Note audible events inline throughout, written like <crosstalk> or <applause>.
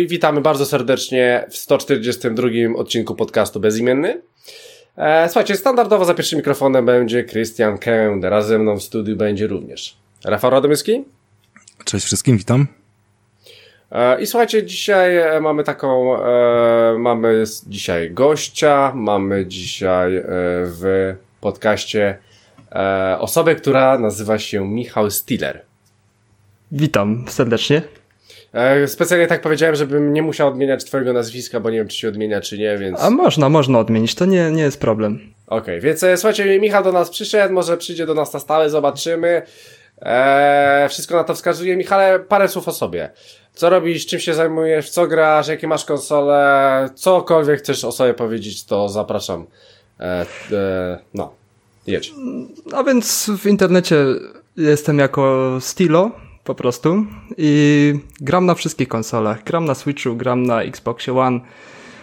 I witamy bardzo serdecznie w 142 odcinku podcastu Bezimienny. E, słuchajcie, standardowo za pierwszym mikrofonem będzie Christian Kęd, razem ze mną w studiu będzie również Rafał Radomyski. Cześć wszystkim, witam. E, I słuchajcie, dzisiaj e, mamy taką, mamy dzisiaj gościa, mamy dzisiaj w podcaście osobę, która nazywa się Michał Stiller. Witam serdecznie. E, specjalnie tak powiedziałem, żebym nie musiał odmieniać twojego nazwiska, bo nie wiem, czy się odmienia, czy nie, więc... A można, można odmienić, to nie, nie jest problem. Okej, okay, więc e, słuchajcie, Michał do nas przyszedł, może przyjdzie do nas na stałe, zobaczymy. Eee, wszystko na to wskazuje. Michale, parę słów o sobie. Co robisz, czym się zajmujesz, co grasz, jakie masz konsole, cokolwiek chcesz o sobie powiedzieć, to zapraszam. Eee, no, jedź. A więc w internecie jestem jako Stilo, po prostu. I gram na wszystkich konsolach. Gram na Switchu, gram na Xboxie One,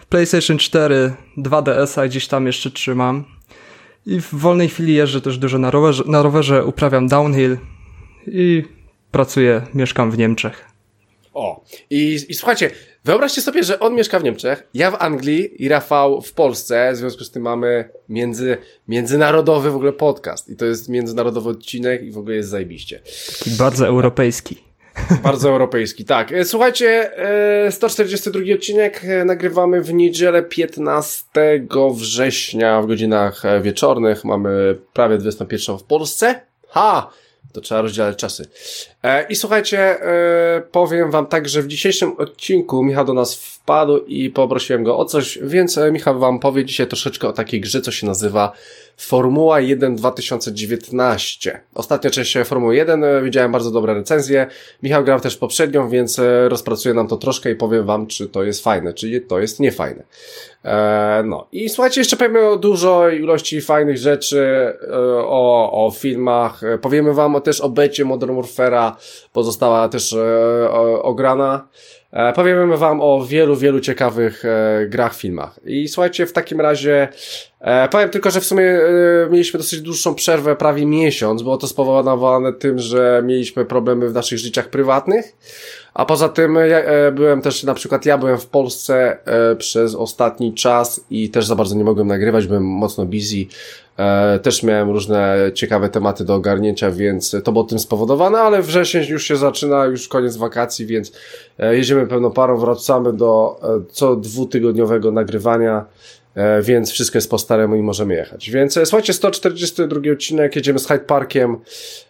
PlayStation 4, 2DS-a gdzieś tam jeszcze trzymam. I w wolnej chwili jeżdżę też dużo na rowerze, na rowerze uprawiam downhill i pracuję, mieszkam w Niemczech. O, i, i słuchajcie, wyobraźcie sobie, że on mieszka w Niemczech, ja w Anglii i Rafał w Polsce, w związku z tym mamy między, międzynarodowy w ogóle podcast i to jest międzynarodowy odcinek i w ogóle jest zajebiście. Taki bardzo europejski. Bardzo europejski, tak. E, słuchajcie, 142 e, odcinek e, nagrywamy w niedzielę 15 września w godzinach wieczornych. Mamy prawie 21 w Polsce. Ha! To trzeba rozdzielać czasy. E, I słuchajcie, e, powiem wam tak, że w dzisiejszym odcinku Michał do nas wpadł i poprosiłem go o coś, więc e, Michał wam powie dzisiaj troszeczkę o takiej grze, co się nazywa Formuła 1 2019. Ostatnia część Formuły 1, e, widziałem bardzo dobre recenzje. Michał grał też poprzednią, więc e, rozpracuję nam to troszkę i powiem wam, czy to jest fajne, czy to jest niefajne. E, no i słuchajcie, jeszcze powiemy o dużo ilości fajnych rzeczy, e, o, o filmach. Powiemy wam też o becie Modern Warfare'a, pozostała też e, ograna. E, powiemy wam o wielu, wielu ciekawych e, grach, filmach. I słuchajcie, w takim razie e, powiem tylko, że w sumie e, mieliśmy dosyć dłuższą przerwę, prawie miesiąc. Było to spowodowane tym, że mieliśmy problemy w naszych życiach prywatnych. A poza tym ja, e, byłem też, na przykład ja byłem w Polsce e, przez ostatni czas i też za bardzo nie mogłem nagrywać, byłem mocno busy. E, też miałem różne ciekawe tematy do ogarnięcia, więc to było tym spowodowane, ale wrzesień już się zaczyna, już koniec wakacji, więc jedziemy pełną parą, wracamy do co dwutygodniowego nagrywania. Więc wszystko jest po staremu i możemy jechać. Więc słuchajcie, 142 odcinek, jedziemy z Hyde Parkiem.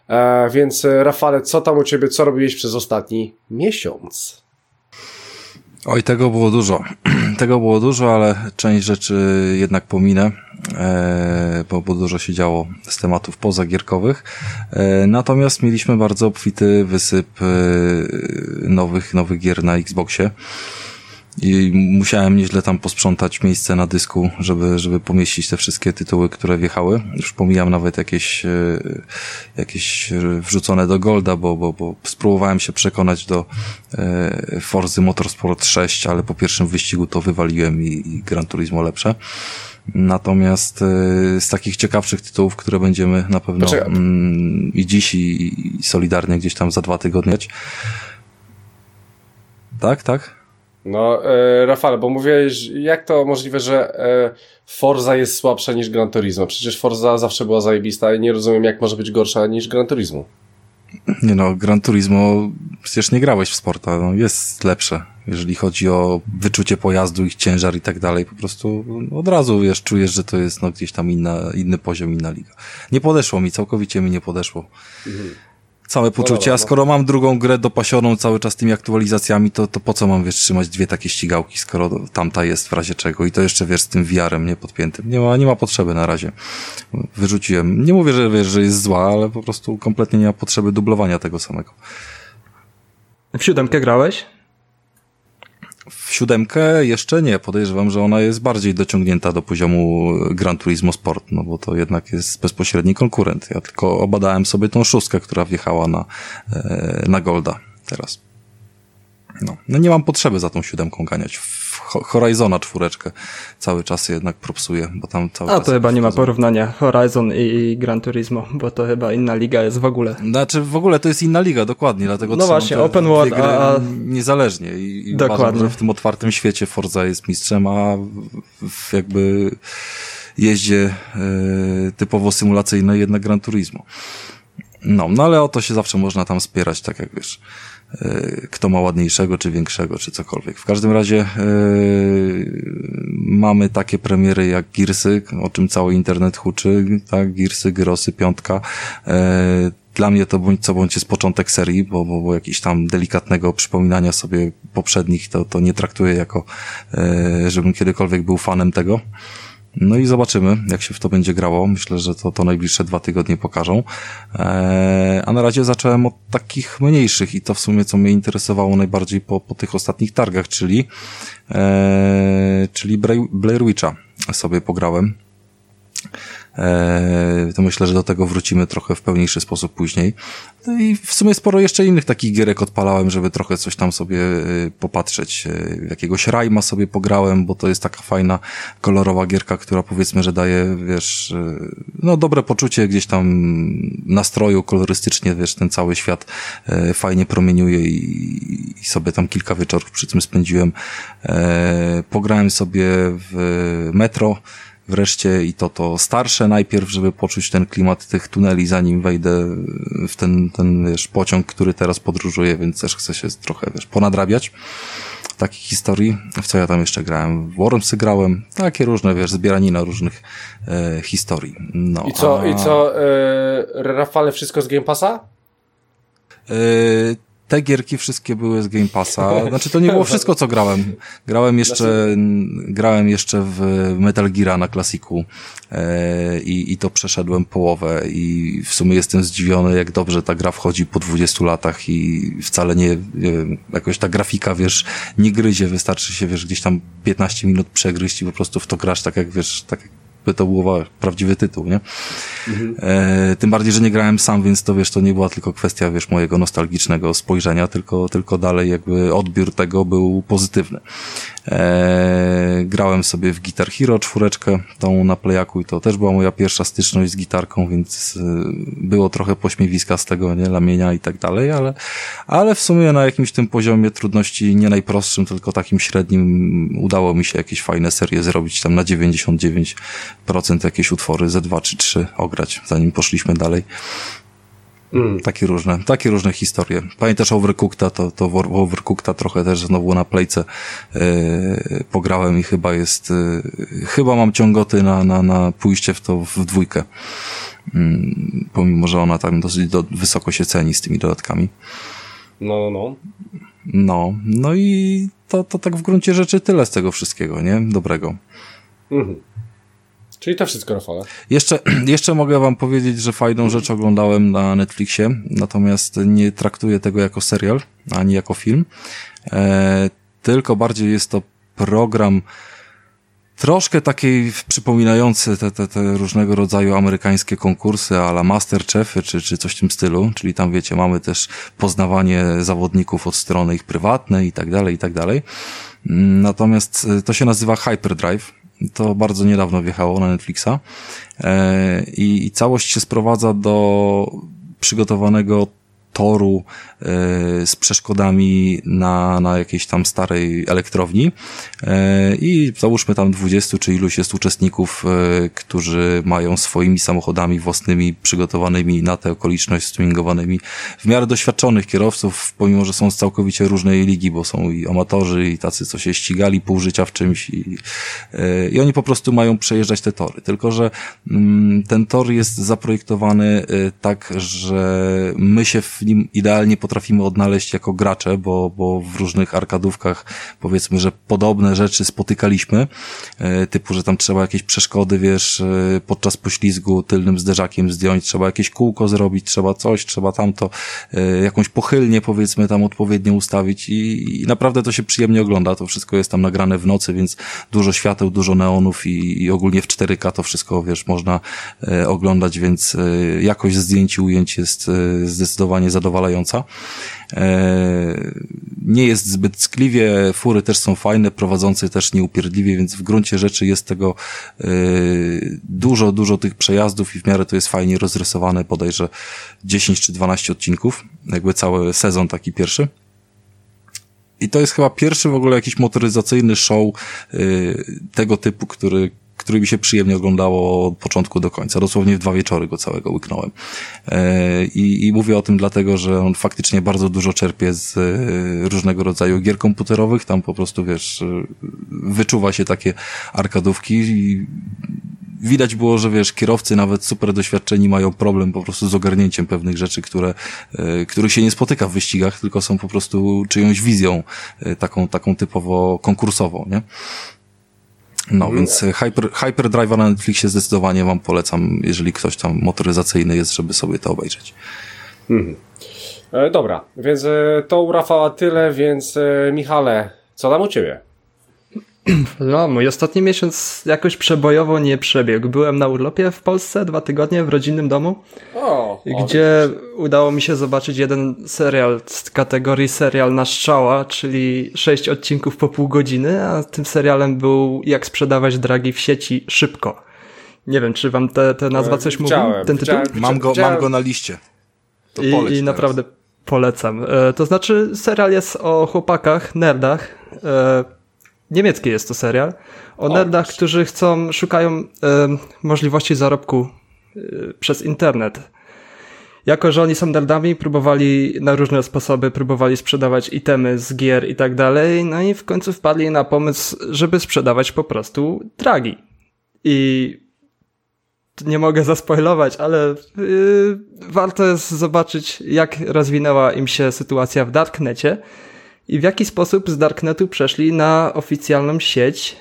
E, więc e, Rafale, co tam u Ciebie, co robiłeś przez ostatni miesiąc? Oj, tego było dużo. <clears throat> tego było dużo, ale część rzeczy jednak pominę, e, bo, bo dużo się działo z tematów pozagierkowych. E, natomiast mieliśmy bardzo obfity wysyp e, nowych, nowych gier na Xboxie i musiałem nieźle tam posprzątać miejsce na dysku, żeby, żeby pomieścić te wszystkie tytuły, które wjechały. Już pomijam nawet jakieś, e, jakieś wrzucone do Golda, bo, bo, bo spróbowałem się przekonać do e, Forzy Motorsport 6, ale po pierwszym wyścigu to wywaliłem i, i Gran Turismo lepsze. Natomiast e, z takich ciekawszych tytułów, które będziemy na pewno mm, i dziś i, i solidarnie gdzieś tam za dwa tygodnie. Tak, tak? No, e, Rafale, bo mówiłeś, jak to możliwe, że e, Forza jest słabsza niż Gran Turismo? Przecież Forza zawsze była zajebista i nie rozumiem, jak może być gorsza niż Gran Turismo. Nie no, Gran Turismo, przecież nie grałeś w sporta, no, jest lepsze, jeżeli chodzi o wyczucie pojazdu, ich ciężar i tak dalej. Po prostu no, od razu wiesz, czujesz, że to jest no, gdzieś tam inna, inny poziom, inna liga. Nie podeszło mi, całkowicie mi nie podeszło. Mhm całe poczucie, a skoro mam drugą grę dopasioną cały czas tymi aktualizacjami, to, to po co mam, wiesz, trzymać dwie takie ścigałki, skoro tamta jest w razie czego i to jeszcze, wiesz, z tym wiarem nie podpiętym. Nie ma, nie ma potrzeby na razie. Wyrzuciłem. Nie mówię, że, wiesz, że jest zła, ale po prostu kompletnie nie ma potrzeby dublowania tego samego. W siódemkę grałeś? W siódemkę jeszcze nie. Podejrzewam, że ona jest bardziej dociągnięta do poziomu Gran Turismo Sport, no bo to jednak jest bezpośredni konkurent. Ja tylko obadałem sobie tą szóstkę, która wjechała na, e, na Golda teraz. No. no nie mam potrzeby za tą siódemką ganiać. Horizona czwóreczkę cały czas jednak propsuje, bo tam cały A to chyba nie ma porównania Horizon i Gran Turismo, bo to chyba inna liga jest w ogóle. Znaczy w ogóle to jest inna liga, dokładnie, dlatego No właśnie, Open World, a, niezależnie i, i dokładnie. uważam, że w tym otwartym świecie Forza jest mistrzem, a w jakby jeździe e, typowo symulacyjnej jednak Gran Turismo. No, no ale o to się zawsze można tam spierać, tak jak wiesz. E, kto ma ładniejszego, czy większego, czy cokolwiek. W każdym razie yy, mamy takie premiery jak Gearsy, o czym cały internet huczy, tak, Gearsy, Gyrosy, piątka. Yy, dla mnie to bądź co bądź jest początek serii, bo, bo, bo jakiś tam delikatnego przypominania sobie poprzednich to, to nie traktuję jako, yy, żebym kiedykolwiek był fanem tego. No i zobaczymy, jak się w to będzie grało. Myślę, że to, to najbliższe dwa tygodnie pokażą. Eee, a na razie zacząłem od takich mniejszych i to w sumie, co mnie interesowało najbardziej po, po tych ostatnich targach, czyli, eee, czyli Blair Witcha sobie pograłem. Eee, to myślę, że do tego wrócimy trochę w pełniejszy sposób później. No i w sumie sporo jeszcze innych takich gierek odpalałem, żeby trochę coś tam sobie e, popatrzeć. E, jakiegoś Rajma sobie pograłem, bo to jest taka fajna, kolorowa gierka, która powiedzmy, że daje, wiesz, e, no dobre poczucie gdzieś tam nastroju kolorystycznie, wiesz, ten cały świat fajnie promieniuje i, i sobie tam kilka wieczorów przy tym spędziłem. Pograłem sobie w Metro, wreszcie i to to starsze najpierw, żeby poczuć ten klimat tych tuneli, zanim wejdę w ten, ten wiesz, pociąg, który teraz podróżuje, więc też chcę się trochę, wiesz, ponadrabiać takich historii. W co ja tam jeszcze grałem? W Wormsy grałem. Takie różne, wiesz, zbieranina różnych e, historii. No, I co, a... i co, e, Rafale, wszystko z Game Passa? E, te gierki wszystkie były z Game Passa. <laughs> Znaczy to nie było wszystko, co grałem. Grałem jeszcze, grałem jeszcze w Metal Gear na klasiku e, i, i to przeszedłem połowę i w sumie jestem zdziwiony, jak dobrze ta gra wchodzi po 20 latach i wcale nie, nie wiem, jakoś ta grafika, wiesz, nie gryzie, wystarczy się, wiesz, gdzieś tam 15 minut przegryźć i po prostu w to grasz tak jak, wiesz, tak jak to był prawdziwy tytuł, nie? Mhm. E, tym bardziej, że nie grałem sam, więc to wiesz, to nie była tylko kwestia, wiesz, mojego nostalgicznego spojrzenia, tylko, tylko dalej jakby odbiór tego był pozytywny. E, grałem sobie w Guitar Hero czwóreczkę, tą na Playaku i to też była moja pierwsza styczność z gitarką, więc e, było trochę pośmiewiska z tego, nie, lamienia i tak dalej, ale, ale w sumie na jakimś tym poziomie trudności nie najprostszym, tylko takim średnim udało mi się jakieś fajne serie zrobić tam na 99% jakieś utwory ze 2 czy 3 ograć, zanim poszliśmy dalej. Mm. Takie różne, takie różne historie. Pamiętasz Overcookta, to, to Overcookta trochę też znowu na playce yy, pograłem i chyba jest, yy, chyba mam ciągoty na, na, na pójście w to w dwójkę. Yy, pomimo, że ona tam dosyć do, wysoko się ceni z tymi dodatkami. No, no. No, no i to, to tak w gruncie rzeczy tyle z tego wszystkiego, nie? Dobrego. Mhm. Czyli to wszystko, Rafale. Jeszcze, <clears throat> jeszcze mogę wam powiedzieć, że fajną rzecz oglądałem na Netflixie, natomiast nie traktuję tego jako serial, ani jako film, e, tylko bardziej jest to program troszkę takiej przypominający te, te, te różnego rodzaju amerykańskie konkursy ala Masterchefy czy, czy coś w tym stylu, czyli tam wiecie, mamy też poznawanie zawodników od strony ich prywatnej i tak dalej, i tak dalej. Natomiast to się nazywa Hyperdrive to bardzo niedawno wjechało na Netflixa. E, I, całość się sprowadza do przygotowanego toru z przeszkodami na, na jakiejś tam starej elektrowni e, i załóżmy tam 20 czy iluś jest uczestników, e, którzy mają swoimi samochodami własnymi przygotowanymi na tę okoliczność stwingowanymi w miarę doświadczonych kierowców, pomimo, że są z całkowicie różnej ligi, bo są i amatorzy i tacy, co się ścigali pół życia w czymś i, i oni po prostu mają przejeżdżać te tory. Tylko, że mm, ten tor jest zaprojektowany tak, że my się w chwili idealnie potrafimy odnaleźć jako gracze, bo, bo w różnych arkadówkach powiedzmy, że podobne rzeczy spotykaliśmy, e, typu, że tam trzeba jakieś przeszkody, wiesz, e, podczas poślizgu tylnym zderzakiem zdjąć, trzeba jakieś kółko zrobić, trzeba coś, trzeba tamto, e, jakąś pochylnię powiedzmy tam odpowiednio ustawić i, i naprawdę to się przyjemnie ogląda, to wszystko jest tam nagrane w nocy, więc dużo świateł, dużo neonów i, i ogólnie w 4K to wszystko, wiesz, można oglądać, więc jakość zdjęć i ujęć jest zdecydowanie zadowalająca. E, nie jest zbyt skliwie, fury też są fajne, prowadzący też nieupierdliwie, więc w gruncie rzeczy jest tego e, dużo, dużo tych przejazdów i w miarę to jest fajnie rozrysowane, bodajże 10 czy 12 odcinków, jakby cały sezon taki pierwszy. I to jest chyba pierwszy w ogóle jakiś motoryzacyjny show y, tego typu, który, który mi się przyjemnie oglądało od początku do końca. Dosłownie w dwa wieczory go całego łyknąłem. E, I, I mówię o tym dlatego, że on faktycznie bardzo dużo czerpie z e, różnego rodzaju gier komputerowych. Tam po prostu, wiesz, e, wyczuwa się takie arkadówki i widać było, że wiesz, kierowcy nawet super doświadczeni mają problem po prostu z ogarnięciem pewnych rzeczy, które, których się nie spotyka w wyścigach, tylko są po prostu czyjąś wizją taką, taką typowo konkursową, nie? No, więc Hyper, Hyperdrive na Netflixie zdecydowanie wam polecam, jeżeli ktoś tam motoryzacyjny jest, żeby sobie to obejrzeć. Mhm. E, dobra, więc e, to u Rafała tyle, więc e, Michale, co tam u ciebie? <clears throat> No, mój ostatni miesiąc jakoś przebojowo nie przebiegł. Byłem na urlopie w Polsce dwa tygodnie w rodzinnym domu, O, gdzie udało mi się zobaczyć jeden serial z kategorii serial na strzała, czyli sześć odcinków po pół godziny, a tym serialem był Jak sprzedawać dragi w sieci szybko. Nie wiem, czy wam te, te nazwa coś mówi? Ten tytuł? Mam go, mam go na liście. To I, i naprawdę polecam. E, to znaczy, serial jest o chłopakach, nerdach. E, niemiecki jest to serial. O, nerdach, którzy chcą, szukają e, możliwości zarobku e, przez internet. Jako, że oni są nerdami, próbowali na różne sposoby, próbowali sprzedawać itemy z gier i tak dalej, no i w końcu wpadli na pomysł, żeby sprzedawać po prostu dragi. I nie mogę zaspoilować, ale yy, warto jest zobaczyć, jak rozwinęła im się sytuacja w Darknecie i w jaki sposób z Darknetu przeszli na oficjalną sieć.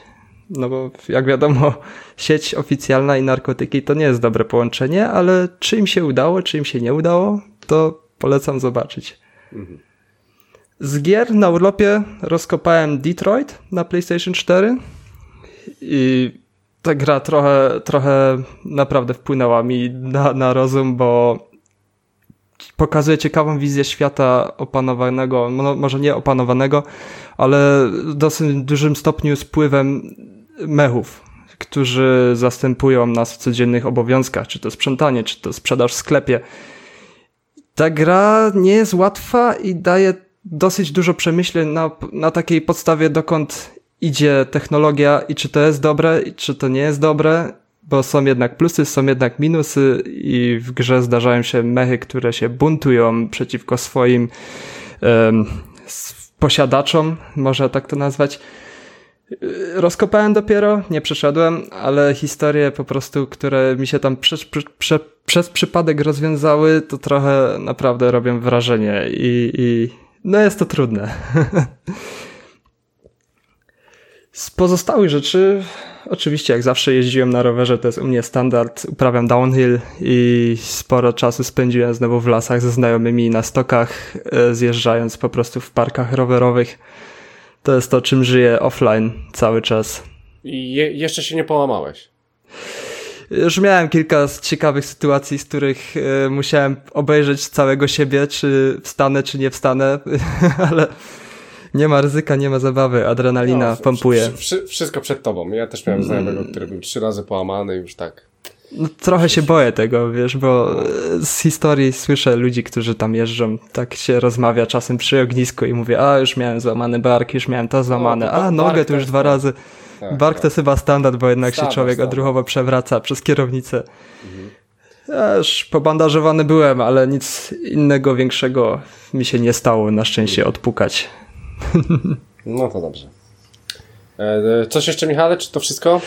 No bo jak wiadomo, <laughs> sieć oficjalna i narkotyki to nie jest dobre połączenie, ale czy im się udało, czy im się nie udało, to polecam zobaczyć. Z gier na urlopie rozkopałem Detroit na PlayStation 4 i ta gra trochę, trochę naprawdę wpłynęła mi na, na rozum, bo pokazuje ciekawą wizję świata opanowanego, no, może nie opanowanego, ale w dosyć dużym stopniu z wpływem mechów, którzy zastępują nas w codziennych obowiązkach, czy to sprzątanie, czy to sprzedaż w sklepie. Ta gra nie jest łatwa i daje dosyć dużo przemyśleń na, na takiej podstawie, dokąd idzie technologia i czy to jest dobre, i czy to nie jest dobre, bo są jednak plusy, są jednak minusy i w grze zdarzają się mechy, które się buntują przeciwko swoim s- posiadaczom, można tak to nazwać. Rozkopałem dopiero, nie przeszedłem, ale historie po prostu, które mi się tam prze, przez przypadek rozwiązały, to trochę naprawdę robią wrażenie i, i no jest to trudne. <laughs> Z pozostałych rzeczy, oczywiście jak zawsze jeździłem na rowerze, to jest u mnie standard, uprawiam downhill i sporo czasu spędziłem znowu w lasach ze znajomymi na stokach, e, zjeżdżając po prostu w parkach rowerowych. To jest to, czym żyję offline cały czas. I je, jeszcze się nie połamałeś. Już miałem kilka ciekawych sytuacji, z których e, musiałem obejrzeć całego siebie, czy wstanę, czy nie wstanę, <laughs> ale nie ma ryzyka, nie ma zabawy, adrenalina No, pompuje. wszy- wszy- wszystko przed tobą. Ja też miałem znajomego, który był trzy razy połamany już tak. No, trochę się boję tego, wiesz, bo e, z historii słyszę ludzi, którzy tam jeżdżą, tak się rozmawia czasem przy ognisku i mówię, a już miałem złamany bark, już miałem to złamane, to a nogę to już dwa tak. razy. Tak, Bark tak. to chyba standard, bo jednak się człowiek standard. odruchowo przewraca przez kierownicę. Ja już pobandażowany byłem, ale nic innego większego mi się nie stało na szczęście odpukać. No to dobrze. E, e, coś jeszcze, Michale, czy to wszystko?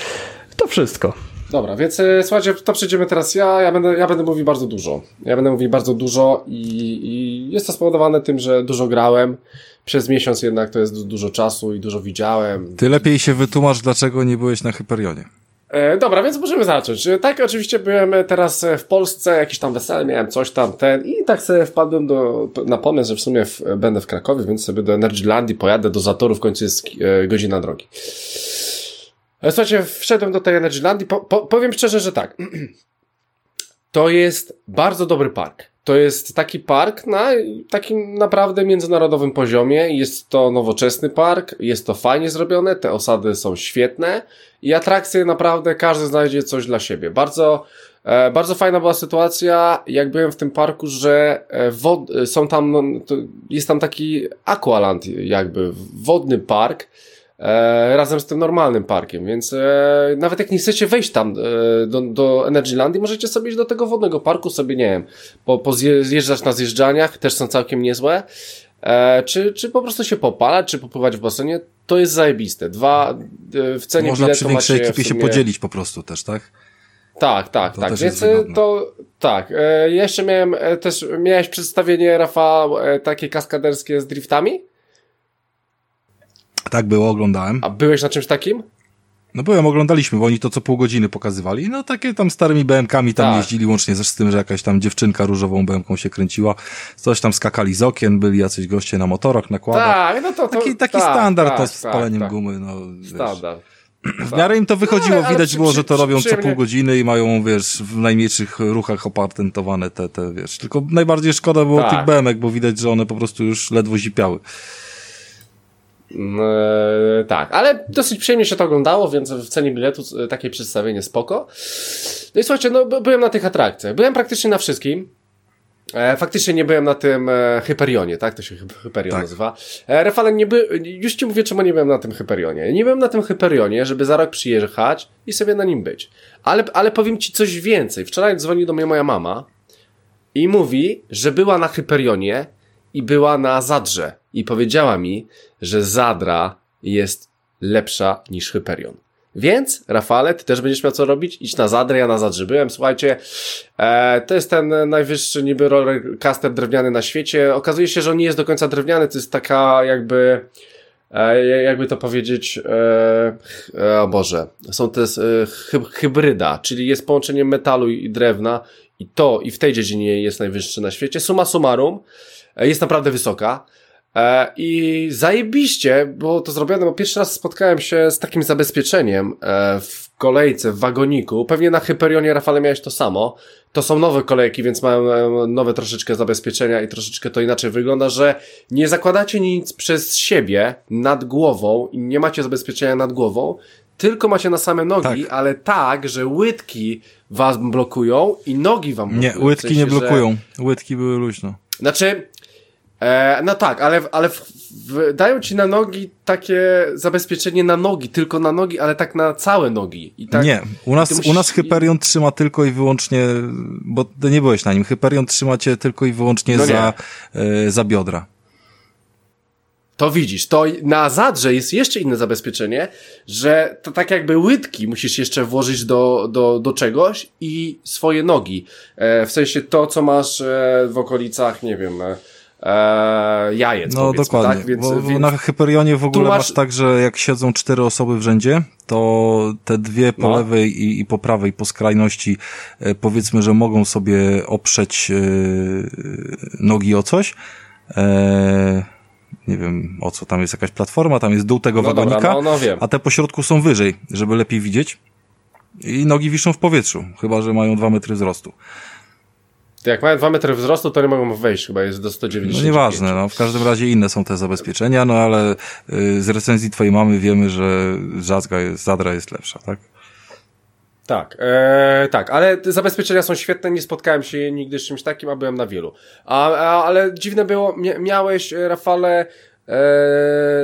To wszystko. Dobra, więc e, słuchajcie, to przejdziemy teraz ja, ja będę, ja będę mówił bardzo dużo. Ja będę mówił bardzo dużo i, i jest to spowodowane tym, że dużo grałem. Przez miesiąc jednak to jest dużo czasu i dużo widziałem. Ty lepiej się wytłumacz, dlaczego nie byłeś na Hyperionie. E, dobra, więc możemy zacząć. E, Tak, oczywiście byłem teraz e, w Polsce, jakiś tam wesele, miałem coś tam, ten i tak sobie wpadłem do, na pomysł, że w sumie w, będę w Krakowie, więc sobie do Energylandii pojadę, do Zatoru, w końcu jest godzina drogi. Słuchajcie, wszedłem do tej Energylandii, po, po, powiem szczerze, że tak. <clears throat> To jest bardzo dobry park. To jest taki park na takim naprawdę międzynarodowym poziomie. Jest to nowoczesny park, jest to fajnie zrobione, te osady są świetne i atrakcje naprawdę każdy znajdzie coś dla siebie. Bardzo, e, bardzo fajna była sytuacja, jak byłem w tym parku, że e, wod, są tam, no, jest tam taki Aqualand jakby, wodny park, e, razem z tym normalnym parkiem, więc e, nawet jak nie chcecie wejść tam e, do, do Energylandii, możecie sobie iść do tego wodnego parku, sobie nie wiem, po, po zje, zjeżdżać na zjeżdżaniach, też są całkiem niezłe, e, czy, czy po prostu się popalać, czy popływać w basenie, to jest zajebiste. Dwa, e, w cenie Można biletu przy większej ekipie się sumie- podzielić po prostu też, tak? tak, tak, To tak. Więc e, to tak. E, jeszcze miałem e, też miałeś przedstawienie Rafał e, takie kaskaderskie z driftami? Tak było, oglądałem. A byłeś na czymś takim? No byłem, oglądaliśmy, bo oni to co pół godziny pokazywali. No takie tam starymi BM-kami tam Tak. jeździli, łącznie z tym, że jakaś tam dziewczynka różową BM-ką się kręciła. Coś tam skakali z okien, byli jacyś goście na motorach, na kładach. Tak, no to, to Taki, taki tak, standard tak, no, z tak, paleniem tak. gumy, no. Standard. W miarę im to wychodziło, No, widać przy- było, że to robią co pół godziny i mają, wiesz, w najmniejszych ruchach opatentowane te, te, wiesz. Tylko najbardziej szkoda było Tak. tych BM-ek, bo widać, że one po prostu już ledwo zipiały. E, tak, ale dosyć przyjemnie się to oglądało, więc w cenie biletu e, takie przedstawienie spoko. No i słuchajcie, no by- byłem na tych atrakcjach. Byłem praktycznie na wszystkim. E, faktycznie nie byłem na tym e, Hyperionie, tak? To się Hy- Hyperion Tak. nazywa. E, Rafale, nie by, już ci mówię, czemu nie byłem na tym Hyperionie. Nie byłem na tym Hyperionie, żeby za rok przyjechać i sobie na nim być. Ale, ale powiem ci coś więcej. Wczoraj dzwoni do mnie moja mama i mówi, że była na Hyperionie i była na Zadrze. I powiedziała mi, że Zadra jest lepsza niż Hyperion. Więc, Rafale, ty też będziesz miał co robić? Idź na Zadrę, ja na Zadrze byłem. Słuchajcie, e, to jest ten najwyższy niby rollercoaster drewniany na świecie. Okazuje się, że on nie jest do końca drewniany, to jest taka jakby... E, jakby to powiedzieć, e, e, o Boże, są to jest, hy, hybryda, czyli jest połączenie metalu i drewna i to i w tej dziedzinie jest najwyższy na świecie. Suma summarum, jest naprawdę wysoka. E, I zajebiście było to zrobione, bo pierwszy raz spotkałem się z takim zabezpieczeniem e, w kolejce, w wagoniku. Pewnie na Hyperionie, Rafale, miałeś to samo. To są nowe kolejki, więc mają e, nowe troszeczkę zabezpieczenia i troszeczkę to inaczej wygląda, że nie zakładacie nic przez siebie nad głową i nie macie zabezpieczenia nad głową, tylko macie na same nogi, Tak. ale tak, że łydki was blokują i nogi wam blokują. Nie, W łydki sensie, nie że- blokują. Łydki były luźno. znaczy, e, no tak, ale, ale w, w, dają ci na nogi takie zabezpieczenie na nogi, tylko na nogi, ale tak na całe nogi. Tak, nie, u nas, musisz- u nas Hyperion trzyma tylko i wyłącznie, bo ty nie byłeś na nim, Hyperion trzyma cię tylko i wyłącznie No za, e, za biodra. To widzisz, to na zadrze jest jeszcze inne zabezpieczenie, że to tak jakby łydki musisz jeszcze włożyć do, do, do czegoś i swoje nogi. E, w sensie to, co masz e, w okolicach, nie wiem, e, e, jajec. No powiedzmy, dokładnie, Tak? Więc, bo, więc, na Hyperionie w ogóle masz- masz... tak, że jak siedzą cztery osoby w rzędzie, to te dwie po No. lewej i, i po prawej, po skrajności, e, powiedzmy, że mogą sobie oprzeć e, nogi o coś. E, nie wiem, o co, tam jest jakaś platforma, tam jest dół tego no wagonika, dobra, no, no wiem. a te po środku są wyżej, żeby lepiej widzieć. I nogi wiszą w powietrzu, chyba, że mają dwa metry wzrostu. Jak mają 2 metry wzrostu, to nie mogą wejść, chyba jest do 190. No nieważne, no w każdym razie inne są te zabezpieczenia, no ale y, z recenzji twojej mamy wiemy, że Żazga jest, Zadra jest lepsza, tak? Tak, e, tak, ale te zabezpieczenia są świetne, nie spotkałem się nigdy z czymś takim, a byłem na wielu. A, a, ale dziwne było, mia, miałeś, e, Rafale, e,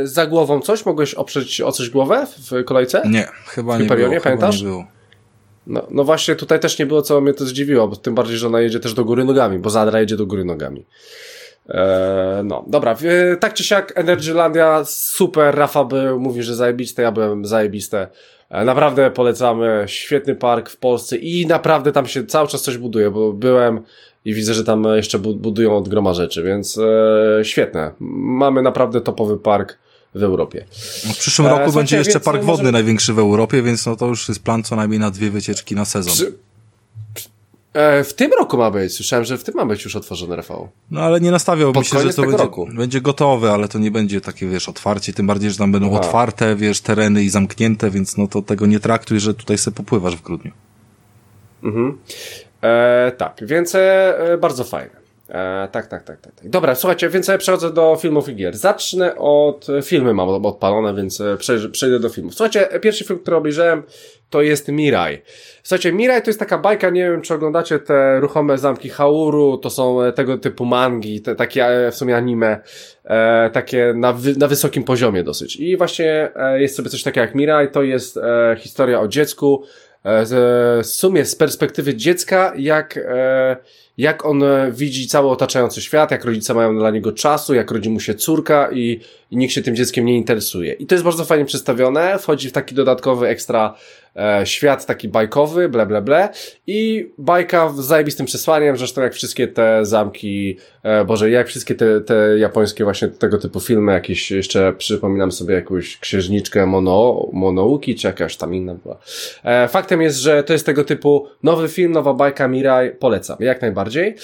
za głową coś? Mogłeś oprzeć o coś głowę w, w kolejce? Nie, chyba nie Hyperionie, było. pamiętasz? Chyba nie było. No, no właśnie, tutaj też nie było, co mnie to zdziwiło, bo tym bardziej, że ona jedzie też do góry nogami, bo Zadra jedzie do góry nogami. E, no, dobra, tak czy siak Energylandia super, Rafa był, mówi, że zajebiste, ja byłem zajebiste. E, naprawdę polecamy, świetny park w Polsce i naprawdę tam się cały czas coś buduje, bo byłem i widzę, że tam jeszcze budują od groma rzeczy, więc e, świetne. Mamy naprawdę topowy park w Europie. No w przyszłym roku e, będzie jeszcze park wodny może... największy w Europie, więc no to już jest plan co najmniej na dwie wycieczki na sezon. Przy... E, w tym roku ma być. Słyszałem, że w tym ma być już otworzony Rafał. No ale nie nastawiałbym się, że to będzie, roku. będzie gotowe, ale to nie będzie takie, wiesz, otwarcie, tym bardziej, że tam będą Aha. otwarte, wiesz, tereny i zamknięte, więc no to tego nie traktuj, że tutaj sobie popływasz w grudniu. Mhm. E, tak, więc e, bardzo fajne. E, tak, tak, tak, tak, tak. Dobra, słuchajcie, więc ja przechodzę do filmów i gier. Zacznę od filmy, mam odpalone, więc e, przejdę do filmów. Słuchajcie, pierwszy film, który obejrzałem, to jest Mirai. Słuchajcie, Mirai to jest taka bajka, nie wiem, czy oglądacie te ruchome zamki Hauru, to są e, tego typu mangi, te, takie e, w sumie anime, e, takie na, wy, na wysokim poziomie dosyć. I właśnie e, jest sobie coś takiego jak Mirai, to jest e, historia o dziecku, e, z, w sumie z perspektywy dziecka, jak e, jak on e, widzi cały otaczający świat, jak rodzice mają dla niego czasu, jak rodzi mu się córka i, i nikt się tym dzieckiem nie interesuje. I to jest bardzo fajnie przedstawione, wchodzi w taki dodatkowy ekstra e, świat taki bajkowy, ble, ble, ble. I bajka z zajebistym przesłaniem, zresztą jak wszystkie te zamki, e, Boże, jak wszystkie te, te japońskie właśnie tego typu filmy, jakieś jeszcze przypominam sobie jakąś księżniczkę Mono, Monouki, czy jakaś tam inna była. E, faktem jest, że to jest tego typu nowy film, nowa bajka Mirai, polecam, jak najbardziej.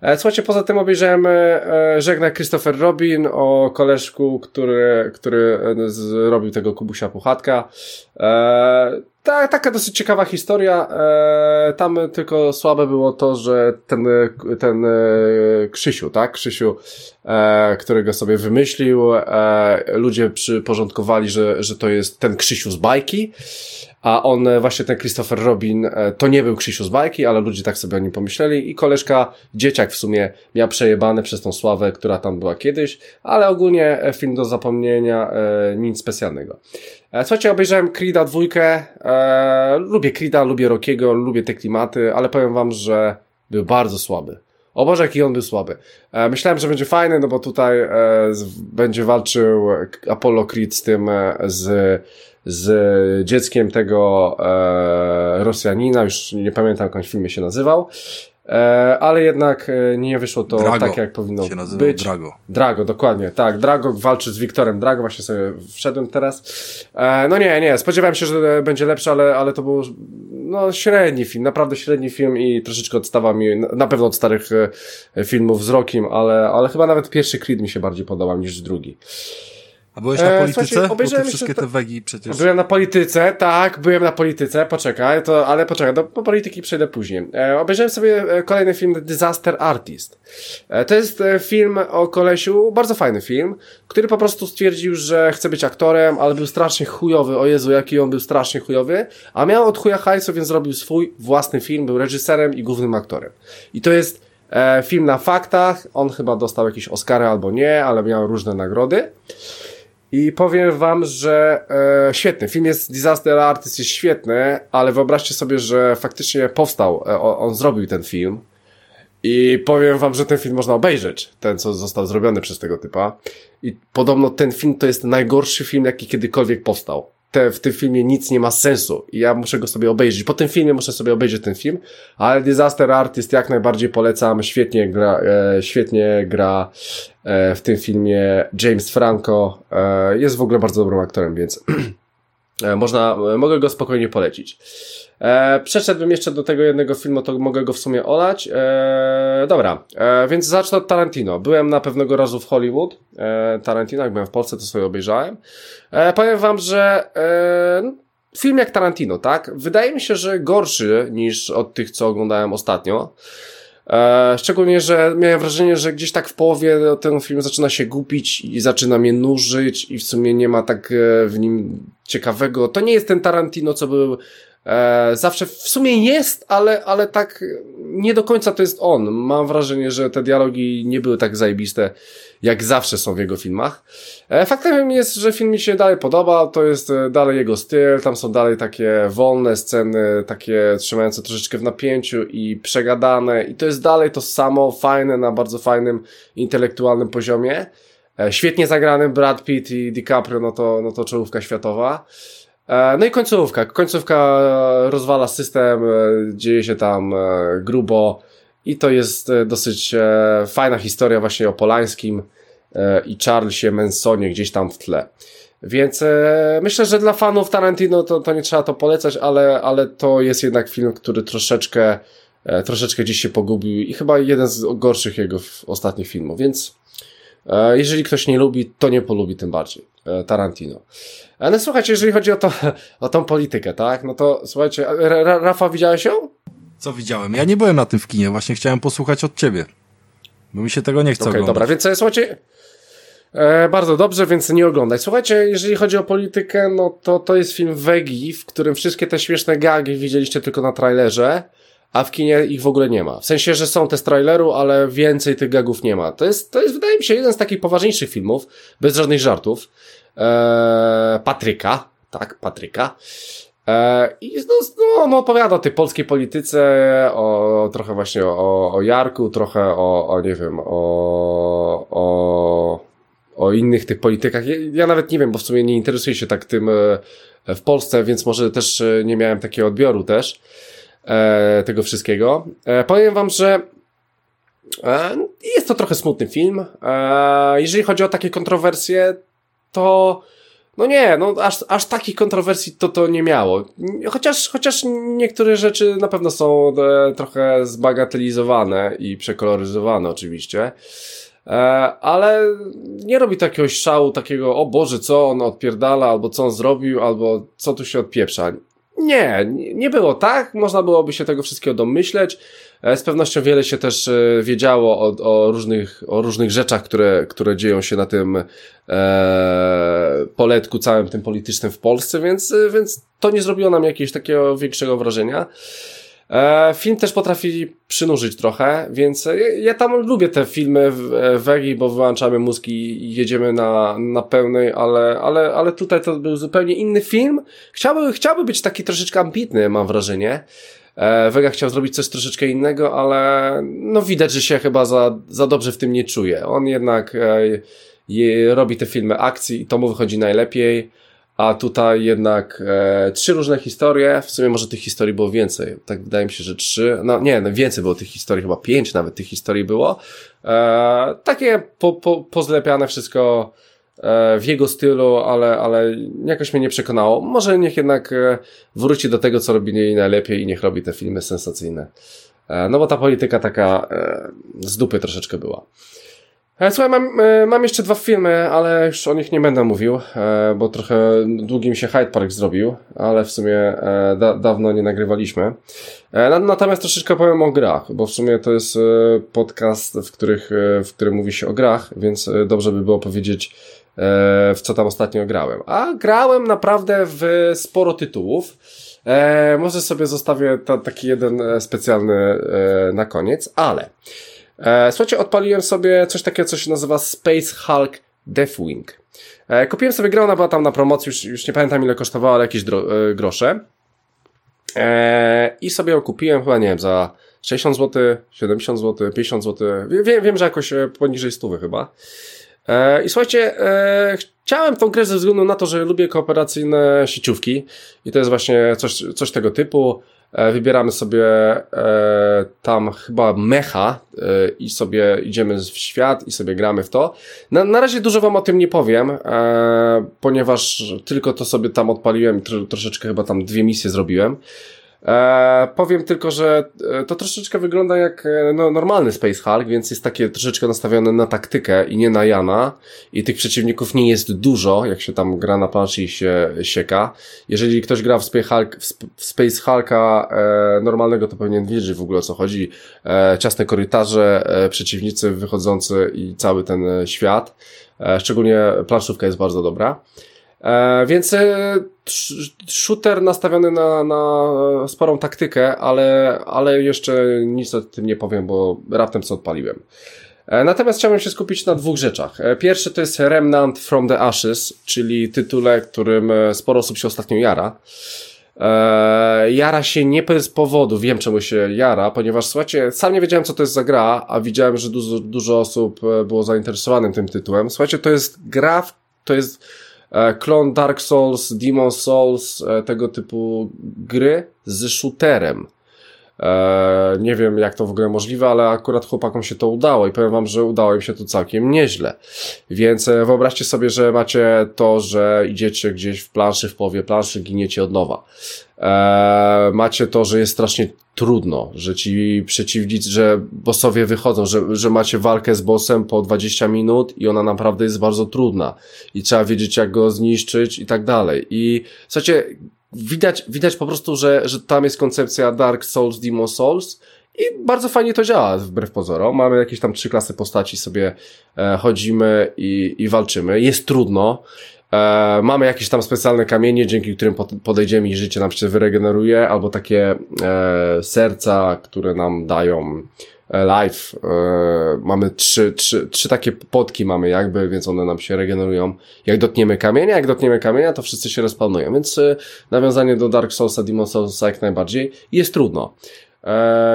E, słuchajcie, poza tym obejrzałem e, Żegna Christopher Robin o koleżku, który, który e, zrobił tego Kubusia Puchatka. E, ta, taka dosyć ciekawa historia. E, tam tylko słabe było to, że ten, ten e, Krzysiu, tak? Krzysiu, e, którego sobie wymyślił, e, ludzie przyporządkowali, że, że to jest ten Krzysiu z bajki. A on, e, właśnie ten Christopher Robin, e, to nie był Krzysiu z bajki, ale ludzie tak sobie o nim pomyśleli i koleżka, dzieciak w sumie, miał przejebane przez tą sławę, która tam była kiedyś, ale ogólnie e, film do zapomnienia, nic specjalnego. Słuchajcie, obejrzałem Creed'a dwójkę, lubię Creed'a, lubię Rockiego, lubię te klimaty, ale powiem wam, że był bardzo słaby. O Boże, jaki on był słaby. E, myślałem, że będzie fajny, no bo tutaj e, z, będzie walczył Apollo Creed z tym, e, z z dzieckiem tego e, Rosjanina, już nie pamiętam jak on w filmie się nazywał, e, ale jednak e, nie wyszło to Drago tak, jak powinno być. Drago. Drago, dokładnie, tak. Drago walczy z Wiktorem Drago, właśnie sobie wszedłem teraz. E, no nie, nie, spodziewałem się, że będzie lepszy, ale, ale to był no, średni film, naprawdę średni film i troszeczkę odstawa mi, na pewno od starych e, filmów z Rokiem, ale, ale chyba nawet pierwszy Creed mi się bardziej podobał niż drugi. A byłeś na e, polityce? E, Bo te wszystkie te wegi przecież. Byłem na polityce, tak, byłem na polityce, poczekaj, to, ale poczekaj, do, po polityki przejdę później. E, obejrzałem sobie e, kolejny film The Disaster Artist. E, to jest e, film o kolesiu, bardzo fajny film, który po prostu stwierdził, że chce być aktorem, ale był strasznie chujowy, o Jezu, jaki on był strasznie chujowy, a miał od chuja hajsu, więc zrobił swój własny film, był reżyserem i głównym aktorem. I to jest e, film na faktach, on chyba dostał jakieś Oscary albo nie, ale miał różne nagrody. I powiem wam, że e, świetny. Film jest Disaster Artist, jest świetny, ale wyobraźcie sobie, że faktycznie powstał, e, on zrobił ten film. I powiem wam, że ten film można obejrzeć, ten co został zrobiony przez tego typa. I podobno ten film to jest najgorszy film, jaki kiedykolwiek powstał te, w tym filmie nic nie ma sensu i ja muszę go sobie obejrzeć. Po tym filmie muszę sobie obejrzeć ten film, ale Disaster Artist jak najbardziej polecam, świetnie gra, e, świetnie gra e, w tym filmie James Franco, e, jest w ogóle bardzo dobrym aktorem, więc <clears throat> można, mogę go spokojnie polecić. E, przeszedłbym jeszcze do tego jednego filmu, to mogę go w sumie olać. E, dobra, e, więc zacznę od Tarantino. Byłem na pewnego razu w Hollywood. E, Tarantino, jak byłem w Polsce, to sobie obejrzałem. E, powiem wam, że e, film jak Tarantino, tak? Wydaje mi się, że gorszy niż od tych, co oglądałem ostatnio. E, szczególnie, że miałem wrażenie, że gdzieś tak w połowie ten film zaczyna się gupić i zaczyna mnie nużyć i w sumie nie ma tak e, w nim ciekawego. To nie jest ten Tarantino, co był E, zawsze w sumie jest, ale, ale tak nie do końca to jest on. Mam wrażenie, że te dialogi nie były tak zajebiste, jak zawsze są w jego filmach. E, faktem jest, że film mi się dalej podoba, to jest e, dalej jego styl, tam są dalej takie wolne sceny, takie trzymające troszeczkę w napięciu i przegadane i to jest dalej to samo, fajne, na bardzo fajnym intelektualnym poziomie. Świetnie zagrany Brad Pitt i DiCaprio, no to, no to czołówka światowa. E, no i końcówka. Końcówka rozwala system, e, dzieje się tam e, grubo i to jest dosyć fajna historia właśnie o Polańskim i Charlesie Mansonie gdzieś tam w tle. Więc myślę, że dla fanów Tarantino to, to nie trzeba to polecać, ale, ale to jest jednak film, który troszeczkę, troszeczkę gdzieś się pogubił i chyba jeden z gorszych jego ostatnich filmów, więc jeżeli ktoś nie lubi, to nie polubi tym bardziej Tarantino. Ale słuchajcie, jeżeli chodzi o, to, <laughs> o tą politykę, tak? No to słuchajcie, Rafa, widziałeś ją? Co widziałem? Ja nie byłem na tym w kinie, właśnie chciałem posłuchać od ciebie. Bo mi się tego nie chce okay, oglądać. dobra, więc e, słuchajcie, e, bardzo dobrze, więc nie oglądać. Słuchajcie, jeżeli chodzi o politykę, no to to jest film Wegi, w którym wszystkie te śmieszne gagi widzieliście tylko na trailerze, a w kinie ich w ogóle nie ma. W sensie, że są te z traileru, ale więcej tych gagów nie ma. To jest, to jest wydaje mi się, jeden z takich poważniejszych filmów, bez żadnych żartów e, Patryka, tak, Patryka. E, I no, no, no, opowiada o tej polskiej polityce, o, trochę właśnie o, o Jarku, trochę o, o nie wiem, o, o, o innych tych politykach. Ja, ja nawet nie wiem, bo w sumie nie interesuję się tak tym e, w Polsce, więc może też e, nie miałem takiego odbioru też e, tego wszystkiego. E, powiem wam, że e, jest to trochę smutny film. E, jeżeli chodzi o takie kontrowersje, to no nie, no aż, aż takich kontrowersji to to nie miało. Chociaż, chociaż niektóre rzeczy na pewno są e, trochę zbagatelizowane i przekoloryzowane oczywiście. E, ale nie robi takiego szału, takiego, o Boże, co on odpierdala, albo co on zrobił, albo co tu się odpieprza. Nie, nie było tak. Można byłoby się tego wszystkiego domyśleć. E, z pewnością wiele się też e, wiedziało o, o, różnych, o różnych rzeczach, które, które dzieją się na tym e, poletku całym tym politycznym w Polsce, więc, więc to nie zrobiło nam jakiegoś takiego większego wrażenia. E, film też potrafi przynurzyć trochę, więc ja, ja tam lubię te filmy w, w bo wyłączamy mózg i jedziemy na, na pełnej, ale, ale, ale tutaj to był zupełnie inny film. Chciałby, chciałby być taki troszeczkę ambitny, mam wrażenie. E, Vega chciał zrobić coś troszeczkę innego, ale no widać, że się chyba za, za dobrze w tym nie czuje. On jednak e, robi te filmy akcji i to mu wychodzi najlepiej, a tutaj jednak e, trzy różne historie, w sumie może tych historii było więcej, tak wydaje mi się, że trzy, no nie, no więcej było tych historii, chyba pięć nawet tych historii było. E, takie po, po, pozlepiane wszystko w jego stylu, ale, ale jakoś mnie nie przekonało. Może niech jednak e, wróci do tego, co robi najlepiej i niech robi te filmy sensacyjne. E, no bo ta polityka taka z dupy troszeczkę była. Słuchaj, mam, mam jeszcze dwa filmy, ale już o nich nie będę mówił, bo trochę długi mi się Hyde Park zrobił, ale w sumie da, dawno nie nagrywaliśmy. Natomiast troszeczkę powiem o grach, bo w sumie to jest podcast, w, których, w którym mówi się o grach, więc dobrze by było powiedzieć E, w co tam ostatnio grałem. A grałem naprawdę w sporo tytułów. E, może sobie zostawię to, taki jeden e, specjalny e, na koniec, ale e, słuchajcie, odpaliłem sobie coś takiego, co się nazywa Space Hulk Deathwing. E, kupiłem sobie grę, ona była tam na promocji, już, już nie pamiętam ile kosztowała, ale jakieś dro, e, grosze. E, I sobie ją kupiłem chyba, nie wiem, za 60 zł, 70 zł, 50 zł. Wiem, wiem że jakoś poniżej 100 chyba. E, I słuchajcie, e, chciałem tą grę ze względu na to, że lubię kooperacyjne sieciówki i to jest właśnie coś, coś tego typu. E, wybieramy sobie tam chyba mecha i sobie idziemy w świat i sobie gramy w to. Na, na razie dużo wam o tym nie powiem, ponieważ tylko to sobie tam odpaliłem, troszeczkę chyba tam dwie misje zrobiłem. E, powiem tylko, że e, to troszeczkę wygląda jak e, no, normalny Space Hulk, więc jest takie troszeczkę nastawione na taktykę i nie na Jana. I tych przeciwników nie jest dużo, jak się tam gra na planszy i się sieka. Jeżeli ktoś gra w Space, Hulk, w Space Hulka e, normalnego, to powinien wiedzieć w ogóle o co chodzi. E, ciasne korytarze, e, przeciwnicy wychodzący i cały ten świat. E, szczególnie planszówka jest bardzo dobra. E, więc e, shooter nastawiony na, na sporą taktykę, ale, ale jeszcze nic o tym nie powiem, bo raptem co odpaliłem. E, natomiast chciałbym się skupić na dwóch rzeczach. E, pierwszy to jest Remnant from the Ashes, czyli tytule, którym sporo osób się ostatnio jara. E, jara się nie bez powodu, wiem czemu się jara, ponieważ słuchajcie, sam nie wiedziałem co to jest za gra, a widziałem, że dużo, dużo osób było zainteresowanym tym tytułem. Słuchajcie, to jest gra, to jest klon Dark Souls, Demon Souls, e, tego typu gry z shooterem. E, nie wiem, jak to w ogóle możliwe, ale akurat chłopakom się to udało i powiem wam, że udało im się to całkiem nieźle. Więc e, wyobraźcie sobie, że macie to, że idziecie gdzieś w planszy, w połowie planszy, giniecie od nowa. E, macie to, że jest strasznie trudno, że ci przeciwnicy, że bossowie wychodzą, że, że macie walkę z bossem po 20 minut i ona naprawdę jest bardzo trudna i trzeba wiedzieć, jak go zniszczyć i tak dalej. I słuchajcie, widać, widać po prostu, że, że tam jest koncepcja Dark Souls, Demon Souls i bardzo fajnie to działa, wbrew pozorom. Mamy jakieś tam trzy klasy postaci, sobie e, chodzimy i, i walczymy. Jest trudno. E, mamy jakieś tam specjalne kamienie, dzięki którym podejdziemy i życie nam się wyregeneruje, albo takie e, serca, które nam dają live. E, mamy trzy, trzy, trzy takie potki mamy jakby, więc one nam się regenerują. Jak dotniemy kamienia, jak dotniemy kamienia, to wszyscy się respawnują, więc e, nawiązanie do Dark Soulsa, Demon Soulsa jak najbardziej. Jest trudno.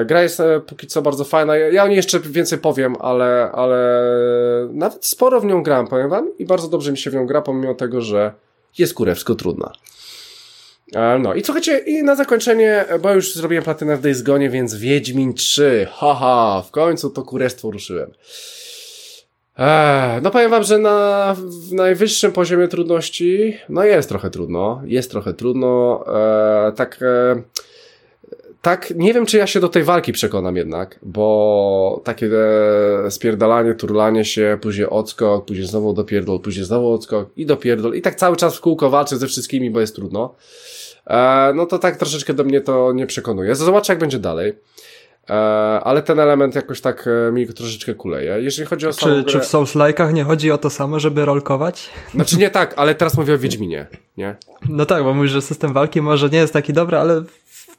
gra jest póki co bardzo fajna. Ja o niej jeszcze więcej powiem, ale, ale nawet sporo w nią grałem, powiem wam, i bardzo dobrze mi się w nią gra, pomimo tego, że jest kurewsko trudna. E, no. I słuchajcie, i na zakończenie, bo już zrobiłem platynę w Days Gone, więc Wiedźmin 3, haha, w końcu to kurestwo ruszyłem. Eee, no powiem wam, że na najwyższym poziomie trudności, no jest trochę trudno, jest trochę trudno, eee, tak, e, tak, nie wiem czy ja się do tej walki przekonam jednak, bo takie e, spierdalanie, turlanie się, później odskok, później znowu dopierdol, później znowu odskok i dopierdol. I tak cały czas w kółko walczę ze wszystkimi, bo jest trudno. E, no to tak troszeczkę do mnie to nie przekonuje. Zobaczę jak będzie dalej. E, ale ten element jakoś tak e, mi troszeczkę kuleje. Jeżeli chodzi o czy, grę... czy w Souls-like'ach nie chodzi o to samo, żeby rolkować? Znaczy nie tak, ale teraz mówię o Wiedźminie, nie? No tak, bo mówisz, że system walki może nie jest taki dobry, ale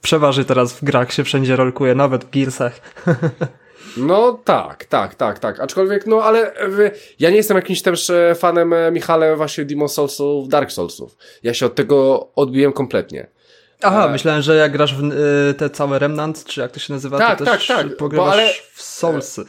przeważy teraz w grach się wszędzie rolkuje, nawet w Gearsach. <laughs> No tak, tak, tak, tak. Aczkolwiek, no ale ja nie jestem jakimś też e, fanem e, Michale właśnie Demon Soulsów, Dark Soulsów. Ja się od tego odbiłem kompletnie. Aha, e... myślałem, że jak grasz w te całe Remnant, czy jak to się nazywa, tak, to tak, też tak, pogrywasz ale... w Soulsy.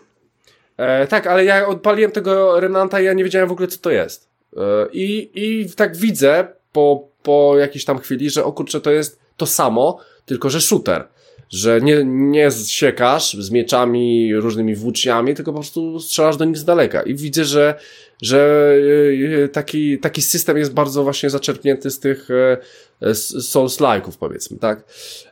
E, tak, ale ja odpaliłem tego Remnanta i ja nie wiedziałem w ogóle co to jest. E, I, i tak widzę po, po jakiejś tam chwili, że o kurczę to jest to samo, tylko że shooter że nie, nie siekasz z mieczami, różnymi włóczniami, tylko po prostu strzelasz do nich z daleka. I widzę, że, że e, taki, taki system jest bardzo właśnie zaczerpnięty z tych e, Souls-like'ów powiedzmy, tak?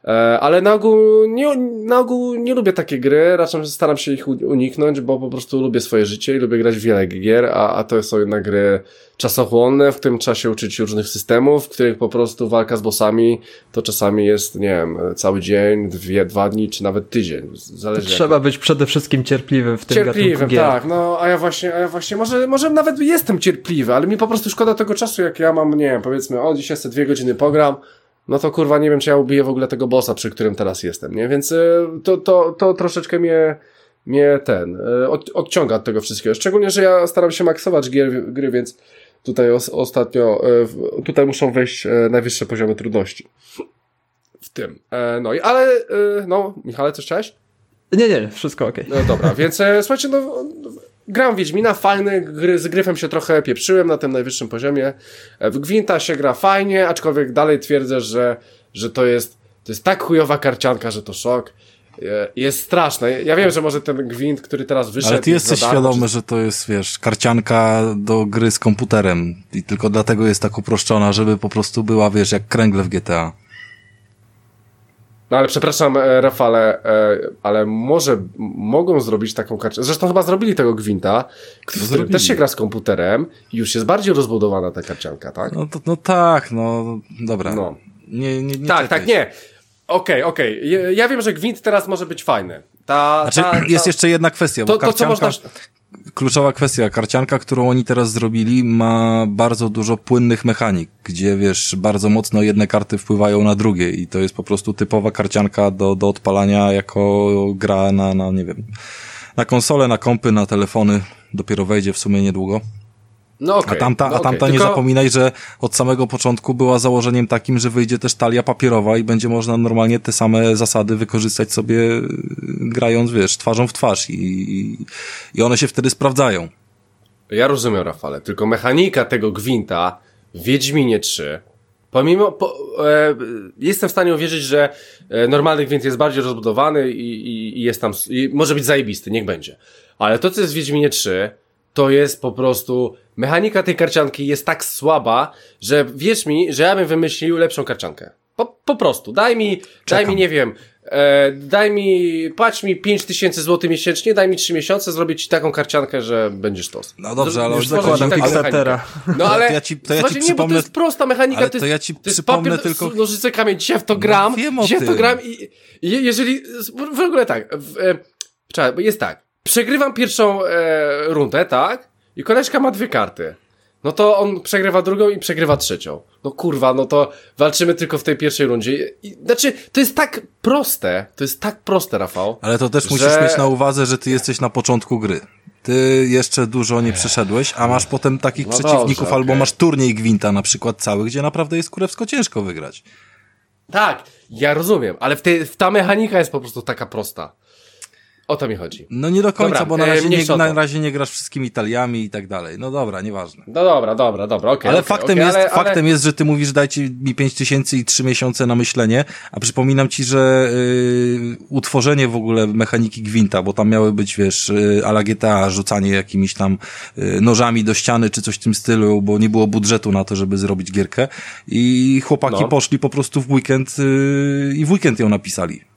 E, ale na ogół, nie, na ogół nie lubię takie gry, raczej staram się ich uniknąć, bo po prostu lubię swoje życie i lubię grać w wiele gier, a, a to są jednak gry czasochłonne, w którym trzeba się uczyć różnych systemów, w których po prostu walka z bossami to czasami jest, nie wiem, cały dzień, dwie, dwa dni, czy nawet tydzień. Zależy Trzeba jak... być przede wszystkim cierpliwym w tym Cierpliwym, tak. No, a ja właśnie, a ja właśnie, może, może nawet jestem cierpliwy, ale mi po prostu szkoda tego czasu, jak ja mam, nie wiem, powiedzmy, o, dzisiaj sobie dwie godziny pogram, no to kurwa nie wiem, czy ja ubiję w ogóle tego bossa, przy którym teraz jestem, nie? Więc y, to, to, to troszeczkę mnie, mnie ten, y, od, odciąga od tego wszystkiego. Szczególnie, że ja staram się maksować gier, gry, więc tutaj os, ostatnio, y, tutaj muszą wejść najwyższe poziomy trudności. W tym. E, no i ale, no, Michale, coś chciałeś? Nie, nie, wszystko ok. No dobra, <laughs> więc e, słuchajcie, no Gram Wiedźmina, fajny, gry, z gryfem się trochę pieprzyłem na tym najwyższym poziomie. E, w Gwinta się gra fajnie, aczkolwiek dalej twierdzę, że, że to jest, to jest tak chujowa karcianka, że to szok. E, jest straszne. Ja wiem, że może ten gwint, który teraz wyszedł. Ale ty jesteś świadomy, czy... że to jest, wiesz, karcianka do gry z komputerem i tylko dlatego jest tak uproszczona, żeby po prostu była, wiesz, jak kręgle w GTA. No ale przepraszam, e, Rafale, e, ale może mogą zrobić taką kartę. Zresztą chyba zrobili tego Gwinta, który też się gra z komputerem i już jest bardziej rozbudowana ta karcianka, tak? No, to, no tak, no dobra. No. Nie, nie, nie tak, tak, nie. Okej, okay, okej. Okay. Ja wiem, że Gwint teraz może być fajny. Ta, znaczy, ta, ta... jest jeszcze jedna kwestia, to, bo karcianka... To, co można kluczowa kwestia. Karcianka, którą oni teraz zrobili, ma bardzo dużo płynnych mechanik, gdzie wiesz, bardzo mocno jedne karty wpływają na drugie i to jest po prostu typowa karcianka do, do odpalania jako gra na, na, nie wiem, na konsole, na kompy, na telefony. Dopiero wejdzie w sumie niedługo. No okay, a tamta, no a tamta okay. nie Tylko... zapominaj, że od samego początku była założeniem takim, że wyjdzie też talia papierowa i będzie można normalnie te same zasady wykorzystać sobie grając, wiesz, twarzą w twarz i, i one się wtedy sprawdzają. Ja rozumiem, Rafale, tylko mechanika tego gwinta w Wiedźminie 3, pomimo, po, e, jestem w stanie uwierzyć, że e, normalny gwint jest bardziej rozbudowany i, i, i jest tam, i może być zajebisty, niech będzie. Ale to, co jest w Wiedźminie 3, to jest po prostu, mechanika tej karcianki jest tak słaba, że wierz mi, że ja bym wymyślił lepszą karciankę. Po, po prostu, daj mi, daj mi, nie wiem, e, daj mi, płać mi 5000 zł miesięcznie, daj mi 3 miesiące, zrobię ci taką karciankę, że będziesz tos. No dobrze, ale Już zakładam Kickstartera. No ale, to <laughs> ja ci- to ja ci słuchajcie, nie, przypomnę- to jest prosta mechanika, ale to to ja ci to jest przypomnę papier, tylko- nożyce, kamień, dzisiaj w to gram, No wiem o dzisiaj w to gram i, i jeżeli, w ogóle tak, w, e, czekaj, jest tak, przegrywam pierwszą e, rundę, tak, i koleżka ma dwie karty. No to on przegrywa drugą i przegrywa trzecią. No kurwa, no to walczymy tylko w tej pierwszej rundzie. I, znaczy, to jest tak proste, to jest tak proste, Rafał. Ale to też że- musisz mieć na uwadze, że ty jesteś na początku gry. Ty jeszcze dużo nie przeszedłeś, a masz potem takich No przeciwników, dobrze, albo okej. masz turniej gwinta na przykład cały, gdzie naprawdę jest kurewsko ciężko wygrać. Tak, ja rozumiem, ale w tej, w ta mechanika jest po prostu taka prosta. O to mi chodzi. No nie do końca, Dobra, bo na e, razie, nie, na razie nie grasz wszystkimi Italiami i tak dalej. No dobra, nieważne. No dobra, dobra, dobra, okej. ale okej, faktem, okej, jest, ale, ale... faktem jest, że ty mówisz dajcie mi 5 tysięcy i 3 miesiące na myślenie, a przypominam ci, że y, utworzenie w ogóle mechaniki gwinta, bo tam miały być, wiesz, y, a la GTA, rzucanie jakimiś tam y, nożami do ściany czy coś w tym stylu, bo nie było budżetu na to, żeby zrobić gierkę i chłopaki No. poszli po prostu w weekend y, i w weekend ją napisali.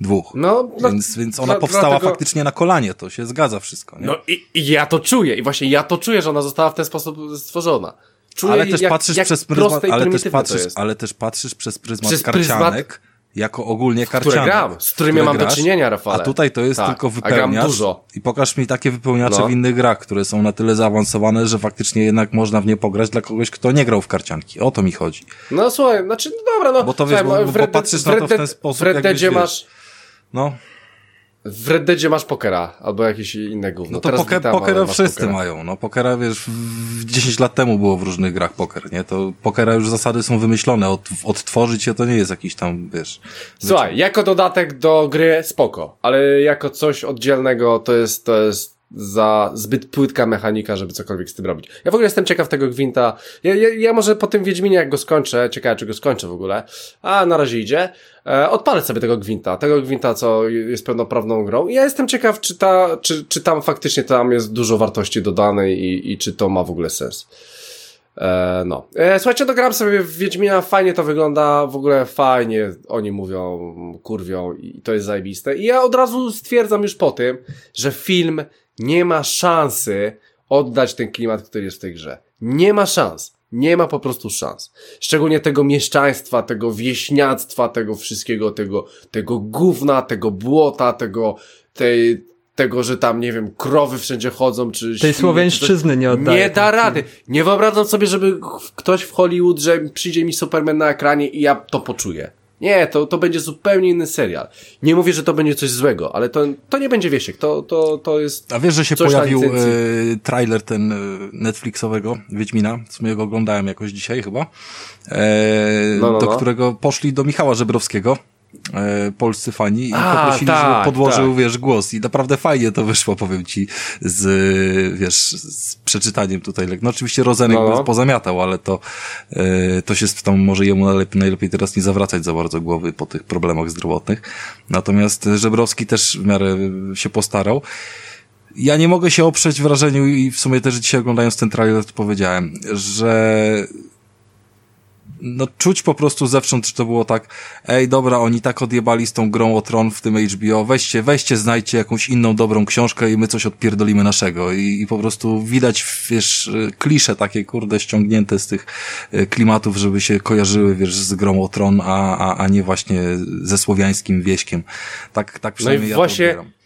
Dwóch. No, no, Więc, więc ona dla- powstała dlatego- faktycznie na kolanie, to się zgadza wszystko, nie? No i, i ja to czuję i właśnie ja to czuję, że ona została w ten sposób stworzona. Czuję, ale też jak, patrzysz jak przez pryzmat, ale też patrzysz, ale też patrzysz przez pryzmat Przez karcianek, jako ogólnie które karcianek. gram, z którymi mam do grasz, czynienia, Rafale. A tutaj to jest Tak, tylko wypełniacz. dużo. I pokaż mi takie wypełniacze No. w innych grach, które są na tyle zaawansowane, że faktycznie jednak można w nie pograć dla kogoś, kto nie grał w karcianki. O to mi chodzi. No słuchaj, znaczy, no dobra, no. Bo to wiesz, bo- bo Dead- patrzysz na to w ten sposób, jakbyś, masz, No, w Red Deadzie masz pokera, albo jakieś inne gówno. no to Teraz ale pokera wszyscy pokera. mają. No pokera, wiesz, w- 10 lat temu było w różnych grach poker, nie? To pokera już zasady są wymyślone. Od, odtworzyć je to nie jest jakiś tam, wiesz... Słuchaj, jako dodatek do gry spoko, ale jako coś oddzielnego to jest, to jest za zbyt płytka mechanika, żeby cokolwiek z tym robić. Ja w ogóle jestem ciekaw tego Gwinta. Ja, ja, ja może po tym Wiedźminie, jak go skończę, ciekawe czy go skończę w ogóle, a na razie idzie, e, odpalę sobie tego Gwinta, tego Gwinta, co jest pełnoprawną grą. I ja jestem ciekaw, czy ta, czy, czy tam faktycznie tam jest dużo wartości dodanej i, i czy to ma w ogóle sens. E, no. E, słuchajcie, dogram sobie w Wiedźmina, fajnie to wygląda, w ogóle fajnie oni mówią, kurwią i to jest zajebiste. I ja od razu stwierdzam już po tym, że film nie ma szansy oddać ten klimat, który jest w tej grze. Nie ma szans. Nie ma po prostu szans. Szczególnie tego mieszczaństwa, tego wieśniactwa, tego wszystkiego, tego, tego gówna, tego błota, tego, tej, tego, że tam, nie wiem, krowy wszędzie chodzą, czy... Tej świnie, czy słowiańszczyzny nie oddaje. nie da rady. Nie wyobrażam sobie, żeby ktoś w Hollywood, że przyjdzie mi Superman na ekranie i ja to poczuję. Nie, to, to będzie zupełnie inny serial. Nie mówię, że to będzie coś złego, ale to, to nie będzie Wiesiek. To, to, to jest... A wiesz, że się pojawił e, trailer ten e, Netflixowego Wiedźmina, w sumie go oglądałem jakoś dzisiaj chyba, e, No, no, do no. którego poszli do Michała Żebrowskiego, polscy fani i A, poprosili, tak, żeby podłożył, tak. wiesz, głos i naprawdę fajnie to wyszło, powiem ci, z, e, wiesz, z przeczytaniem tutaj. No oczywiście Rozenek No, pozamiatał, ale to, e, to się tam może jemu najlepiej, najlepiej teraz nie zawracać za bardzo głowy po tych problemach zdrowotnych. Natomiast Żebrowski też w miarę się postarał. Ja nie mogę się oprzeć wrażeniu i w sumie też dzisiaj oglądając ten trailer to powiedziałem, że no czuć po prostu zewsząd, że to było tak, ej dobra, oni tak odjebali z tą grą o Tron w tym HBO, weźcie, weźcie, znajdźcie jakąś inną dobrą książkę i my coś odpierdolimy naszego i, i po prostu widać, wiesz, klisze takie, kurde, ściągnięte z tych e, klimatów, żeby się kojarzyły, wiesz, z grą o Tron, a, a, a nie właśnie ze słowiańskim wieśkiem. Tak, tak przynajmniej ja właśnie to odbieram.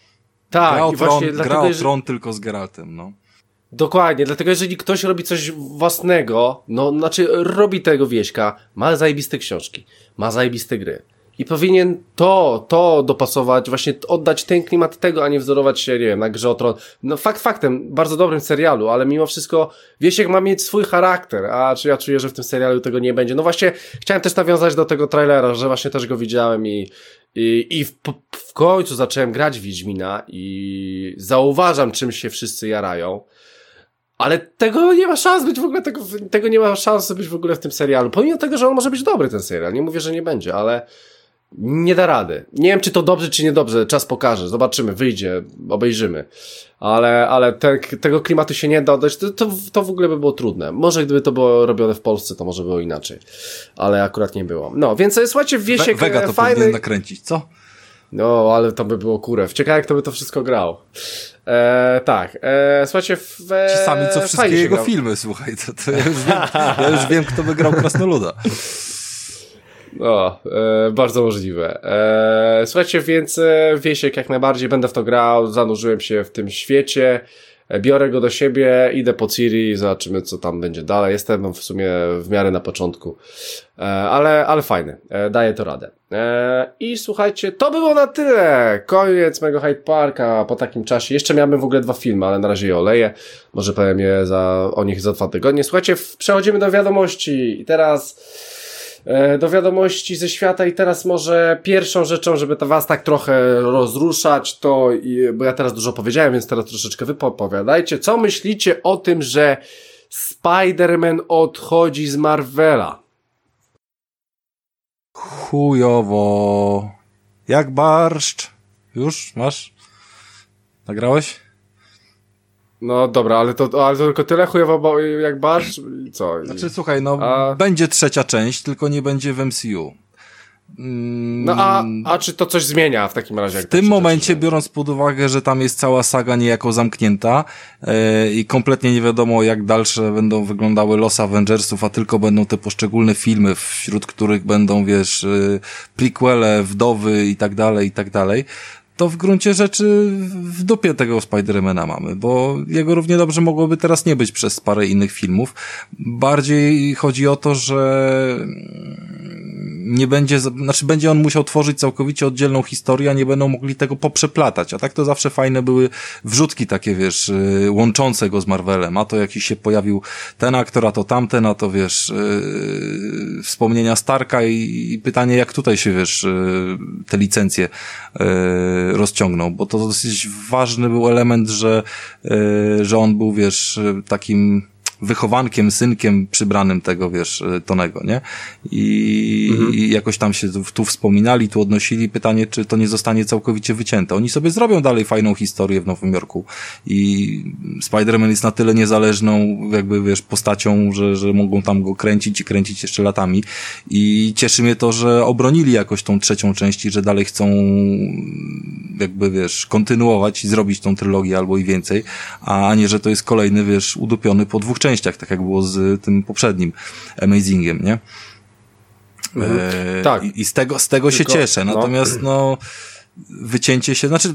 Tak, gra o i Tron, właśnie gra dlatego, o Tron tylko z Geraltem, no. Dokładnie, dlatego jeżeli ktoś robi coś własnego, no znaczy robi tego wieśka, ma zajebiste książki, ma zajebiste gry. I powinien to, to dopasować, właśnie oddać ten klimat tego, a nie wzorować się, nie wiem, na grze o tron. No fakt faktem, bardzo dobrym serialu, ale mimo wszystko Wiesiek ma mieć swój charakter, a czy ja czuję, że w tym serialu tego nie będzie. No właśnie, chciałem też nawiązać do tego trailera, że właśnie też go widziałem i, i, i w, w końcu zacząłem grać Wiedźmina i zauważam, czym się wszyscy jarają. Ale tego nie ma szans być w ogóle, tego, tego nie ma szans być w ogóle w tym serialu. Pomimo tego, że on może być dobry, ten serial. Nie mówię, że nie będzie, ale nie da rady. Nie wiem, czy to dobrze, czy niedobrze. Czas pokaże. Zobaczymy, wyjdzie, obejrzymy. Ale, ale te, tego klimatu się nie da oddać. To, to, to w ogóle by było trudne. Może gdyby to było robione w Polsce, to może było inaczej. Ale akurat nie było. No, więc słuchajcie, Wiesiek We, Wega to fajny... powinien nakręcić, co? No, ale to by było kurew. Ciekawe, jak to by to wszystko grał. E, tak, e, słuchajcie, w, Ci sami co wszystkie jego grał. filmy, słuchaj, to, to ja, już wiem, ja już wiem, kto by grał Krasnoluda. O, e, bardzo możliwe. E, słuchajcie, więc e, Wiesiek jak najbardziej będę w to grał, zanurzyłem się w tym świecie, e, biorę go do siebie, idę po Ciri, zobaczymy co tam będzie dalej. Jestem w sumie w miarę na początku, e, ale, ale fajny, e, daję to radę. I słuchajcie, to było na tyle. Koniec mego Hyde Parka po takim czasie. Jeszcze miałem w ogóle dwa filmy, ale na razie je oleję. Może powiem je za, o nich za dwa tygodnie. Słuchajcie, przechodzimy do wiadomości i teraz E, do wiadomości ze świata i teraz może pierwszą rzeczą, żeby to was tak trochę rozruszać, to, bo ja teraz dużo powiedziałem, więc teraz troszeczkę wy powiadajcie, co myślicie o tym, że Spider-Man odchodzi z Marvela? Chujowo. Jak barszcz. Już? Masz? Nagrałeś? No dobra, ale to, ale to tylko tyle chujowo jak barsz, co? Znaczy słuchaj, no a... będzie trzecia część, tylko nie będzie w MCU. Mm, no a, a czy to coś zmienia w takim razie? W tym momencie, biorąc pod uwagę, że tam jest cała saga niejako zamknięta yy, i kompletnie nie wiadomo, jak dalsze będą wyglądały losy Avengersów, a tylko będą te poszczególne filmy, wśród których będą, wiesz, yy, prequele, wdowy i tak dalej, i tak dalej, to w gruncie rzeczy w dupie tego Spidermana mamy, bo jego równie dobrze mogłoby teraz nie być przez parę innych filmów. Bardziej chodzi o to, że nie będzie, znaczy będzie on musiał tworzyć całkowicie oddzielną historię, a nie będą mogli tego poprzeplatać. A tak to zawsze fajne były wrzutki takie, wiesz, y, łączące go z Marvelem. A to jakiś się pojawił ten aktor, a to tamten, a to wiesz, yy, wspomnienia Starka i, pytanie, jak tutaj się, wiesz, yy, te licencje yy, rozciągną, bo to dosyć ważny był element, że, yy, że on był, wiesz, takim wychowankiem, synkiem przybranym tego, wiesz, e, Tonego, nie? I, mhm. i jakoś tam się tu, tu wspominali, tu odnosili pytanie, czy to nie zostanie całkowicie wycięte. Oni sobie zrobią dalej fajną historię w Nowym Jorku i Spider-Man jest na tyle niezależną, jakby, wiesz, postacią, że, że mogą tam go kręcić i kręcić jeszcze latami i cieszy mnie to, że obronili jakoś tą trzecią część i że dalej chcą jakby, wiesz, kontynuować i zrobić tą trylogię albo i więcej, a nie, że to jest kolejny, wiesz, udupiony po dwóch częściach częściach, tak jak było z tym poprzednim Amazingiem, nie? Mhm. E, tak. I, I, z tego, z tego Tylko, się cieszę. No. Natomiast, no. no, wycięcie się, znaczy,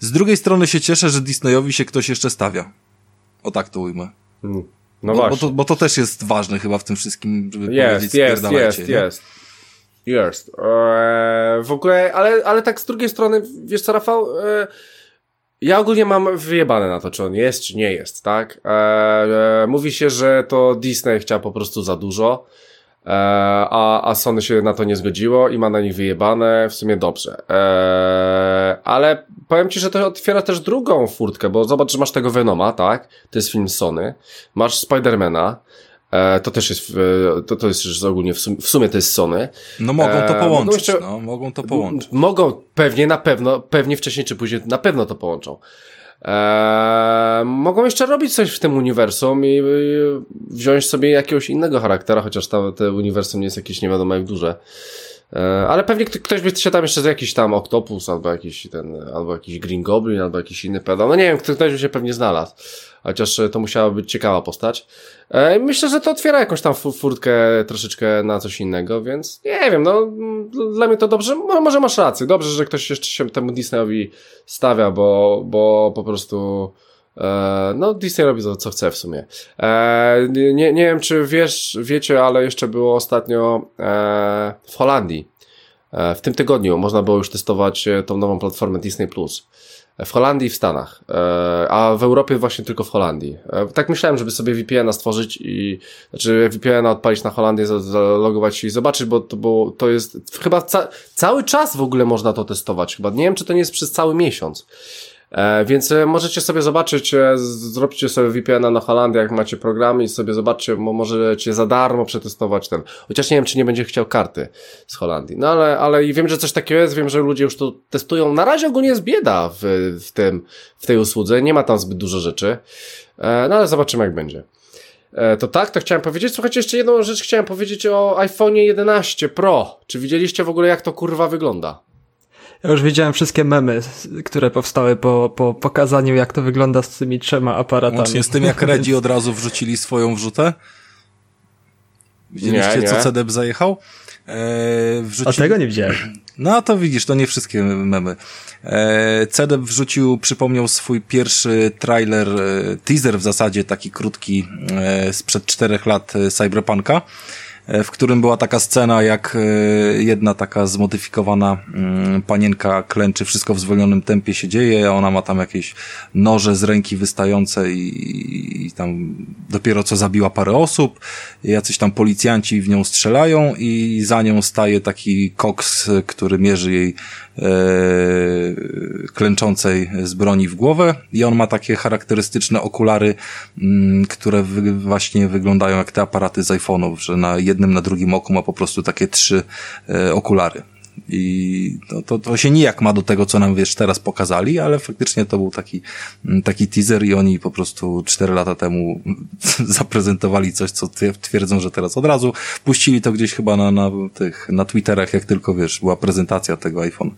z drugiej strony się cieszę, że Disneyowi się ktoś jeszcze stawia. O tak to ujmę. Mm. No bo, właśnie. Bo to, bo to też jest ważne chyba w tym wszystkim, żeby jest, powiedzieć jest, jest, jest, jest. Jest. Eee, w ogóle, ale, ale tak z drugiej strony, wiesz co, Rafał, eee, ja ogólnie mam wyjebane na to, czy on jest, czy nie jest, tak? Eee, mówi się, że to Disney chciał po prostu za dużo, eee, a, a Sony się na to nie zgodziło i ma na nich wyjebane, w sumie dobrze. Eee, ale powiem Ci, że to otwiera też drugą furtkę, bo zobacz, że masz tego Venoma, tak? To jest film Sony. Masz Spidermana, to też jest, to, to jest ogólnie w sumie, w sumie to jest Sony. No mogą to e, połączyć, mogą jeszcze, no, mogą to połączyć. Mogą, pewnie, na pewno, pewnie wcześniej czy później na pewno to połączą. Eee, mogą jeszcze robić coś w tym uniwersum i, i wziąć sobie jakiegoś innego charaktera, chociaż to, to uniwersum nie jest jakieś nie wiadomo jak duże. Eee, ale pewnie ktoś by się tam jeszcze z jakiś tam Octopus, albo jakiś ten, albo jakiś Green Goblin, albo jakiś inny pedał. No nie wiem, ktoś by się pewnie znalazł chociaż to musiała być ciekawa postać. E, myślę, że to otwiera jakąś tam furtkę troszeczkę na coś innego, więc nie wiem, no dla mnie to dobrze, może masz rację, dobrze, że ktoś jeszcze się temu Disneyowi stawia, bo, bo po prostu e, no Disney robi to, co chce w sumie. E, nie, nie wiem, czy wiesz, wiecie, ale jeszcze było ostatnio w Holandii, w tym tygodniu można było już testować tą nową platformę Disney+. Plus w Holandii i w Stanach, e, a w Europie właśnie tylko w Holandii. E, tak myślałem, żeby sobie VPN-a stworzyć i, znaczy VPN-a odpalić na Holandię, zalogować się i zobaczyć, bo to, bo to jest, chyba ca cały czas w ogóle można to testować, chyba. Nie wiem, czy to nie jest przez cały miesiąc. E, więc e, możecie sobie zobaczyć, e, zróbcie sobie VPN-a na Holandię, jak macie programy i sobie zobaczcie, bo możecie za darmo przetestować ten. Chociaż nie wiem, czy nie będzie chciał karty z Holandii. No ale, ale i wiem, że coś takiego jest, wiem, że ludzie już to testują. Na razie ogólnie jest bieda w, w tym, w tej usłudze, nie ma tam zbyt dużo rzeczy. No ale zobaczymy, jak będzie. To tak, to chciałem powiedzieć. Słuchajcie, jeszcze jedną rzecz chciałem powiedzieć o iPhone 11 Pro. Czy widzieliście w ogóle, jak to kurwa wygląda? Ja już widziałem wszystkie memy, które powstały po, po pokazaniu, jak to wygląda z tymi trzema aparatami. Łącznie z tym, jak <laughs> Redzi od razu wrzucili swoją wrzutę. Widzieliście, nie, nie. co CDEP zajechał? Eee, wrzuci... A tego nie widziałem. No to widzisz, to nie wszystkie memy. Eee, wrzucił, przypomniał swój pierwszy trailer, e, teaser w zasadzie, taki krótki, e, sprzed czterech lat e, Cyberpunka. E, w którym była taka scena, jak e, jedna taka zmodyfikowana mm, panienka klęczy, wszystko w zwolnionym tempie się dzieje, ona ma tam jakieś noże z ręki wystające i, i tam dopiero co zabiła parę osób, jacyś tam policjanci w nią strzelają i za nią staje taki koks, który mierzy jej e, klęczącej z broni w głowę i on ma takie charakterystyczne okulary, mm, które wy, właśnie wyglądają jak te aparaty z iPhone'ów, że na jednym, na drugim oku ma po prostu takie trzy e, okulary. I to, to, to się nijak ma do tego, co nam wiesz teraz pokazali, ale faktycznie to był taki, mm, taki teaser i oni po prostu cztery lata temu <laughs> zaprezentowali coś, co twierdzą, że teraz od razu puścili to gdzieś chyba na, na tych, na Twitterach, jak tylko wiesz, była prezentacja tego iPhone.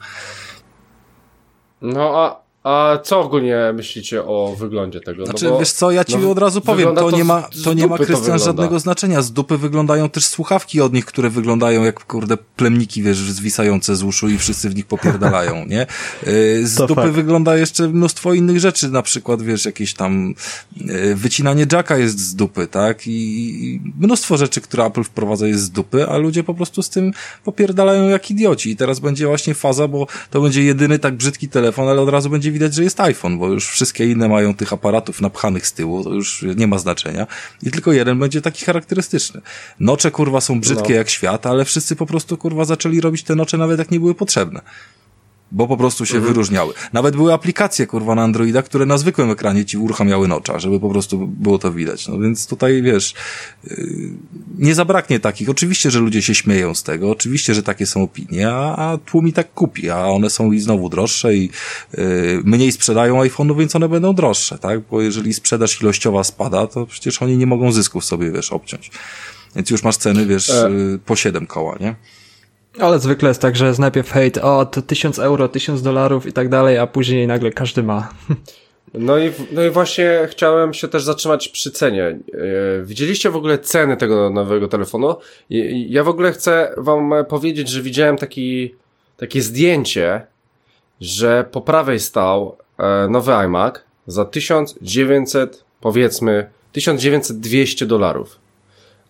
No a a co ogólnie myślicie o wyglądzie tego? No znaczy, no bo, wiesz co, ja ci no, od razu powiem, to, to, nie ma, to nie ma, Krystian, żadnego znaczenia. Z dupy wyglądają też słuchawki od nich, które wyglądają jak, kurde, plemniki, wiesz, zwisające z uszu i wszyscy w nich popierdalają, nie? Y, z to dupy fakt. wygląda jeszcze mnóstwo innych rzeczy, na przykład, wiesz, jakieś tam y, wycinanie jacka jest z dupy, tak? I mnóstwo rzeczy, które Apple wprowadza jest z dupy, a ludzie po prostu z tym popierdalają jak idioci. I teraz będzie właśnie faza, bo to będzie jedyny tak brzydki telefon, ale od razu będzie widać, że jest iPhone, bo już wszystkie inne mają tych aparatów napchanych z tyłu, to już nie ma znaczenia. I tylko jeden będzie taki charakterystyczny. Nocze kurwa są brzydkie no. jak świat, ale wszyscy po prostu kurwa zaczęli robić te nocze nawet jak nie były potrzebne bo po prostu się mhm. wyróżniały. Nawet były aplikacje, kurwa, na Androida, które na zwykłym ekranie ci uruchamiały nocza, żeby po prostu było to widać. No więc tutaj, wiesz, yy, nie zabraknie takich. Oczywiście, że ludzie się śmieją z tego, oczywiście, że takie są opinie, a, a tłum i tak kupi, a one są i znowu droższe i yy, mniej sprzedają iPhone'ów, więc one będą droższe, tak? Bo jeżeli sprzedaż ilościowa spada, to przecież oni nie mogą zysków sobie, wiesz, obciąć. Więc już masz ceny, wiesz, e... yy, po 7 koła, nie? Ale zwykle jest tak, że jest najpierw hejt, o to 1000 euro, 1000 dolarów i tak dalej, a później nagle każdy ma. No i, no i właśnie chciałem się też zatrzymać przy cenie. E, widzieliście w ogóle ceny tego nowego telefonu? Ja w ogóle chcę wam powiedzieć, że widziałem taki, takie zdjęcie, że po prawej stał e, nowy iMac za 1900, powiedzmy, 1900-200 dolarów.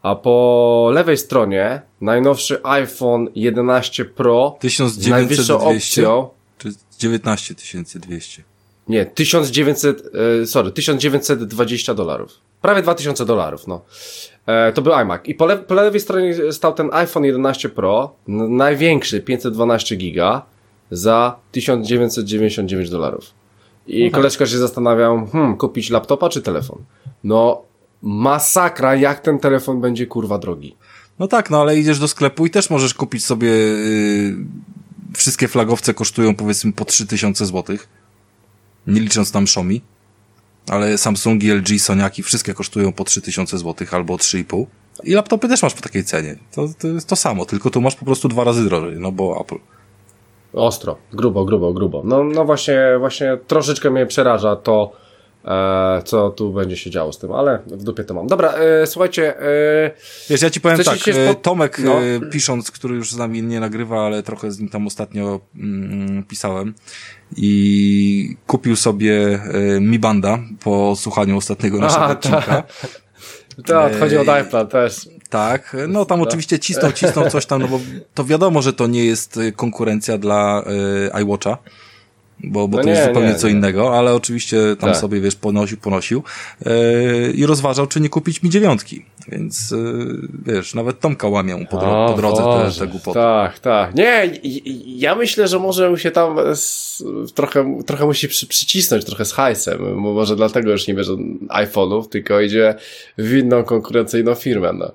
A po lewej stronie najnowszy iPhone 11 Pro 1900 z najwyższą opcją. Czy 19200? Nie, 1900, e, sorry, 1920 dolarów. Prawie 2000 dolarów, no. E, to był iMac. I po, le po lewej stronie stał ten iPhone 11 Pro, największy, 512 giga, za 1999 dolarów. I koleżka się zastanawiał, hmm, kupić laptopa czy telefon? No, masakra, jak ten telefon będzie kurwa drogi. No tak, no ale idziesz do sklepu i też możesz kupić sobie yy, wszystkie flagowce kosztują powiedzmy po 3000 złotych. Nie licząc tam Xiaomi. Ale Samsungi, LG, Soniaki wszystkie kosztują po 3000 złotych albo 3,5. I laptopy też masz po takiej cenie. To, to jest to samo, tylko tu masz po prostu dwa razy drożej, no bo Apple. Ostro, grubo, grubo, grubo. No, no właśnie, właśnie troszeczkę mnie przeraża to, co tu będzie się działo z tym, ale w dupie to mam. Dobra, e, słuchajcie. E, Wiesz, ja ci powiem tak, spo... Tomek no. e, pisząc, który już z nami nie nagrywa, ale trochę z nim tam ostatnio mm, pisałem i kupił sobie e, Mi Banda po słuchaniu ostatniego <laughs> naszego A, odcinka. Tak, ta, chodzi o iPad też. Tak, no tam oczywiście cisnął, cisnął coś tam, no bo to wiadomo, że to nie jest konkurencja dla iWatcha bo, bo no to nie, jest zupełnie nie, co nie. innego, ale oczywiście tam tak. sobie, wiesz, ponosił, ponosił yy, i rozważał, czy nie kupić mi dziewiątki. Więc y, wiesz, nawet Tomka łamią po, dro po drodze te, te głupoty. Tak, tak. Nie, ja myślę, że może mu się tam trochę, trochę musi przy, przycisnąć trochę z hajsem. Może dlatego już nie bierze iPhone'ów, tylko idzie w inną konkurencyjną firmę. No.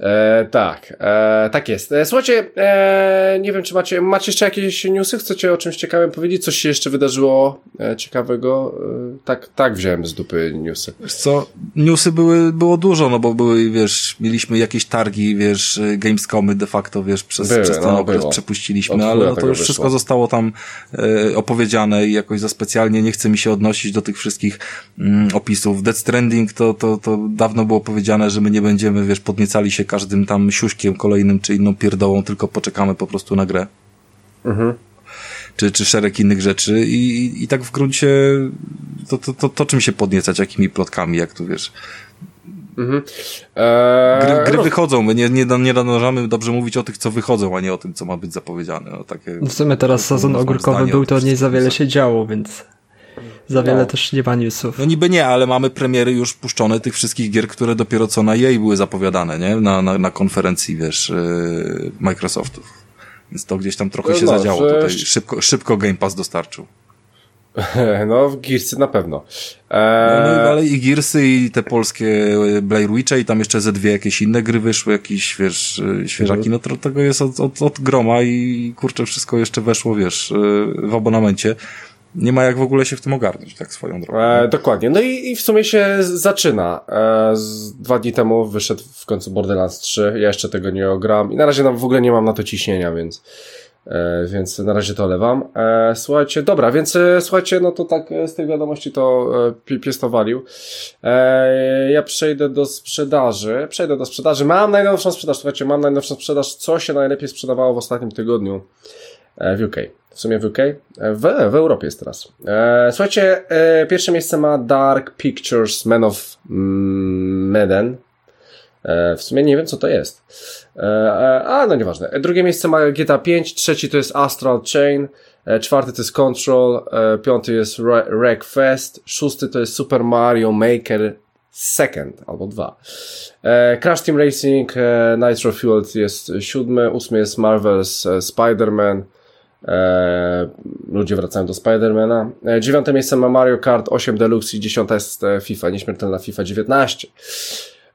E, tak, e, tak jest. E, słuchajcie, e, nie wiem, czy macie, macie jeszcze jakieś newsy? Chcecie o czymś ciekawym powiedzieć? Coś się jeszcze wydarzyło e, ciekawego? E, tak, tak wziąłem z dupy newsy. Wiesz co, newsy były, było dużo, no bo były, wiesz, mieliśmy jakieś targi, wiesz, Gamescomy de facto, wiesz, przez, były, przez ten no, okres było. przepuściliśmy, ale no to już wyszło. wszystko zostało tam e, opowiedziane i jakoś za specjalnie nie chce mi się odnosić do tych wszystkich mm, opisów. Dead Stranding to, to, to dawno było powiedziane, że my nie będziemy, wiesz, podniecali się każdym tam siuśkiem kolejnym czy inną pierdołą, tylko poczekamy po prostu na grę. Mhm. Czy, czy szereg innych rzeczy i, i, i tak w gruncie to, to, to, to czym się podniecać, jakimi plotkami, jak tu wiesz. Mhm. Eee, gry, gry wychodzą, my nie, nie, nie nadążamy dobrze mówić o tych, co wychodzą, a nie o tym, co ma być zapowiedziane. No, takie, w sumie teraz sezon ogórkowy był, to nie za wiele się działo, więc za wiele no. też nie ma newsów. No niby nie, ale mamy premiery już puszczone tych wszystkich gier, które dopiero co na jej były zapowiadane, nie? Na, na, na konferencji, wiesz, yy, Microsoftów. Więc to gdzieś tam trochę no, się zadziało. Tutaj szybko, szybko Game Pass dostarczył. <laughs> No, w Gearsy na pewno. Eee... No, no, ale i Gearsy i te polskie Blair Witche i tam jeszcze ze dwie jakieś inne gry wyszły, jakieś, wiesz, świeżaki, no to tego jest od, od, od groma i kurczę, wszystko jeszcze weszło, wiesz, w abonamencie nie ma jak w ogóle się w tym ogarnąć, tak swoją drogą. E, dokładnie. No i, i w sumie się zaczyna. E, z, dwa dni temu wyszedł w końcu Borderlands 3. Ja jeszcze tego nie ogram i na razie w ogóle nie mam na to ciśnienia, więc e, więc na razie to olewam. E, słuchajcie, dobra, więc e, słuchajcie, no to tak e, z tej wiadomości to e, pies to walił. E, ja przejdę do sprzedaży. Przejdę do sprzedaży. Mam najnowszą sprzedaż, słuchajcie, mam najnowszą sprzedaż, co się najlepiej sprzedawało w ostatnim tygodniu w UK w sumie w UK, e, w, w Europie jest teraz. E, słuchajcie, e, pierwsze miejsce ma Dark Pictures Man of Meden. E, w sumie nie wiem, co to jest. E, e, a, no nieważne. Drugie miejsce ma GTA 5, trzeci to jest Astral Chain, czwarty to jest Control, piąty jest Wreckfest, szósty to jest Super Mario Maker Second albo dwa. Crash Team Racing, Nitro Fueled jest siódmy, ósmy jest Marvel's Spider-Man, ludzie wracają do Spidermana. E, dziewiąte miejsce ma Mario Kart 8 Deluxe i dziesiąta jest FIFA, nieśmiertelna FIFA 19.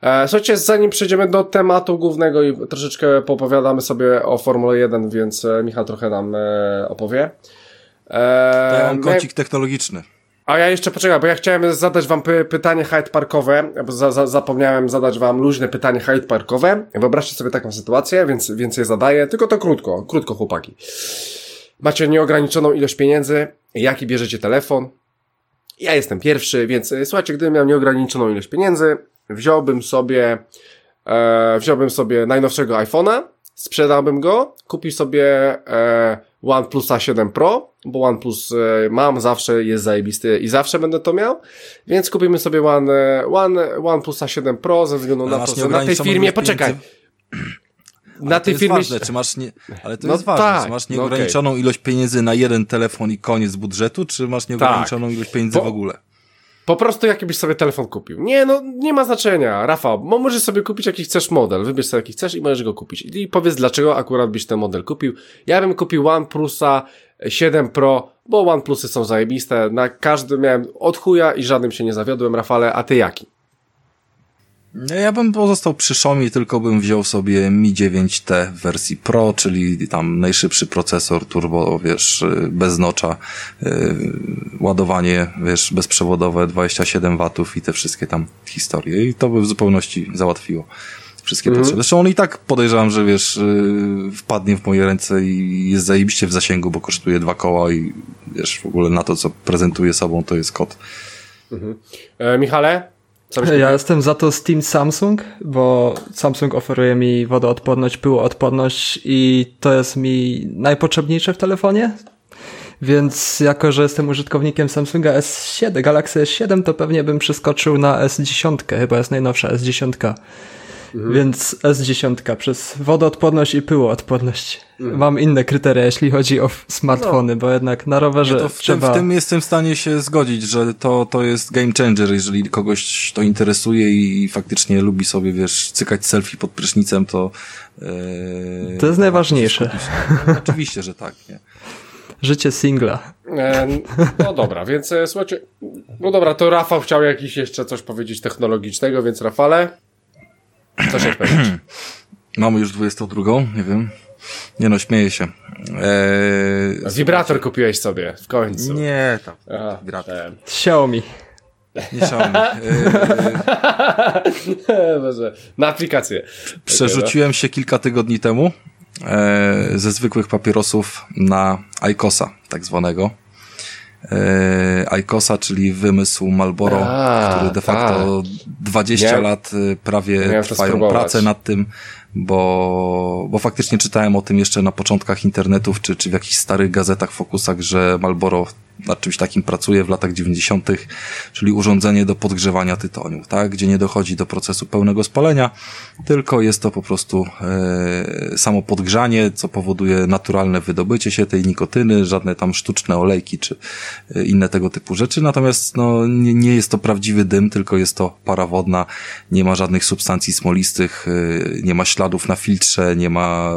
E, słuchajcie, zanim przejdziemy do tematu głównego i troszeczkę popowiadamy sobie o Formule 1, więc e, Michał trochę nam e, opowie. E, ja mam kącik technologiczny. A ja jeszcze poczekaj, bo ja chciałem zadać wam py pytanie Hyde Parkowe, bo za za zapomniałem zadać wam luźne pytanie Hyde Parkowe. Wyobraźcie sobie taką sytuację, więc, więc je zadaję, tylko to krótko, krótko chłopaki. Macie nieograniczoną ilość pieniędzy, jaki bierzecie telefon. Ja jestem pierwszy, więc słuchajcie, gdybym miał nieograniczoną ilość pieniędzy, wziąłbym sobie, e, wziąłbym sobie najnowszego iPhone'a, sprzedałbym go, kupił sobie e, OnePlusa 7 Pro, bo OnePlus e, mam, zawsze jest zajebisty i zawsze będę to miał, więc kupimy sobie One, One, OnePlusa 7 Pro ze względu na to, że na tej firmie, poczekaj, na tej firmie... Ważne, czy masz nie... Ale to no jest ważne, tak, czy masz nieograniczoną no okay. ilość pieniędzy na jeden telefon i koniec budżetu, czy masz nieograniczoną tak. ilość pieniędzy w ogóle? Po prostu jaki byś sobie telefon kupił. Nie, no nie ma znaczenia, Rafał, bo możesz sobie kupić jaki chcesz model, wybierz sobie jaki chcesz i możesz go kupić. I powiedz dlaczego akurat byś ten model kupił. Ja bym kupił OnePlusa 7 Pro, bo OnePlusy są zajebiste, na każdym miałem od chuja i żadnym się nie zawiodłem, Rafale, a ty jaki? Ja bym pozostał przy Xiaomi, tylko bym wziął sobie Mi 9T w wersji Pro, czyli tam najszybszy procesor turbo, wiesz, bez nocza, yy, ładowanie, wiesz, bezprzewodowe 27 watów i te wszystkie tam historie. I to by w zupełności załatwiło wszystkie mm. potrzeby. Zresztą on i tak podejrzewam, że wiesz, yy, wpadnie w moje ręce i jest zajebiście w zasięgu, bo kosztuje dwa koła i wiesz, w ogóle na to, co prezentuje sobą, to jest kod. Mhm. E, Michale? Ja jestem za to Steam Samsung, bo Samsung oferuje mi wodoodporność, pyłoodporność i to jest mi najpotrzebniejsze w telefonie. Więc jako, że jestem użytkownikiem Samsunga S7, Galaxy S7, to pewnie bym przeskoczył na S10, chyba jest najnowsza S10. Mhm. Więc S10 przez wodoodporność i pyłoodporność. Mhm. Mam inne kryteria, jeśli chodzi o smartfony, no. bo jednak na rowerze to w trzeba... Tym, w tym jestem w stanie się zgodzić, że to, to jest game changer, jeżeli kogoś to interesuje i faktycznie lubi sobie, wiesz, cykać selfie pod prysznicem, to... Yy, to jest najważniejsze. No, oczywiście, że tak, nie? Życie singla. E, no dobra, więc e, słuchajcie, no dobra, to Rafał chciał jakiś jeszcze coś powiedzieć technologicznego, więc Rafale, co się powiedzieć? <clears throat> Mamy już 22, nie wiem. Nie no, śmieję się. Eee, Wibrator kupiłeś sobie w końcu. Nie, tam. Wibrator. Xiaomi. Nie Xiaomi. Eee, <laughs> na aplikację. Przerzuciłem się kilka tygodni temu e, ze zwykłych papierosów na Icosa, tak zwanego. E, Icosa, czyli wymysł Malboro, A, który de facto tak. 20 lat e, prawie trwają prace nad tym bo, bo faktycznie czytałem o tym jeszcze na początkach internetów, czy, czy w jakichś starych gazetach, fokusach, że Malboro nad czymś takim pracuje w latach 90., czyli urządzenie do podgrzewania tytoniu, tak? gdzie nie dochodzi do procesu pełnego spalenia, tylko jest to po prostu e, samo podgrzanie, co powoduje naturalne wydobycie się tej nikotyny, żadne tam sztuczne olejki czy e, inne tego typu rzeczy. Natomiast no, nie, nie jest to prawdziwy dym, tylko jest to para wodna, nie ma żadnych substancji smolistych, e, nie ma śladów na filtrze, nie ma,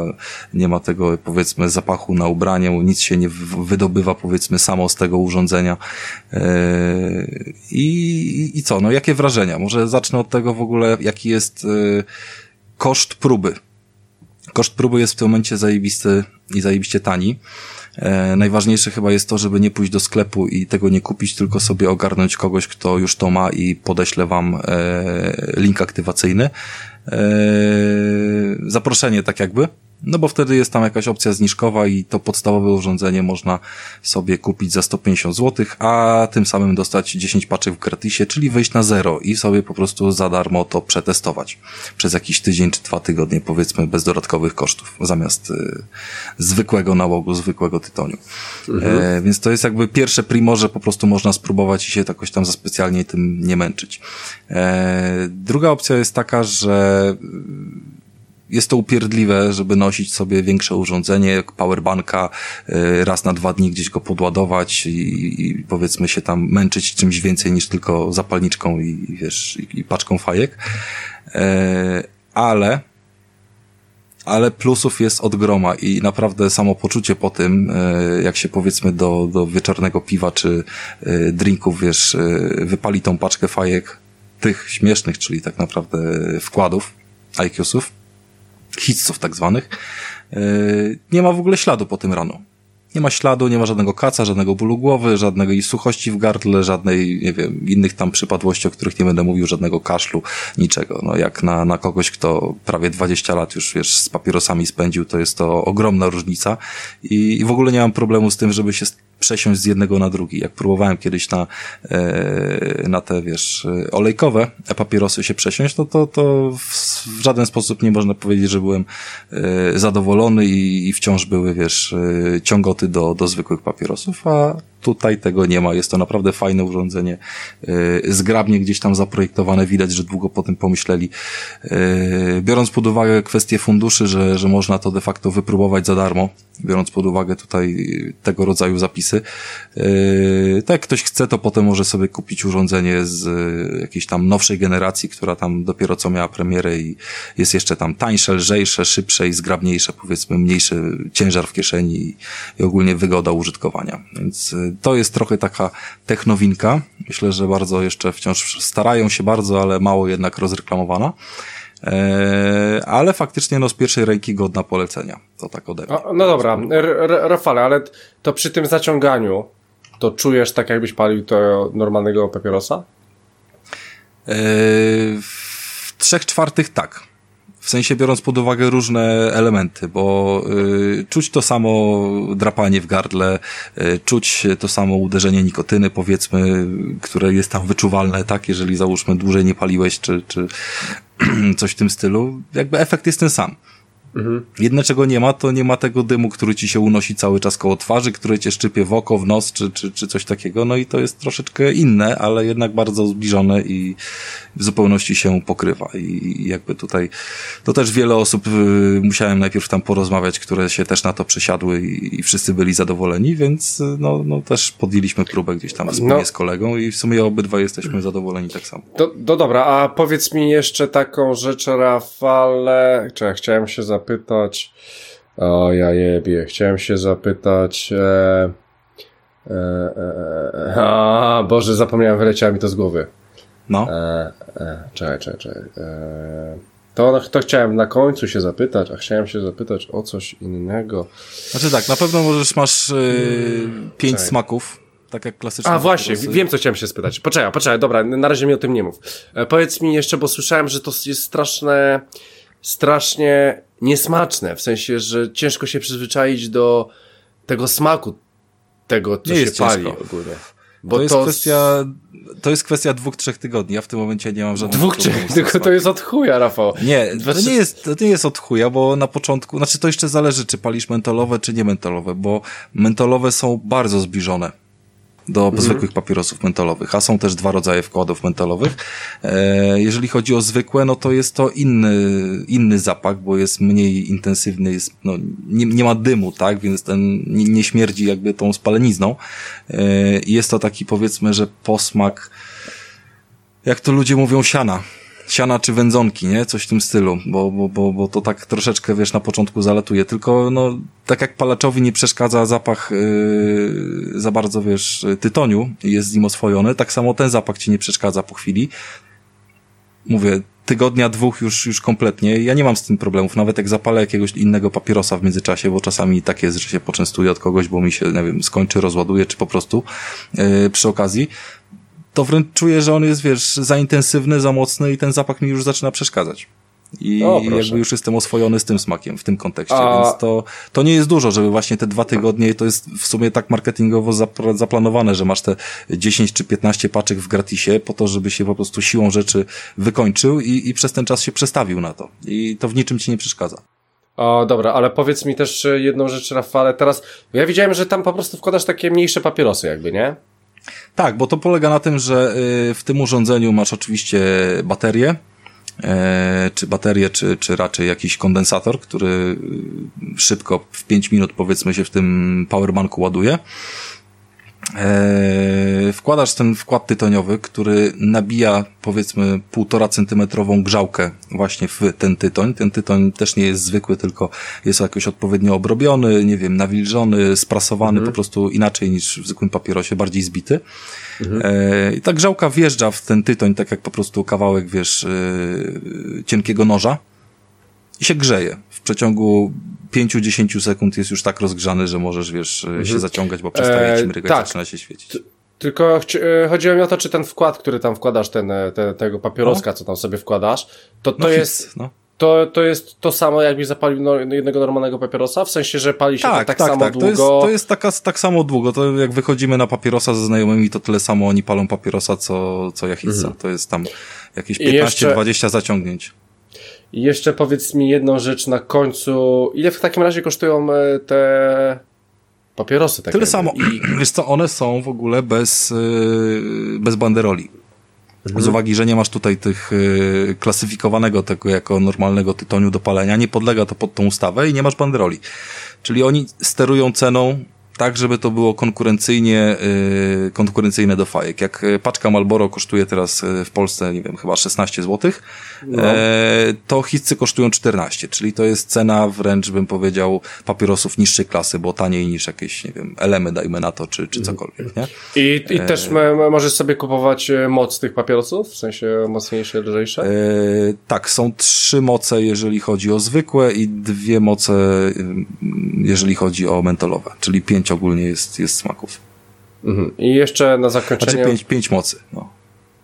nie ma tego powiedzmy zapachu na ubraniu, nic się nie wydobywa powiedzmy samo z tego tego urządzenia. E, I, I co? No jakie wrażenia? Może zacznę od tego w ogóle, jaki jest e, koszt próby. Koszt próby jest w tym momencie zajebisty i zajebiście tani. E, najważniejsze chyba jest to, żeby nie pójść do sklepu i tego nie kupić, tylko sobie ogarnąć kogoś, kto już to ma i podeślę wam link aktywacyjny. Zaproszenie tak jakby no bo wtedy jest tam jakaś opcja zniżkowa i to podstawowe urządzenie można sobie kupić za 150 zł, a tym samym dostać 10 paczek w gratisie, czyli wyjść na zero i sobie po prostu za darmo to przetestować przez jakiś tydzień czy dwa tygodnie, powiedzmy, bez dodatkowych kosztów, zamiast y, zwykłego nałogu, zwykłego tytoniu. Mhm. E, więc to jest jakby pierwsze primo, że po prostu można spróbować i się jakoś tam za specjalnie tym nie męczyć. E, druga opcja jest taka, że jest to upierdliwe, żeby nosić sobie większe urządzenie, powerbanka, y, raz na dwa dni gdzieś go podładować i, i powiedzmy się tam męczyć czymś więcej niż tylko zapalniczką i wiesz, i, i paczką fajek. E, ale ale plusów jest od groma i naprawdę samo poczucie po tym, e, jak się powiedzmy do, do wieczornego piwa czy e, drinków, wiesz, wypali tą paczkę fajek, tych śmiesznych, czyli tak naprawdę wkładów, IQsów, hitsów tak zwanych, e, nie ma w ogóle śladu po tym rano. Nie ma śladu, nie ma żadnego kaca, żadnego bólu głowy, żadnej suchości w gardle, żadnej, nie wiem, innych tam przypadłości, o których nie będę mówił, żadnego kaszlu, niczego. No jak na, na kogoś, kto prawie 20 lat już, wiesz, z papierosami spędził, to jest to ogromna różnica i, i w ogóle nie mam problemu z tym, żeby się przesiąść z jednego na drugi. Jak próbowałem kiedyś na, e, na te, wiesz, olejkowe papierosy się przesiąść, to, to, to w, żaden sposób nie można powiedzieć, że byłem e, zadowolony i, i wciąż były, wiesz, e, ciągoty do, do zwykłych papierosów, a Tutaj tego nie ma. Jest to naprawdę fajne urządzenie. Y, zgrabnie gdzieś tam zaprojektowane. Widać, że długo po tym pomyśleli. Y, biorąc pod uwagę kwestię funduszy, że, że można to de facto wypróbować za darmo, biorąc pod uwagę tutaj tego rodzaju zapisy. Y, tak ktoś chce, to potem może sobie kupić urządzenie z jakiejś tam nowszej generacji, która tam dopiero co miała premierę i jest jeszcze tam tańsze, lżejsze, szybsze i zgrabniejsze, powiedzmy mniejszy ciężar w kieszeni i, i ogólnie wygoda użytkowania. Więc to jest trochę taka technowinka. Myślę, że bardzo jeszcze wciąż starają się bardzo, ale mało jednak rozreklamowana. Eee, ale faktycznie no z pierwszej ręki godna polecenia. To tak ode mnie. no dobra, Rafale, ale to przy tym zaciąganiu to czujesz tak jakbyś palił to normalnego papierosa? Eee, w trzech czwartych tak. W sensie biorąc pod uwagę różne elementy, bo y, czuć to samo drapanie w gardle, y, czuć to samo uderzenie nikotyny, powiedzmy, które jest tam wyczuwalne, tak, jeżeli załóżmy dłużej nie paliłeś, czy, czy <clears throat> coś w tym stylu. Jakby efekt jest ten sam. Mhm. Jedne czego nie ma, to nie ma tego dymu, który ci się unosi cały czas koło twarzy, który cię szczypie w oko, w nos, czy, czy, czy coś takiego. No i to jest troszeczkę inne, ale jednak bardzo zbliżone i w zupełności się pokrywa. I jakby tutaj, to też wiele osób y, musiałem najpierw tam porozmawiać, które się też na to przesiadły i, i wszyscy byli zadowoleni, więc y, no, no też podjęliśmy próbę gdzieś tam wspólnie no. z kolegą i w sumie obydwa jesteśmy zadowoleni tak samo. Do, do dobra, a powiedz mi jeszcze taką rzecz, Rafale, czy ja chciałem się zapytać, o ja jebie, chciałem się zapytać, e, e, e, e a Boże, zapomniałem, wyleciała mi to z głowy. No. E, e, czekaj, czekaj, czekaj. E, to, to chciałem na końcu się zapytać, a chciałem się zapytać o coś innego. Znaczy tak, na pewno możesz, masz yy, pięć smaków, tak jak klasycznie. A właśnie, wiem co chciałem się spytać. Poczekaj, poczekaj, dobra, na razie mi o tym nie mów. E, powiedz mi jeszcze, bo słyszałem, że to jest straszne, strasznie niesmaczne, w sensie, że ciężko się przyzwyczaić do tego smaku, tego, co się pali ogólnie. Bo to jest to... kwestia, to jest kwestia dwóch, trzech tygodni. Ja w tym momencie nie mam żadnych Dwóch, trzech, tylko to jest od chuja, Rafał. Nie, to nie jest, to nie jest od chuja, bo na początku, znaczy to jeszcze zależy, czy palisz mentolowe, czy nie mentolowe, bo mentolowe są bardzo zbliżone do mhm. zwykłych papierosów mentolowych, a są też dwa rodzaje wkładów mentolowych. E, jeżeli chodzi o zwykłe, no to jest to inny, inny zapach, bo jest mniej intensywny, jest, no, nie, nie ma dymu, tak, więc ten nie, nie śmierdzi jakby tą spalenizną. E, jest to taki powiedzmy, że posmak, jak to ludzie mówią, siana siana czy wędzonki, nie? Coś w tym stylu, bo, bo, bo, bo to tak troszeczkę, wiesz, na początku zalatuje. Tylko, no, tak jak palaczowi nie przeszkadza zapach yy, za bardzo, wiesz, tytoniu jest z nim oswojony, tak samo ten zapach ci nie przeszkadza po chwili. Mówię, tygodnia, dwóch już, już kompletnie. Ja nie mam z tym problemów, nawet jak zapalę jakiegoś innego papierosa w międzyczasie, bo czasami tak jest, że się poczęstuję od kogoś, bo mi się, nie wiem, skończy, rozładuje, czy po prostu yy, przy okazji, to wręcz czuję, że on jest, wiesz, za intensywny, za mocny i ten zapach mi już zaczyna przeszkadzać. I o, jakby już jestem oswojony z tym smakiem w tym kontekście, A... więc to, to nie jest dużo, żeby właśnie te dwa tygodnie, to jest w sumie tak marketingowo zaplanowane, że masz te 10 czy 15 paczek w gratisie po to, żeby się po prostu siłą rzeczy wykończył i, i przez ten czas się przestawił na to. I to w niczym ci nie przeszkadza. O, dobra, ale powiedz mi też jedną rzecz, Rafale, teraz, ja widziałem, że tam po prostu wkładasz takie mniejsze papierosy jakby, nie? Tak, bo to polega na tym, że y, w tym urządzeniu masz oczywiście baterię, e, czy baterię, czy, czy raczej jakiś kondensator, który y, szybko w 5 minut powiedzmy się w tym powerbanku ładuje. Eee, wkładasz ten wkład tytoniowy, który nabija powiedzmy półtora centymetrową grzałkę właśnie w ten tytoń. Ten tytoń też nie jest zwykły, tylko jest jakoś odpowiednio obrobiony, nie wiem, nawilżony, sprasowany mhm. po prostu inaczej niż w zwykłym papierosie, bardziej zbity. Mhm. Eee, I ta grzałka wjeżdża w ten tytoń tak jak po prostu kawałek, wiesz, yy, cienkiego noża i się grzeje. W przeciągu 5-10 sekund jest już tak rozgrzany, że możesz, wiesz, mhm. się zaciągać, bo przestaje ci mrygać, tak. zaczyna się świecić. Tylko e, chodziło mi o to, czy ten wkład, który tam wkładasz, ten, e, te, tego papieroska, no. co tam sobie wkładasz, to to no jest... No. To, to jest to samo, jakbyś zapalił no, jednego normalnego papierosa? W sensie, że pali się tak, tak, tak samo tak. długo? To jest, to jest taka, tak samo długo. To jak wychodzimy na papierosa ze znajomymi, to tyle samo oni palą papierosa, co, co ja Mhm. To jest tam jakieś 15-20 jeszcze... zaciągnięć. I jeszcze powiedz mi jedną rzecz na końcu. Ile w takim razie kosztują e, te papierosy? Tak Tyle samo. I... <clears throat> Wiesz co, one są w ogóle bez, e, bez banderoli. Mhm. Z uwagi, że nie masz tutaj tych e, klasyfikowanego tego jako normalnego tytoniu do palenia, nie podlega to pod tą ustawę i nie masz banderoli. Czyli oni sterują ceną tak, żeby to było konkurencyjnie, yy, konkurencyjne do fajek. Jak y, paczka Malboro kosztuje teraz y, w Polsce, nie wiem, chyba 16 zł, no. e, to hitcy kosztują 14, czyli to jest cena wręcz, bym powiedział, papierosów niższej klasy, bo taniej niż jakieś, nie wiem, elemy, dajmy na to, czy, czy mhm. cokolwiek, nie? I, i e... też możesz sobie kupować e, moc tych papierosów, w sensie mocniejsze, lżejsze? E, tak, są trzy moce, jeżeli chodzi o zwykłe i dwie moce, jeżeli chodzi o mentolowe, czyli pięć pięć ogólnie jest, jest smaków. Mhm. I jeszcze na zakończenie... Znaczy pięć, pięć mocy, no.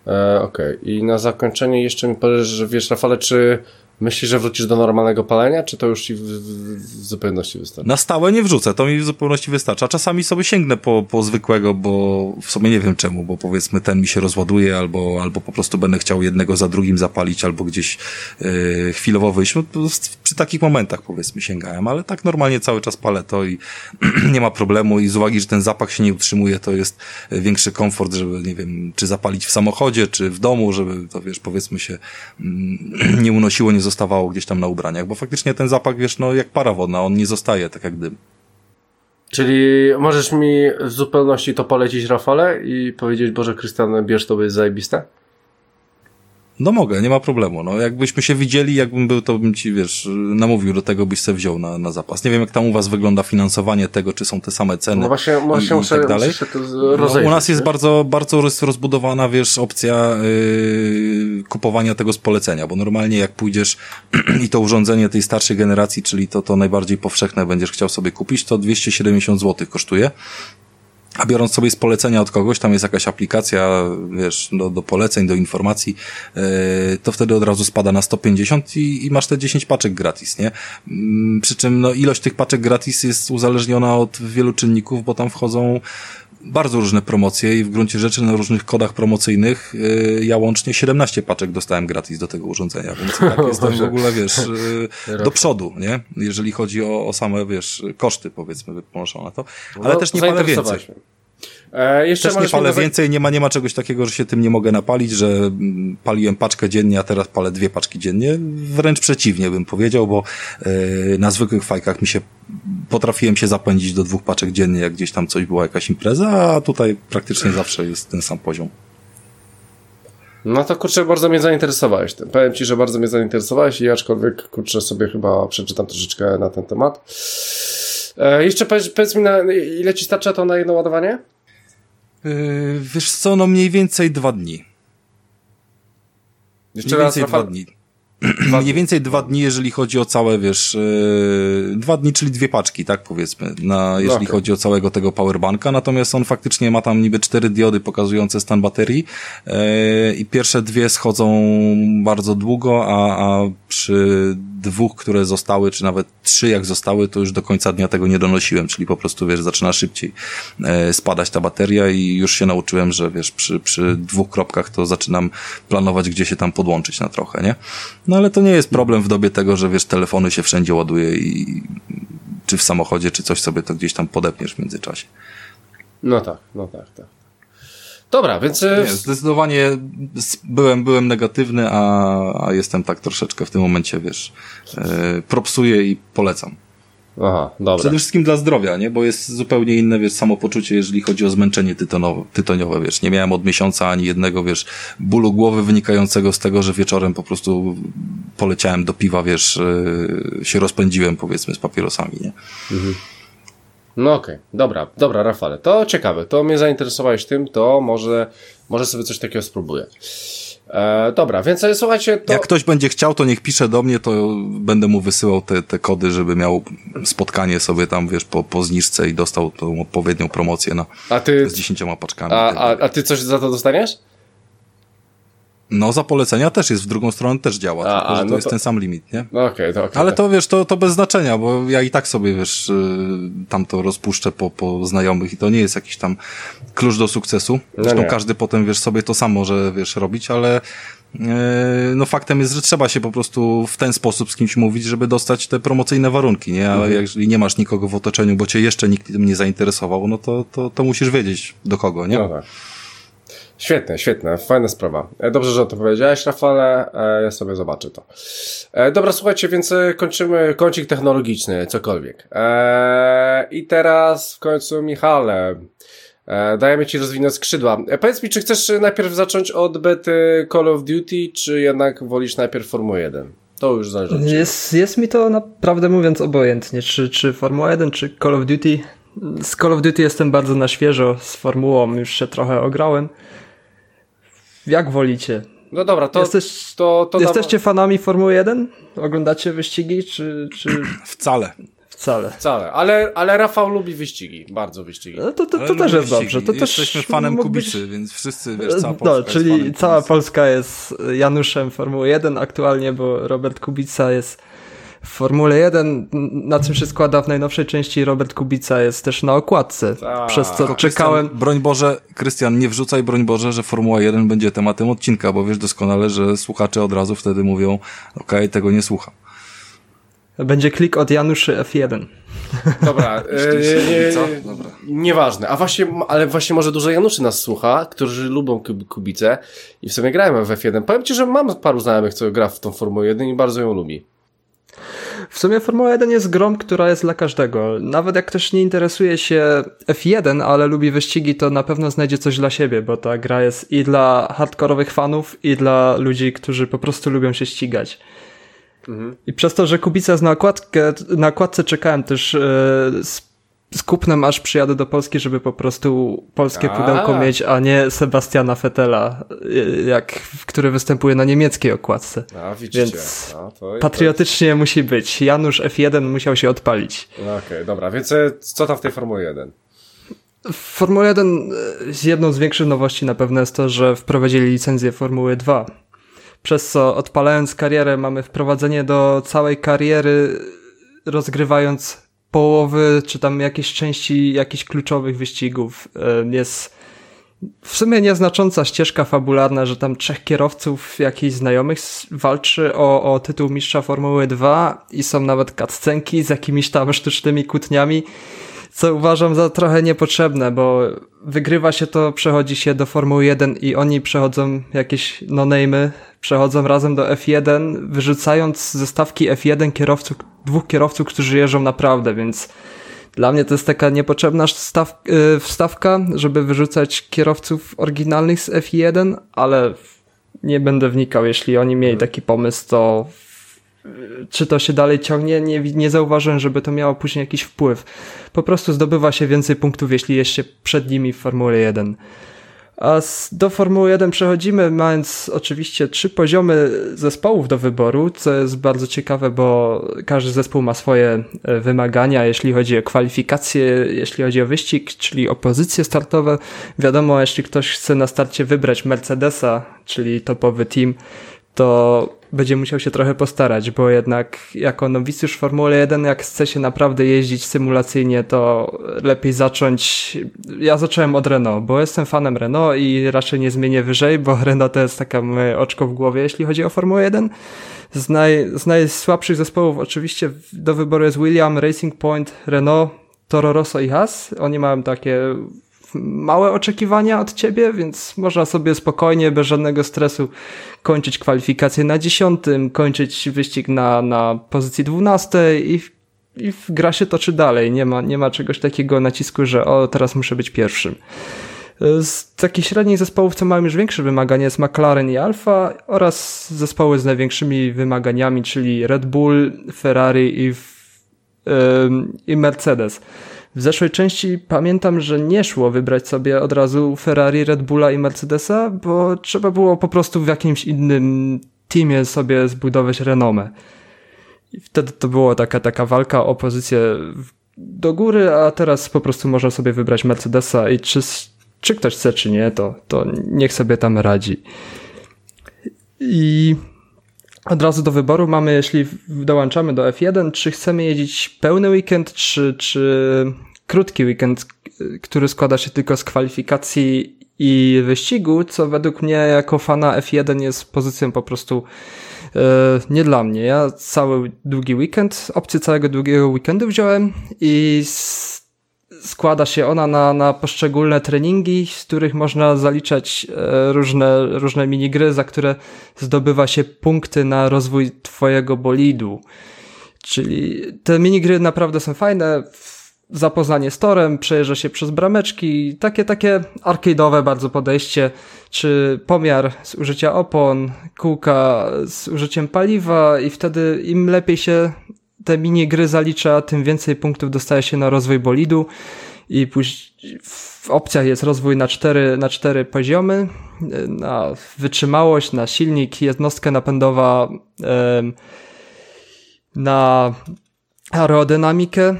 E, Okej. Okay. I na zakończenie jeszcze mi powiesz, że wiesz, Rafale, czy Myślisz, że wrócisz do normalnego palenia, czy to już ci w, w, w zupełności wystarczy? Na stałe nie wrzucę, to mi w zupełności wystarcza. Czasami sobie sięgnę po, po zwykłego, bo w sumie nie wiem czemu, bo powiedzmy ten mi się rozładuje, albo, albo po prostu będę chciał jednego za drugim zapalić, albo gdzieś yy, chwilowo wyjść. No, przy takich momentach powiedzmy sięgałem, ale tak normalnie cały czas palę to i <clears throat> nie ma problemu i z uwagi, że ten zapach się nie utrzymuje, to jest większy komfort, żeby, nie wiem, czy zapalić w samochodzie, czy w domu, żeby to, wiesz, powiedzmy się mm, <clears throat> nie unosiło, nie zostawało gdzieś tam na ubraniach, bo faktycznie ten zapach, wiesz, no jak para wodna, on nie zostaje tak jak dym. Czyli możesz mi w zupełności to polecić, Rafale, i powiedzieć, Boże Krystian, bierz to, jest zajebiste? No mogę, nie ma problemu. No, jakbyśmy się widzieli, jakbym był, to bym ci, wiesz, namówił do tego, byś se wziął na, na zapas. Nie wiem, jak tam u was wygląda finansowanie tego, czy są te same ceny. No właśnie, właśnie i, i tak dalej. no, u nas jest bardzo, bardzo rozbudowana, wiesz, opcja yy, kupowania tego z polecenia, bo normalnie jak pójdziesz <clears throat> i to urządzenie tej starszej generacji, czyli to, to najbardziej powszechne będziesz chciał sobie kupić, to 270 zł kosztuje. A biorąc sobie z polecenia od kogoś, tam jest jakaś aplikacja, wiesz, do, do poleceń, do informacji, yy, to wtedy od razu spada na 150 i, i masz te 10 paczek gratis, nie? Yy, przy czym no, ilość tych paczek gratis jest uzależniona od wielu czynników, bo tam wchodzą bardzo różne promocje i w gruncie rzeczy na różnych kodach promocyjnych yy, ja łącznie 17 paczek dostałem gratis do tego urządzenia, więc tak <laughs> jestem w ogóle, wiesz, yy, <laughs> do przodu, nie? Jeżeli chodzi o, o same, wiesz, koszty, powiedzmy, ponoszone to. Ale no, też nie palę więcej. E, jeszcze Też nie palę więcej, nie ma, nie ma czegoś takiego, że się tym nie mogę napalić, że paliłem paczkę dziennie, a teraz palę dwie paczki dziennie. Wręcz przeciwnie bym powiedział, bo e, na zwykłych fajkach mi się potrafiłem się zapędzić do dwóch paczek dziennie, jak gdzieś tam coś była jakaś impreza, a tutaj praktycznie zawsze jest ten sam poziom. No to kurczę, bardzo mnie zainteresowałeś tym. Powiem Ci, że bardzo mnie zainteresowałeś i aczkolwiek kurczę sobie chyba przeczytam troszeczkę na ten temat. E, jeszcze powiedz, powiedz mi, na, ile Ci starcza to na jedno ładowanie? Yy, wiesz co, no mniej więcej dwa dni. Jeszcze mniej raz, więcej dwa dni. <clears throat> Mniej więcej dwa dni, jeżeli chodzi o całe, wiesz, yy, dwa dni, czyli dwie paczki, tak powiedzmy, na, jeżeli okay. chodzi o całego tego powerbanka, natomiast on faktycznie ma tam niby cztery diody pokazujące stan baterii yy, i pierwsze dwie schodzą bardzo długo, a, a przy dwóch, które zostały, czy nawet trzy jak zostały, to już do końca dnia tego nie donosiłem, czyli po prostu, wiesz, zaczyna szybciej e, spadać ta bateria i już się nauczyłem, że wiesz, przy, przy dwóch kropkach to zaczynam planować, gdzie się tam podłączyć na trochę, nie? No ale to nie jest problem w dobie tego, że wiesz, telefony się wszędzie ładuje i czy w samochodzie, czy coś sobie to gdzieś tam podepniesz w międzyczasie. No tak, no tak, tak. Dobra, więc... E, nie, zdecydowanie byłem, byłem negatywny, a, a jestem tak troszeczkę w tym momencie, wiesz, e, propsuję i polecam. Aha, dobra. Przede wszystkim dla zdrowia, nie? Bo jest zupełnie inne, wiesz, samopoczucie, jeżeli chodzi o zmęczenie tytonowe, tytoniowe, wiesz. Nie miałem od miesiąca ani jednego, wiesz, bólu głowy wynikającego z tego, że wieczorem po prostu poleciałem do piwa, wiesz, e, się rozpędziłem, powiedzmy, z papierosami, nie? Mhm. No okej, okay. dobra, dobra, Rafale, to ciekawe, to mnie zainteresowałeś tym, to może, może sobie coś takiego spróbuję. E, dobra, więc e, słuchajcie, to... Jak ktoś będzie chciał, to niech pisze do mnie, to będę mu wysyłał te, te kody, żeby miał spotkanie sobie tam, wiesz, po, po zniżce i dostał tą odpowiednią promocję na, a ty... z dziesięcioma paczkami. A, a, a ty coś za to dostaniesz? No, za polecenia też jest, w drugą stronę też działa, a, tylko, że to, no jest ten sam limit, nie? No okej, okay, to okay, Ale to, wiesz, to, to bez znaczenia, bo ja i tak sobie, wiesz, y, tam to rozpuszczę po, po znajomych i to nie jest jakiś tam klucz do sukcesu. No Zresztą no każdy potem, wiesz, sobie to sam może, wiesz, robić, ale y, no faktem jest, że trzeba się po prostu w ten sposób z kimś mówić, żeby dostać te promocyjne warunki, nie? Ale mhm. jeżeli nie masz nikogo w otoczeniu, bo cię jeszcze nikt tym nie zainteresował, no to, to, to musisz wiedzieć do kogo, nie? No tak. Świetne, świetne, fajna sprawa. E, dobrze, że o to powiedziałeś, Rafale, e, ja sobie zobaczę to. E, dobra, słuchajcie, więc kończymy kącik technologiczny, cokolwiek. I teraz w końcu Michale, dajemy Ci rozwinąć skrzydła. Powiedz mi, czy chcesz najpierw zacząć od bety Call of Duty, czy jednak wolisz najpierw Formułę 1? To już zależy jest, jest mi to naprawdę mówiąc obojętnie, czy, czy Formuła 1, czy Call of Duty. Z Call of Duty jestem bardzo na świeżo, z Formułą już się trochę ograłem. Jak wolicie? No dobra, to... Jesteś, to, to jesteście fanami Formuły 1? Oglądacie wyścigi, czy, czy... Wcale. Wcale. Wcale, ale, ale Rafał lubi wyścigi, bardzo wyścigi. No to, to, to też jest dobrze. To też Jesteśmy fanem mógł być- Kubicy, więc wszyscy, wiesz, cała Polska No, jest czyli fanem cała. Polska jest Januszem Formuły 1 aktualnie, bo Robert Kubica jest w Formule 1. Na czym się składa w najnowszej części Robert Kubica jest też na okładce, Tak. przez co Krystian, czekałem. Broń Boże, Krystian, nie wrzucaj, broń Boże, że Formuła 1 będzie tematem odcinka, bo wiesz doskonale, że słuchacze od razu wtedy mówią, okej, tego nie słucham. Będzie klik od Januszy F1. Dobra, <laughs> e, nie, Co? Dobra. nieważne. A właśnie, ale właśnie może dużo Januszy nas słucha, którzy lubią kub- Kubicę i w sumie grają w F1. Powiem Ci, że mam paru znajomych, co gra w tą Formułę 1 i bardzo ją lubi. W sumie Formuła 1 jest grą, która jest dla każdego. Nawet jak ktoś nie interesuje się F1, ale lubi wyścigi, to na pewno znajdzie coś dla siebie, bo ta gra jest i dla hardkorowych fanów, i dla ludzi, którzy po prostu lubią się ścigać. I przez to, że Kubica jest na, okładkę, na okładce czekałem też z, z kupnem, aż przyjadę do Polski, żeby po prostu polskie A. pudełko mieć, a nie Sebastiana Fetela, e, jak, który występuje na niemieckiej okładce. A, widzicie. Więc no, to, Patriotycznie musi być. Janusz F1 musiał się odpalić. No Okej, dobra, więc e, co tam w tej Formule 1? W Formule 1 z jedną z większych nowości na pewno jest to, że wprowadzili licencję Formuły 2. Przez co odpalając karierę mamy wprowadzenie do całej kariery rozgrywając połowy czy tam jakieś części jakichś kluczowych wyścigów. Jest w sumie nieznacząca ścieżka fabularna, że tam trzech kierowców jakichś znajomych walczy o, o tytuł mistrza Formuły 2 i są nawet cutscenki z jakimiś tam <laughs> sztucznymi kłótniami co uważam za trochę niepotrzebne, bo wygrywa się to, przechodzi się do Formuły 1 i oni przechodzą jakieś no-name'y, przechodzą razem do F1, wyrzucając ze stawki F1 kierowców, dwóch kierowców, którzy jeżdżą naprawdę, więc dla mnie to jest taka niepotrzebna staw, y, wstawka, żeby wyrzucać kierowców oryginalnych z F1, ale nie będę wnikał, jeśli oni mieli taki pomysł, to czy to się dalej ciągnie, nie, nie zauważyłem, żeby to miało później jakiś wpływ. Po prostu zdobywa się więcej punktów, jeśli jest się przed nimi w Formule 1. A do Formuły 1 przechodzimy, mając oczywiście trzy poziomy zespołów do wyboru, co jest bardzo ciekawe, bo każdy zespół ma swoje e, wymagania, jeśli chodzi o kwalifikacje, jeśli chodzi o wyścig, czyli o pozycje startowe. Wiadomo, jeśli ktoś chce na starcie wybrać Mercedesa, czyli topowy team, to będzie musiał się trochę postarać, bo jednak jako nowicjusz Formuły 1, jak chce się naprawdę jeździć symulacyjnie, to lepiej zacząć. Ja zacząłem od Renault, bo jestem fanem Renault i raczej nie zmienię wyżej, bo <laughs> Renault to jest taka moje oczko w głowie, jeśli chodzi o Formułę 1. Z, naj, z najsłabszych zespołów oczywiście do wyboru jest William, Racing Point, Renault, Toro Rosso i Haas. Oni mają takie małe oczekiwania od ciebie, więc można sobie spokojnie, bez żadnego stresu kończyć kwalifikacje na dziesiątym, kończyć wyścig na, na pozycji dwunastej i, i gra się toczy dalej. Nie ma, nie ma czegoś takiego nacisku, że o, teraz muszę być pierwszym. Z takich średnich zespołów, co mają już większe wymagania, jest McLaren i Alfa oraz zespoły z największymi wymaganiami, czyli Red Bull, Ferrari i, ym, i Mercedes. W zeszłej części pamiętam, że nie szło wybrać sobie od razu Ferrari, Red Bulla i Mercedesa, bo trzeba było po prostu w jakimś innym teamie sobie zbudować renomę. I wtedy to była taka, taka walka o pozycję do góry, a teraz po prostu można sobie wybrać Mercedesa i czy, czy ktoś chce, czy nie, to, to niech sobie tam radzi. I od razu do wyboru mamy, jeśli dołączamy do F1, czy chcemy jeździć pełny weekend, czy, czy krótki weekend, który składa się tylko z kwalifikacji i wyścigu, co według mnie jako fana F1 jest pozycją po prostu e, nie dla mnie. Ja cały długi weekend, opcję całego długiego weekendu wziąłem i składa się ona na, na poszczególne treningi, z których można zaliczać e, różne, różne minigry, za które zdobywa się punkty na rozwój twojego bolidu. Czyli te minigry naprawdę są fajne. Zapoznanie z torem, przejeżdża się przez brameczki, takie, takie arcade'owe bardzo podejście, czy pomiar z użycia opon, kółka z użyciem paliwa i wtedy im lepiej się te minigry zalicza, tym więcej punktów dostaje się na rozwój bolidu i później w opcjach jest rozwój na cztery, na cztery poziomy, na wytrzymałość, na silnik, jednostkę napędowa, na aerodynamikę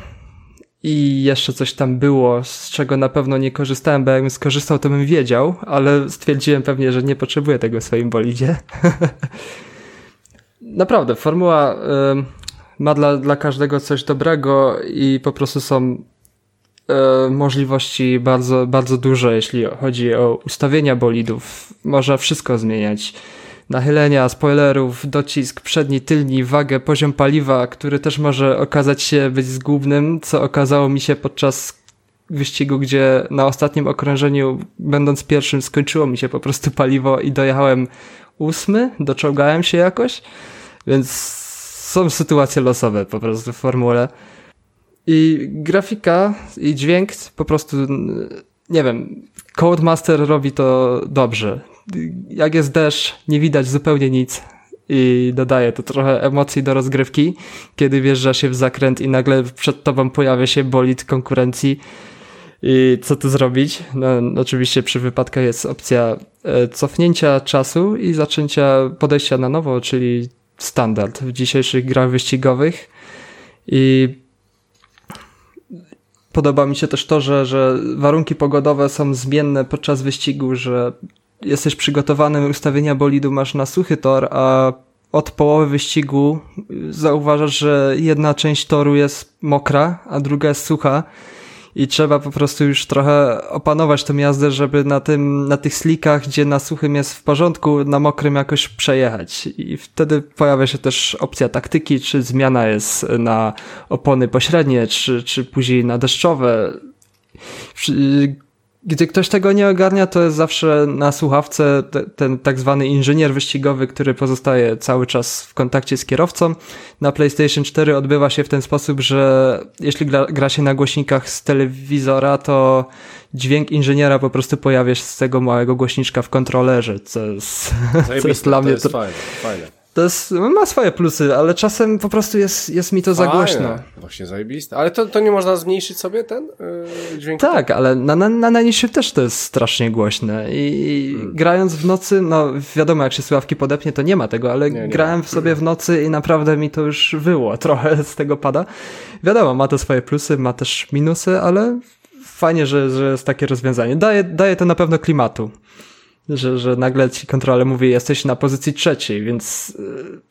i jeszcze coś tam było, z czego na pewno nie korzystałem, bo jakbym skorzystał, to bym wiedział, ale stwierdziłem pewnie, że nie potrzebuję tego w swoim bolidzie. <laughs> Naprawdę, formuła y, ma dla, dla każdego coś dobrego i po prostu są y, możliwości bardzo, bardzo duże, jeśli chodzi o ustawienia bolidów. Można wszystko zmieniać nachylenia, spoilerów, docisk przedni, tylni, wagę, poziom paliwa, który też może okazać się być zgubnym, co okazało mi się podczas wyścigu, gdzie na ostatnim okrążeniu, będąc pierwszym, skończyło mi się po prostu paliwo i dojechałem ósmy, doczołgałem się jakoś, więc są sytuacje losowe po prostu w formule. I grafika i dźwięk po prostu, nie wiem, Codemaster robi to dobrze jak jest deszcz, nie widać zupełnie nic i dodaje to trochę emocji do rozgrywki, kiedy wjeżdża się w zakręt i nagle przed tobą pojawia się bolid konkurencji i co tu zrobić? No, oczywiście przy wypadkach jest opcja e, cofnięcia czasu i zaczęcia podejścia na nowo, czyli standard w dzisiejszych grach wyścigowych. I podoba mi się też to, że, że warunki pogodowe są zmienne podczas wyścigu, że jesteś przygotowany, ustawienia bolidu masz na suchy tor, a od połowy wyścigu zauważasz, że jedna część toru jest mokra, a druga jest sucha i trzeba po prostu już trochę opanować tę jazdę, żeby na tym, na tych slikach, gdzie na suchym jest w porządku, na mokrym jakoś przejechać. I wtedy pojawia się też opcja taktyki, czy zmiana jest na opony pośrednie, czy, czy później na deszczowe gdy ktoś tego nie ogarnia, to jest zawsze na słuchawce te, ten tak zwany inżynier wyścigowy, który pozostaje cały czas w kontakcie z kierowcą. Na PlayStation 4 odbywa się w ten sposób, że jeśli gra, gra się na głośnikach z telewizora, to dźwięk inżyniera po prostu pojawia się z tego małego głośniczka w kontrolerze, co jest, co jest dla mnie... To jest fajne, fajne. To jest, ma swoje plusy, ale czasem po prostu jest, jest mi to za głośno. Właśnie zajebiste. Ale to, to nie można zmniejszyć sobie ten yy, dźwięk? Tak, ale na, na, na najniższym też to jest strasznie głośne. I hmm. grając w nocy, no wiadomo, jak się sławki podepnie, to nie ma tego, ale nie, nie grałem ma. sobie w nocy i naprawdę mi to już wyło. Trochę <laughs> z tego pada. Wiadomo, ma to swoje plusy, ma też minusy, ale fajnie, że, że jest takie rozwiązanie. Daje, daje to na pewno klimatu że, że nagle ci kontroler mówi, jesteś na pozycji trzeciej, więc e,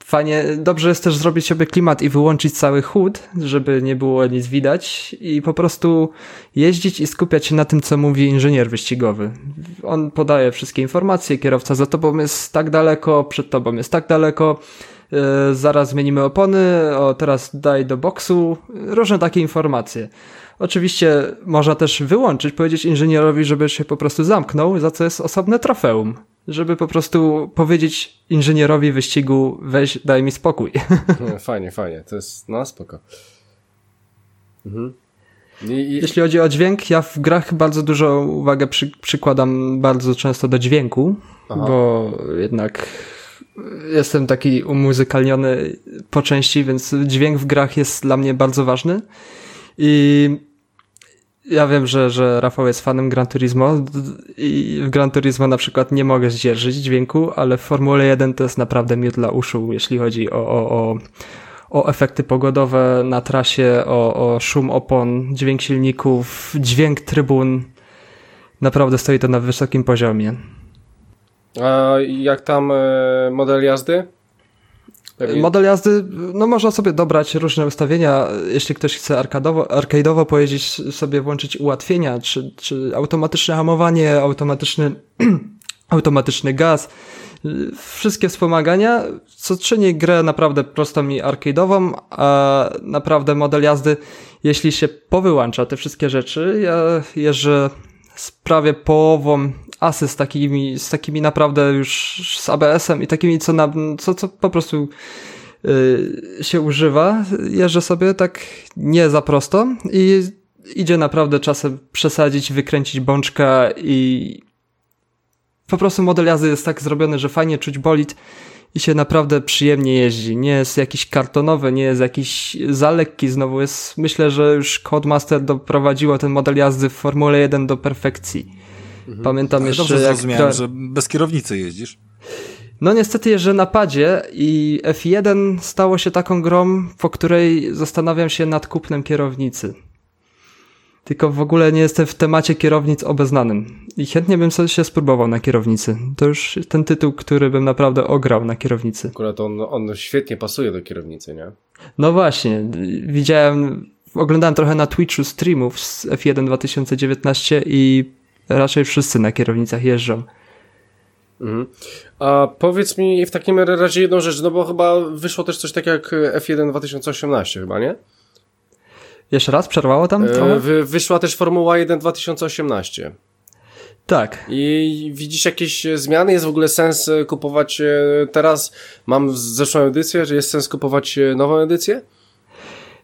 fajnie, dobrze jest też zrobić sobie klimat i wyłączyć cały chód, żeby nie było nic widać i po prostu jeździć i skupiać się na tym, co mówi inżynier wyścigowy. On podaje wszystkie informacje, kierowca za tobą jest tak daleko, przed tobą jest tak daleko, yy, zaraz zmienimy opony, o teraz daj do boksu, różne takie informacje. Oczywiście można też wyłączyć, powiedzieć inżynierowi, żeby się po prostu zamknął, za co jest osobne trofeum. Żeby po prostu powiedzieć inżynierowi wyścigu, weź, daj mi spokój. <laughs> Fajnie, fajnie. To jest, no spoko. Mhm. I, i... Jeśli chodzi o dźwięk, ja w grach bardzo dużo uwagę przy, przykładam bardzo często do dźwięku, Aha. bo jednak jestem taki umuzykalniony po części, więc dźwięk w grach jest dla mnie bardzo ważny. I ja wiem, że, że Rafał jest fanem Gran Turismo i w Gran Turismo na przykład nie mogę zdzierżyć dźwięku, ale w Formule 1 to jest naprawdę miód dla uszu, jeśli chodzi o, o, o, o efekty pogodowe na trasie, o, o szum opon, dźwięk silników, dźwięk trybun. Naprawdę stoi to na wysokim poziomie. A jak tam e, model jazdy? Model jazdy, no można sobie dobrać różne ustawienia. Jeśli ktoś chce arkadowo, arcade'owo pojeździć, sobie włączyć ułatwienia, czy, czy automatyczne hamowanie, automatyczny, <clears throat> automatyczny gaz. Wszystkie wspomagania, co czyni grę naprawdę prostą i arcade'ową, a naprawdę model jazdy, jeśli się powyłącza te wszystkie rzeczy, ja jeżdżę z prawie połową asy z takimi, z takimi naprawdę już z ABS-em i takimi, co, na, co, co po prostu yy, się używa. Jeżdżę sobie tak nie za prosto i idzie naprawdę czasem przesadzić, wykręcić bączka i po prostu model jazdy jest tak zrobiony, że fajnie czuć bolid i się naprawdę przyjemnie jeździ. Nie jest jakiś kartonowy, nie jest jakiś za lekki. Znowu jest, myślę, że już Codemaster doprowadziło ten model jazdy w Formule 1 do perfekcji. Mhm. Pamiętam Ale jeszcze. Dobrze jak zrozumiałem, że bez kierownicy jeździsz. No niestety jeżdżę na padzie i F1 stało się taką grą, po której zastanawiam się nad kupnem kierownicy. Tylko w ogóle nie jestem w temacie kierownic obeznanym. I chętnie bym sobie się spróbował na kierownicy. To już ten tytuł, który bym naprawdę ograł na kierownicy. Akurat on, on świetnie pasuje do kierownicy, nie? No właśnie, widziałem, oglądałem trochę na Twitchu streamów z F1 2019 i raczej wszyscy na kierownicach jeżdżą. Mhm. A powiedz mi w takim razie jedną rzecz, no bo chyba wyszło też coś takiego jak F1 2018 chyba, nie? Jeszcze raz przerwało tam trochę? Wy, wyszła też Formuła 1 2018. Tak. I widzisz jakieś zmiany? Jest w ogóle sens e, kupować e, teraz? Mam zeszłą edycję, że jest sens kupować e, nową edycję?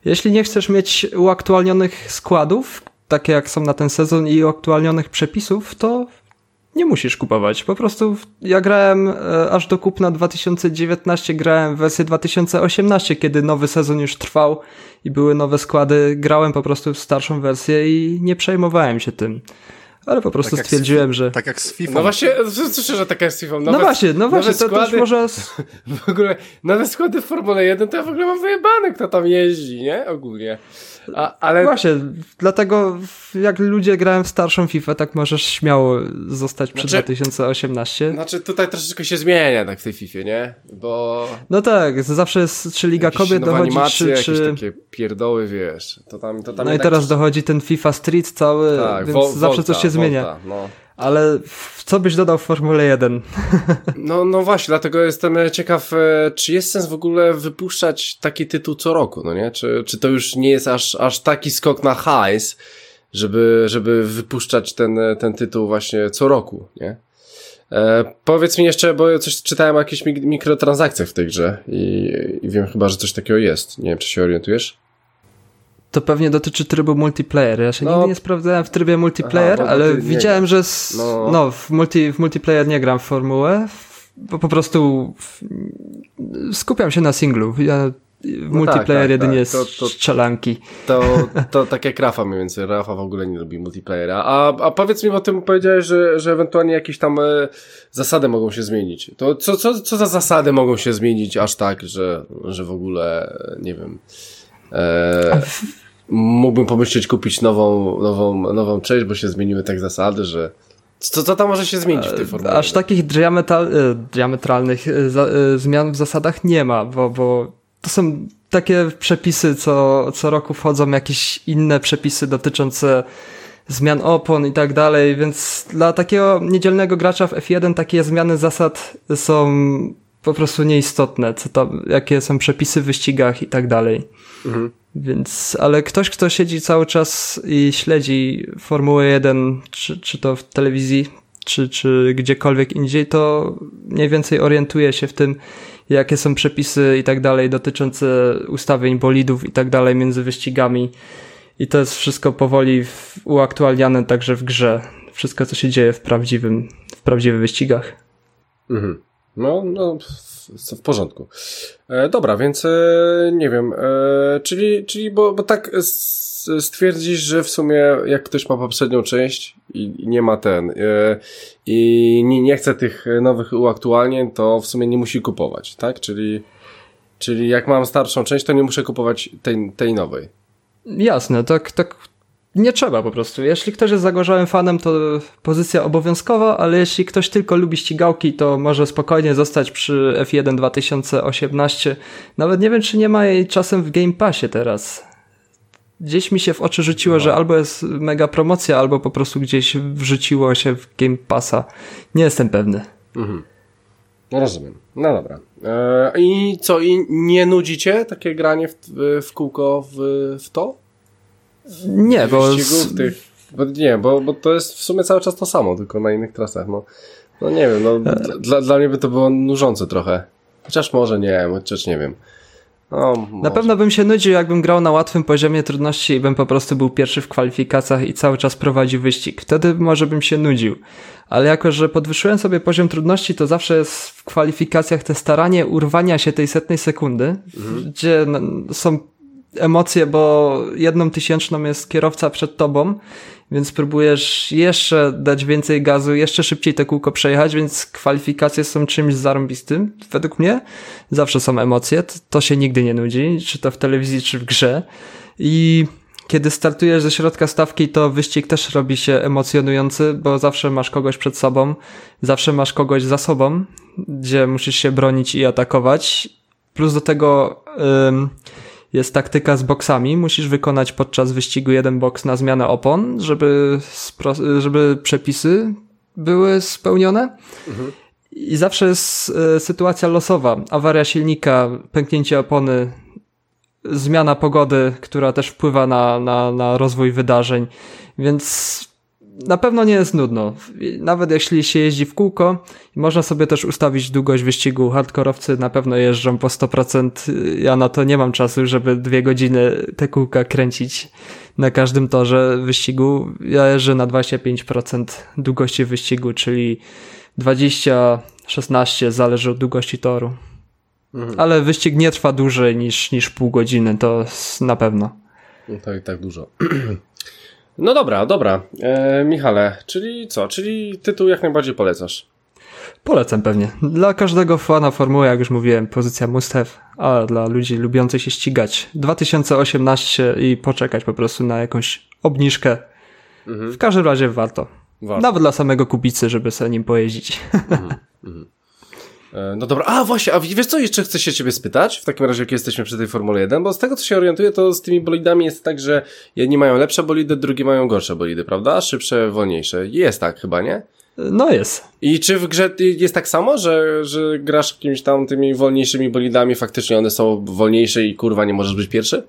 Jeśli nie chcesz mieć uaktualnionych składów, takie jak są na ten sezon i uaktualnionych przepisów, to nie musisz kupować. Po prostu ja grałem aż do kupna 2019, grałem w wersję 2018, kiedy nowy sezon już trwał i były nowe składy. Grałem po prostu w starszą wersję i nie przejmowałem się tym. Ale po prostu tak stwierdziłem, że. Tak jak z FIFA. No właśnie, słyszę, że taka jest z FIFA. Nowe, no właśnie, no właśnie, to składy, też może. <laughs> W ogóle, nowe składy w Formule 1 to ja w ogóle mam wyjebane, kto tam jeździ, nie? Ogólnie. A, ale... Właśnie, dlatego jak ludzie grają w starszą FIFA, tak możesz śmiało zostać przed znaczy, 2018. Znaczy tutaj troszeczkę się zmienia tak w tej FIFA, nie? Bo... No tak, zawsze jest, czy Liga Kobiet dochodzi, animacje, czy... czy... takie pierdoły, wiesz. To tam, to tam no i teraz coś... dochodzi ten FIFA Street cały, tak, więc Vol zawsze coś się zmienia. Volta, no. Ale co byś dodał w Formule 1? No, no właśnie, dlatego jestem ciekaw, e, czy jest sens w ogóle wypuszczać taki tytuł co roku, no nie? Czy, czy to już nie jest aż, aż taki skok na hajs, żeby, żeby wypuszczać ten, ten tytuł właśnie co roku, nie? E, powiedz mi jeszcze, bo coś czytałem o jakichś mikrotransakcjach w tej grze i, i wiem chyba, że coś takiego jest. Nie wiem, czy się orientujesz? To pewnie dotyczy trybu multiplayer. Ja się no, nigdy nie sprawdzałem w trybie multiplayer, Aha, ale widziałem, że z, no. no, w, multi, w multiplayer nie gram w formułę, bo po prostu w, skupiam się na singlu. Ja w no multiplayer tak, tak, jedynie tak. To, to, strzelanki. To, <laughs> to tak jak Rafa mniej więcej. Rafa w ogóle nie lubi multiplayera. A, a powiedz mi o tym, powiedziałeś, że, że ewentualnie jakieś tam e, zasady mogą się zmienić. To co, co, co za zasady mogą się zmienić aż tak, że, że w ogóle, nie wiem... E, mógłbym pomyśleć kupić nową, nową, nową część, bo się zmieniły tak zasady, że co, co tam może się zmienić w tej formule? Aż takich diametral, e, diametralnych e, e, zmian w zasadach nie ma, bo, bo to są takie przepisy, co, co roku wchodzą jakieś inne przepisy dotyczące zmian opon i tak dalej, więc dla takiego niedzielnego gracza w F1 takie zmiany zasad są po prostu nieistotne, co tam, jakie są przepisy w wyścigach i tak dalej. Mhm. Więc, ale ktoś, kto siedzi cały czas i śledzi Formułę 1, czy, czy to w telewizji, czy, czy gdziekolwiek indziej, to mniej więcej orientuje się w tym, jakie są przepisy i tak dalej dotyczące ustawień bolidów i tak dalej między wyścigami. I to jest wszystko powoli uaktualniane także w grze. Wszystko, co się dzieje w prawdziwym, w prawdziwych wyścigach. Mhm. No, no, w porządku. E, dobra, więc e, nie wiem, e, czyli, czyli bo, bo tak stwierdzisz, że w sumie jak ktoś ma poprzednią część i, i nie ma ten e, i nie, nie chce tych nowych uaktualnień, to w sumie nie musi kupować, tak? Czyli, czyli jak mam starszą część, to nie muszę kupować tej, tej nowej. Jasne, tak, tak, nie trzeba po prostu. Jeśli ktoś jest zagorzałym fanem, to pozycja obowiązkowa, ale jeśli ktoś tylko lubi ścigałki, to może spokojnie zostać przy F1 2018. Nawet nie wiem, czy nie ma jej czasem w Game Passie teraz. Gdzieś mi się w oczy rzuciło, no. że albo jest mega promocja, albo po prostu gdzieś wrzuciło się w Game Passa. Nie jestem pewny. Mhm. No rozumiem. No dobra. Eee, I co, i nie nudzicie takie granie w, w kółko w, w to? Nie, bo... tych, bo nie, bo, bo to jest w sumie cały czas to samo, tylko na innych trasach, no. No nie wiem, no dla, dla mnie by to było nużące trochę. Chociaż może nie, chociaż nie wiem. No, na pewno bym się nudził, jakbym grał na łatwym poziomie trudności i bym po prostu był pierwszy w kwalifikacjach i cały czas prowadził wyścig. Wtedy może bym się nudził. Ale jako, że podwyższyłem sobie poziom trudności, to zawsze jest w kwalifikacjach te staranie urwania się tej setnej sekundy, mhm. gdzie są emocje, bo jedną tysięczną jest kierowca przed tobą, więc próbujesz jeszcze dać więcej gazu, jeszcze szybciej te kółko przejechać, więc kwalifikacje są czymś zarąbistym, według mnie. Zawsze są emocje, to się nigdy nie nudzi, czy to w telewizji, czy w grze. I kiedy startujesz ze środka stawki, to wyścig też robi się emocjonujący, bo zawsze masz kogoś przed sobą, zawsze masz kogoś za sobą, gdzie musisz się bronić i atakować. Plus do tego ym, jest taktyka z boksami. Musisz wykonać podczas wyścigu jeden boks na zmianę opon, żeby, żeby przepisy były spełnione. Mhm. I zawsze jest y, sytuacja losowa. Awaria silnika, pęknięcie opony, zmiana pogody, która też wpływa na, na, na rozwój wydarzeń, więc na pewno nie jest nudno. Nawet jeśli się jeździ w kółko, można sobie też ustawić długość wyścigu. Hardkorowcy na pewno jeżdżą po 100%. Ja na to nie mam czasu, żeby dwie godziny te kółka kręcić na każdym torze wyścigu. Ja jeżdżę na 25% długości wyścigu, czyli 20, 16 zależy od długości toru. Mhm. Ale wyścig nie trwa dłużej niż, niż pół godziny, to na pewno. No tak, tak dużo. <clears throat> No dobra, dobra. E, Michale, czyli co? Czyli tytuł jak najbardziej polecasz? Polecam pewnie. Dla każdego fana formuły, jak już mówiłem, pozycja must have, a dla ludzi lubiących się ścigać 2018 i poczekać po prostu na jakąś obniżkę. Mhm. W każdym razie warto. warto. Nawet dla samego kubicy, żeby sobie nim pojeździć. Mhm. Mhm. E, no dobra, a właśnie, a wiesz co, jeszcze chcę się ciebie spytać, w takim razie jak jesteśmy przy tej Formule 1, bo z tego co się orientuję, to z tymi bolidami jest tak, że jedni mają lepsze bolidy, drugie mają gorsze bolidy, prawda? Szybsze, wolniejsze. Jest tak chyba, nie? No jest. I czy w grze jest tak samo, że, że grasz jakimiś tam tymi wolniejszymi bolidami, faktycznie one są wolniejsze i kurwa nie możesz być pierwszy?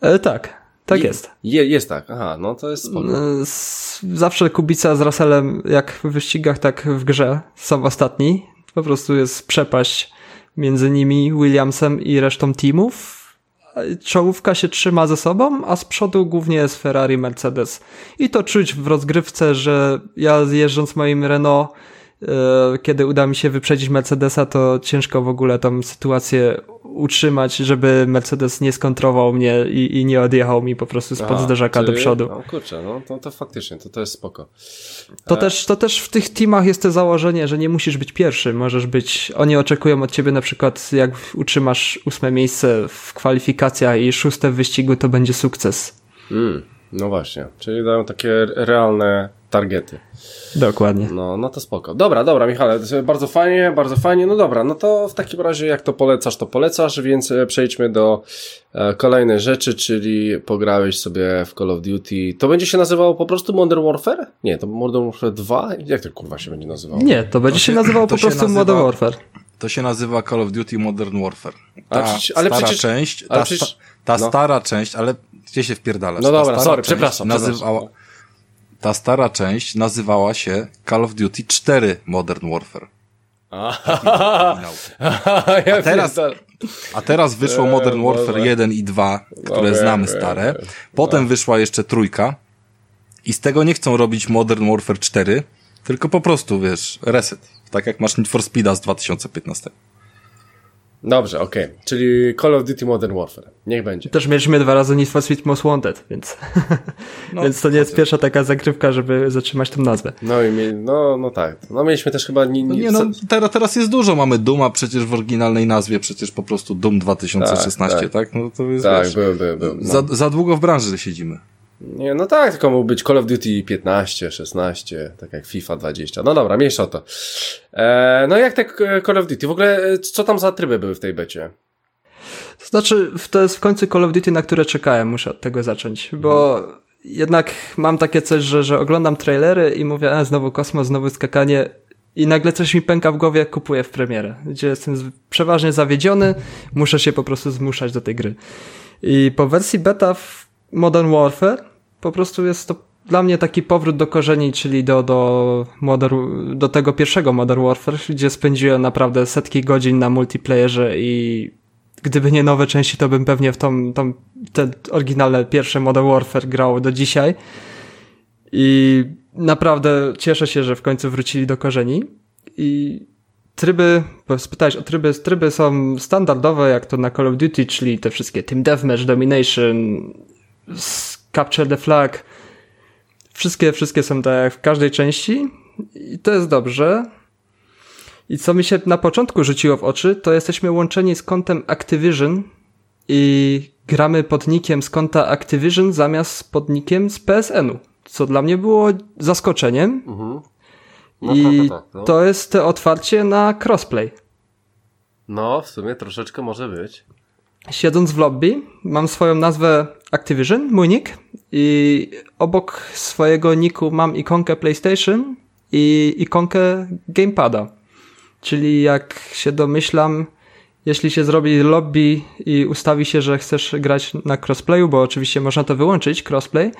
E, tak. Tak je, jest. Je, jest tak, aha, no to jest spoko. E, zawsze Kubica z Russellem, jak w wyścigach, tak w grze, są ostatni. Po prostu jest przepaść między nimi, Williamsem i resztą teamów. Czołówka się trzyma ze sobą, a z przodu głównie jest Ferrari, Mercedes. I to czuć w rozgrywce, że ja jeżdżąc moim Renault kiedy uda mi się wyprzedzić Mercedesa, to ciężko w ogóle tą sytuację utrzymać, żeby Mercedes nie skontrował mnie i, i nie odjechał mi po prostu spod Aha, zderzaka czyli, do przodu. No kurczę, no to, to faktycznie, to, to jest spoko. To, e... też, to też w tych teamach jest to założenie, że nie musisz być pierwszy, możesz być, oni oczekują od ciebie na przykład jak utrzymasz ósme miejsce w kwalifikacjach i szóste w wyścigu, to będzie sukces. Mm, no właśnie, czyli dają takie realne targety. Dokładnie. No, no to spoko. Dobra, dobra, Michale, bardzo fajnie, bardzo fajnie. No dobra, no to w takim razie jak to polecasz, to polecasz, więc e, przejdźmy do e, kolejnej rzeczy, czyli pograłeś sobie w Call of Duty. To będzie się nazywało po prostu Modern Warfare? Nie, to Modern Warfare 2? Jak to kurwa się będzie nazywało? Nie, to będzie to się, się nazywało po prostu nazywa, Modern Warfare. To się nazywa Call of Duty Modern Warfare. Ta ale przecież, ale stara przecież, część, ta, przecież, ta no. stara część, ale gdzie się wpierdalasz? No dobra, sorry, przepraszam. Nazywała, przepraszam ta stara część nazywała się Call of Duty 4 Modern Warfare. A <laughs> <laughs> teraz, a teraz wyszło Modern Warfare 1 i 2, które znamy stare. Potem wyszła jeszcze trójka. I z tego nie chcą robić Modern Warfare 4, tylko po prostu, wiesz, reset. Tak jak masz Need for Speeda z 2015. Dobrze, okej. Okay. Czyli Call of Duty Modern Warfare. Niech będzie. Też mieliśmy dwa razy Need for Speed Most Wanted, więc, no, <laughs> więc to nie jest pierwsza taka zagrywka, żeby zatrzymać tą nazwę. No i mi, no, no tak. No mieliśmy też chyba... Nie, nie, no, teraz, teraz jest dużo. Mamy Duma przecież w oryginalnej nazwie, przecież po prostu Doom 2016, tak? tak? tak? No to jest, tak, wiesz, był, był, był. No. Za, za długo w branży siedzimy. Nie, no tak, tylko mógł być Call of Duty 15, 16, tak jak FIFA 20. No dobra, mniejsza o to. E, no jak te Call of Duty? W ogóle e, co tam za tryby były w tej becie? To znaczy, to jest w końcu Call of Duty, na które czekałem, muszę od tego zacząć, bo hmm. jednak mam takie coś, że, że oglądam trailery i mówię, a znowu kosmos, znowu skakanie i nagle coś mi pęka w głowie, jak kupuję w premierę, gdzie jestem przeważnie zawiedziony, muszę się po prostu zmuszać do tej gry. I po wersji beta w Modern Warfare po prostu jest to dla mnie taki powrót do korzeni, czyli do, do, modern, do tego pierwszego Modern Warfare, gdzie spędziłem naprawdę setki godzin na multiplayerze i gdyby nie nowe części, to bym pewnie w tą, tą te oryginalne pierwsze Modern Warfare grał do dzisiaj. I naprawdę cieszę się, że w końcu wrócili do korzeni. I tryby, bo spytałeś o tryby, tryby są standardowe, jak to na Call of Duty, czyli te wszystkie Team Deathmatch, Domination, Capture the Flag. Wszystkie, wszystkie są tak jak w każdej części i to jest dobrze. I co mi się na początku rzuciło w oczy, to jesteśmy łączeni z kontem Activision i gramy podnikiem z konta Activision zamiast podnikiem z PSN-u, co dla mnie było zaskoczeniem. Mhm. No, I tak, no. to jest to otwarcie na crossplay. No, w sumie troszeczkę może być. Siedząc w lobby, mam swoją nazwę Activision, mój nick, i obok swojego niku mam ikonkę PlayStation i ikonkę Gamepada. Czyli jak się domyślam, jeśli się zrobi lobby i ustawi się, że chcesz grać na crossplayu, bo oczywiście można to wyłączyć, crossplay,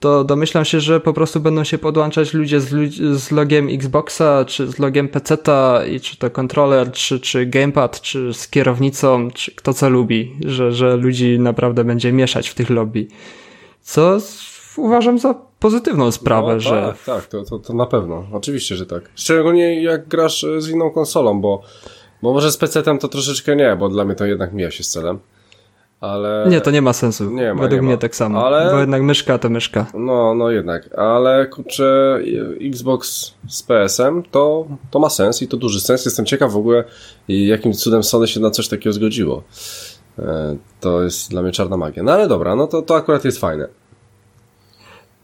to domyślam się, że po prostu będą się podłączać ludzie z, z logiem Xboxa, czy z logiem PC-ta, i czy to kontroler, czy, czy gamepad, czy z kierownicą, czy kto co lubi, że, że ludzi naprawdę będzie mieszać w tych lobby. Co uważam za pozytywną sprawę, no, że... Tak, tak, to, to, to na pewno. Oczywiście, że tak. Szczególnie jak grasz z inną konsolą, bo, bo może z PC-tem to troszeczkę nie, bo dla mnie to jednak mija się z celem. Ale... Nie, to nie ma sensu. Nie ma, Według nie mnie ma. tak samo. Ale... Bo jednak myszka to myszka. No, no jednak. Ale kurczę, Xbox z PS-em to, to ma sens i to duży sens. Jestem ciekaw w ogóle, jakim cudem Sony się na coś takiego zgodziło. E, to jest dla mnie czarna magia. No ale dobra, no to, to akurat jest fajne.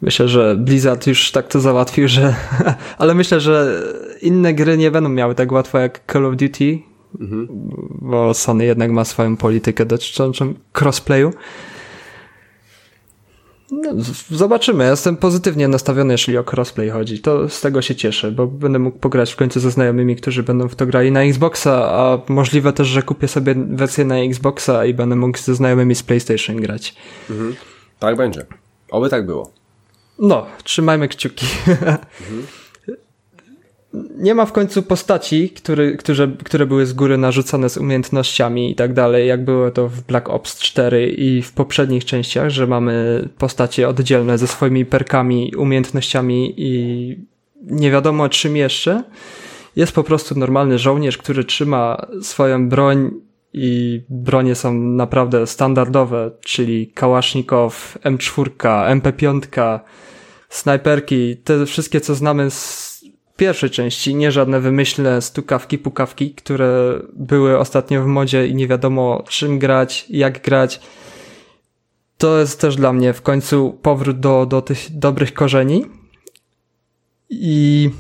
Myślę, że Blizzard już tak to załatwił, że. <laughs> ale myślę, że inne gry nie będą miały tak łatwo jak Call of Duty, mhm. bo Sony jednak ma swoją politykę dotyczącą crossplayu. No, zobaczymy. Jestem pozytywnie nastawiony, jeśli o crossplay chodzi. To z tego się cieszę, bo będę mógł pograć w końcu ze znajomymi, którzy będą w to grali na Xboxa, a możliwe też, że kupię sobie wersję na Xboxa i będę mógł ze znajomymi z PlayStation grać. Mhm. Tak będzie. Oby tak było. No, trzymajmy kciuki. <laughs> Mhm. Nie ma w końcu postaci, które, które, które były z góry narzucone z umiejętnościami i tak dalej, jak było to w Black Ops 4 i w poprzednich częściach, że mamy postacie oddzielne ze swoimi perkami, umiejętnościami i nie wiadomo czym jeszcze. Jest po prostu normalny żołnierz, który trzyma swoją broń i bronie są naprawdę standardowe, czyli Kałasznikow, M4, MP5, snajperki, te wszystkie co znamy z pierwszej części, nie żadne wymyślne stukawki, pukawki, które były ostatnio w modzie i nie wiadomo czym grać, jak grać. To jest też dla mnie w końcu powrót do, do tych dobrych korzeni. I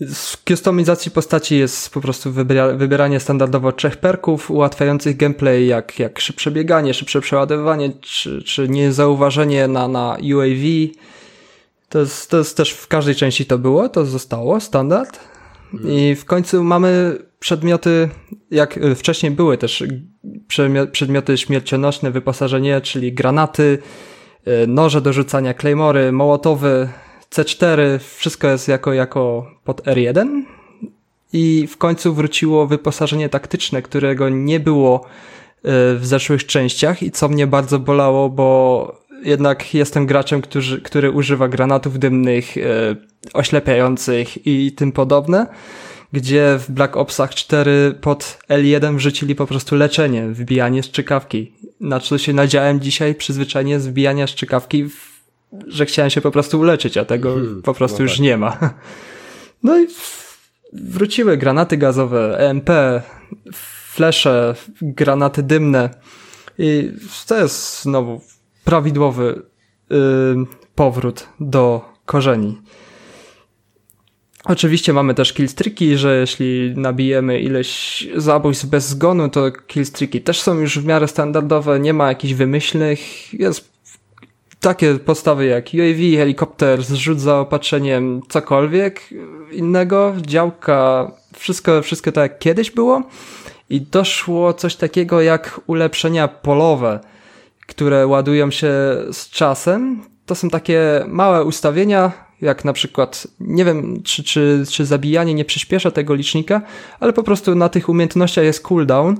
w kustomizacji postaci jest po prostu wybieranie standardowo trzech perków ułatwiających gameplay, jak, jak szybsze bieganie, szybsze przeładowywanie, czy, czy niezauważenie na, na UAV. To jest, to jest też w każdej części to było, to zostało, standard. I w końcu mamy przedmioty, jak wcześniej były też przedmioty śmiercionośne, wyposażenie, czyli granaty, e, noże do rzucania, claymory, mołotowy, C4, wszystko jest jako, jako pod R1 i w końcu wróciło wyposażenie taktyczne, którego nie było e, w zeszłych częściach i co mnie bardzo bolało, bo jednak jestem graczem, który, który używa granatów dymnych, e, oślepiających i tym podobne, gdzie w Black Opsach 4 pod L1 wrzucili po prostu leczenie, wbijanie strzykawki. Na co się nadziałem dzisiaj, przyzwyczajenie z wbijania strzykawki w że chciałem się po prostu uleczyć, a tego hmm, po prostu no już tak. nie ma. <laughs> No i wróciły granaty gazowe, EMP, flesze, granaty dymne i to jest znowu prawidłowy powrót do korzeni. Oczywiście mamy też killstreaki, że jeśli nabijemy ileś zabójstw bez zgonu, to killstreaki też są już w miarę standardowe, nie ma jakichś wymyślnych, jest takie postawy jak UAV, helikopter, zrzut zaopatrzeniem, cokolwiek innego, działka, wszystko, wszystko tak jak kiedyś było i doszło coś takiego jak ulepszenia polowe, które ładują się z czasem. To są takie małe ustawienia, jak na przykład, nie wiem, czy, czy, czy zabijanie nie przyspiesza tego licznika, ale po prostu na tych umiejętnościach jest cooldown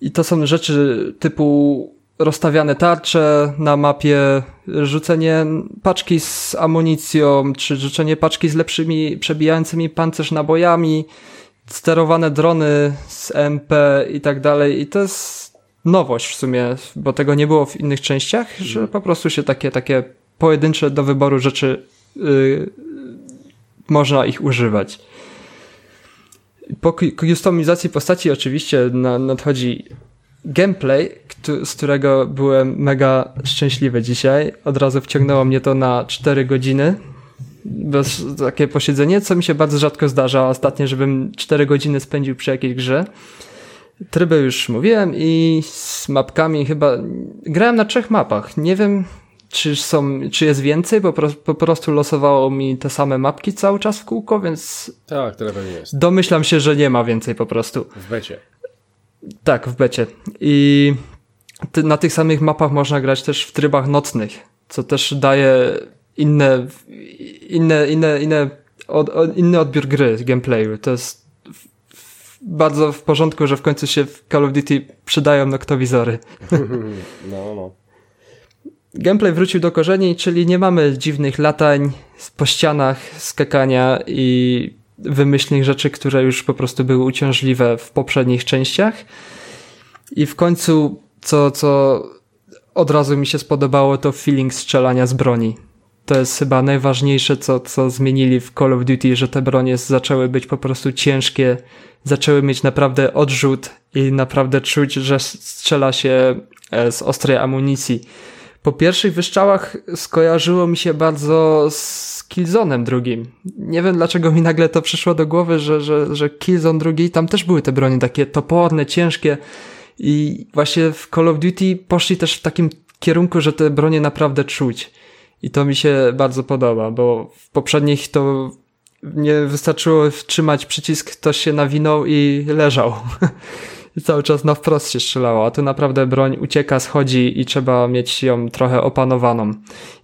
i to są rzeczy typu rozstawiane tarcze na mapie, rzucenie paczki z amunicją, czy rzucenie paczki z lepszymi, przebijającymi pancerz nabojami, sterowane drony z MP i tak dalej. I to jest nowość w sumie, bo tego nie było w innych częściach, że po prostu się takie, takie pojedyncze do wyboru rzeczy yy, można ich używać. Po kustomizacji postaci oczywiście nadchodzi gameplay, z którego byłem mega szczęśliwy dzisiaj. Od razu wciągnęło mnie to na 4 godziny. Bez takie posiedzenie, co mi się bardzo rzadko zdarza ostatnio, żebym 4 godziny spędził przy jakiejś grze. Tryby już mówiłem i z mapkami chyba grałem na trzech mapach. Nie wiem, czy, są, czy jest więcej, bo po, po prostu losowało mi te same mapki cały czas w kółko, więc. Tak, tyle pewnie jest. Domyślam się, że nie ma więcej po prostu. W becie. Tak, w becie. I ty, na tych samych mapach można grać też w trybach nocnych, co też daje inne, inne, inne, inne, od, inny odbiór gry, gameplayu. To jest bardzo w porządku, że w końcu się w Call of Duty przydają noktowizory. <laughs> No, no. Gameplay wrócił do korzeni, czyli nie mamy dziwnych latań po ścianach, skakania i wymyślnych rzeczy, które już po prostu były uciążliwe w poprzednich częściach. I w końcu, co, co od razu mi się spodobało, to feeling strzelania z broni. To jest chyba najważniejsze, co, co zmienili w Call of Duty, że te bronie zaczęły być po prostu ciężkie, zaczęły mieć naprawdę odrzut i naprawdę czuć, że strzela się e, z ostrej amunicji po pierwszych wyszczałach skojarzyło mi się bardzo z Killzone'em drugim. Nie wiem dlaczego mi nagle to przyszło do głowy, że, że, że Killzone drugi, tam też były te bronie takie toporne, ciężkie i właśnie w Call of Duty poszli też w takim kierunku, że te bronie naprawdę czuć. I to mi się bardzo podoba, bo w poprzednich to nie wystarczyło trzymać przycisk, ktoś się nawinął i leżał. <laughs> i cały czas na wprost się strzelało, a tu naprawdę broń ucieka, schodzi i trzeba mieć ją trochę opanowaną.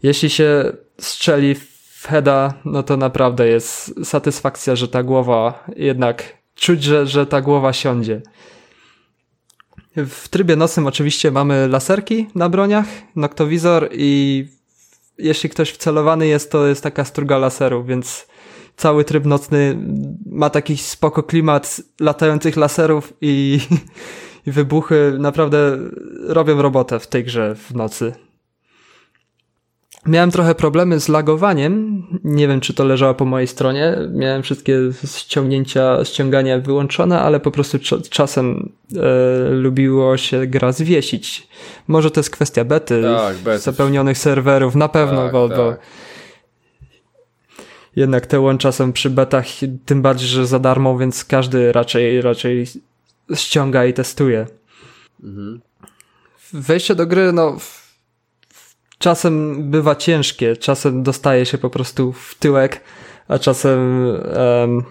Jeśli się strzeli w heada, no to naprawdę jest satysfakcja, że ta głowa jednak czuć, że, że ta głowa siądzie. W trybie nosem oczywiście mamy laserki na broniach, noktowizor i jeśli ktoś wcelowany jest, to jest taka struga laseru, więc cały tryb nocny ma taki spoko klimat latających laserów i, <laughs> i wybuchy naprawdę robią robotę w tej grze w nocy. Miałem trochę problemy z lagowaniem. Nie wiem, czy to leżało po mojej stronie. Miałem wszystkie ściągnięcia, ściągania wyłączone, ale po prostu czasem e, lubiło się gra zwiesić. Może to jest kwestia bety, tak, bety. zapełnionych serwerów, na pewno, tak, bo, tak. bo jednak te łącza są przy betach, tym bardziej, że za darmo, więc każdy raczej, raczej ściąga i testuje. Mhm. Wejście do gry, no, czasem bywa ciężkie, czasem dostaje się po prostu w tyłek, a czasem, um,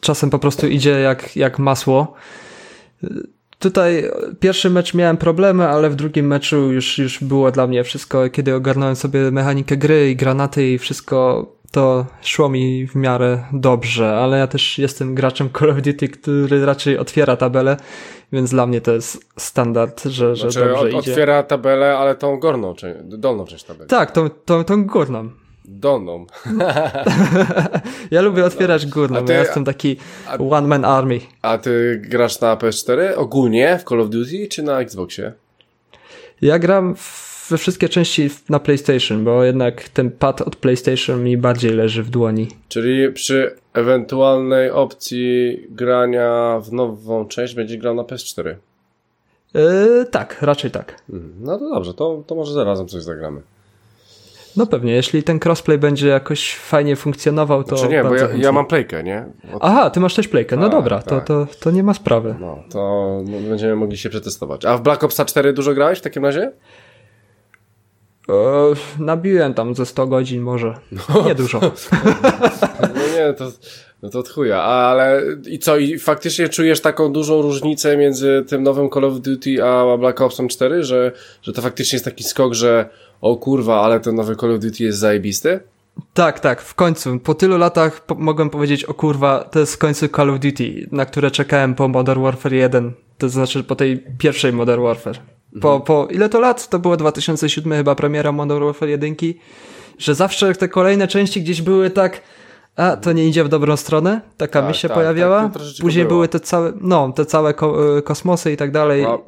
czasem po prostu idzie jak, jak masło. Tutaj pierwszy mecz miałem problemy, ale w drugim meczu już, już było dla mnie wszystko, kiedy ogarnąłem sobie mechanikę gry i granaty i wszystko to szło mi w miarę dobrze, ale ja też jestem graczem <laughs> Call of Duty, który raczej otwiera tabelę, więc dla mnie to jest standard, że, że znaczy, dobrze od, idzie. Otwiera tabelę, ale tą gorną, czy dolną część tabeli. Tak, tą, tą, tą górną. Dolną. <laughs> ja lubię otwierać górną, ty, ja jestem taki a, one man army. A ty grasz na PS4 ogólnie w Call of Duty, czy na Xboxie? Ja gram w we wszystkie części na PlayStation, bo jednak ten pad od PlayStation mi bardziej leży w dłoni. Czyli przy ewentualnej opcji grania w nową część będzie grał na PS4? Yy, tak, raczej tak. Mhm. No to dobrze, to, to może zarazem coś zagramy. No pewnie, jeśli ten crossplay będzie jakoś fajnie funkcjonował, to. Znaczy nie, bo ja, ja, mam playkę, nie? Od... Aha, ty masz też playkę. No tak, dobra, tak. to, to, to nie ma sprawy. No, to będziemy mogli się przetestować. A w Black Opsa 4 dużo grałeś w takim razie? E, nabiłem tam ze 100 godzin może. No, nie dużo. <laughs> No nie, to, no to chuja. Ale i co, i faktycznie czujesz taką dużą różnicę między tym nowym Call of Duty a Black Opsem 4, że, że to faktycznie jest taki skok, że o kurwa, ale ten nowy Call of Duty jest zajebisty? Tak, tak, w końcu. Po tylu latach po mogłem powiedzieć, o kurwa, to jest w końcu Call of Duty, na które czekałem po Modern Warfare 1, to znaczy po tej pierwszej Modern Warfare. Po, po ile to lat? To było 2007 chyba premiera Modern Warfare 1, że zawsze te kolejne części gdzieś były tak a to nie idzie w dobrą stronę, taka Tak, mi się tak, pojawiała. tak, Później było. były te całe, no, te całe ko e, kosmosy i tak dalej. No.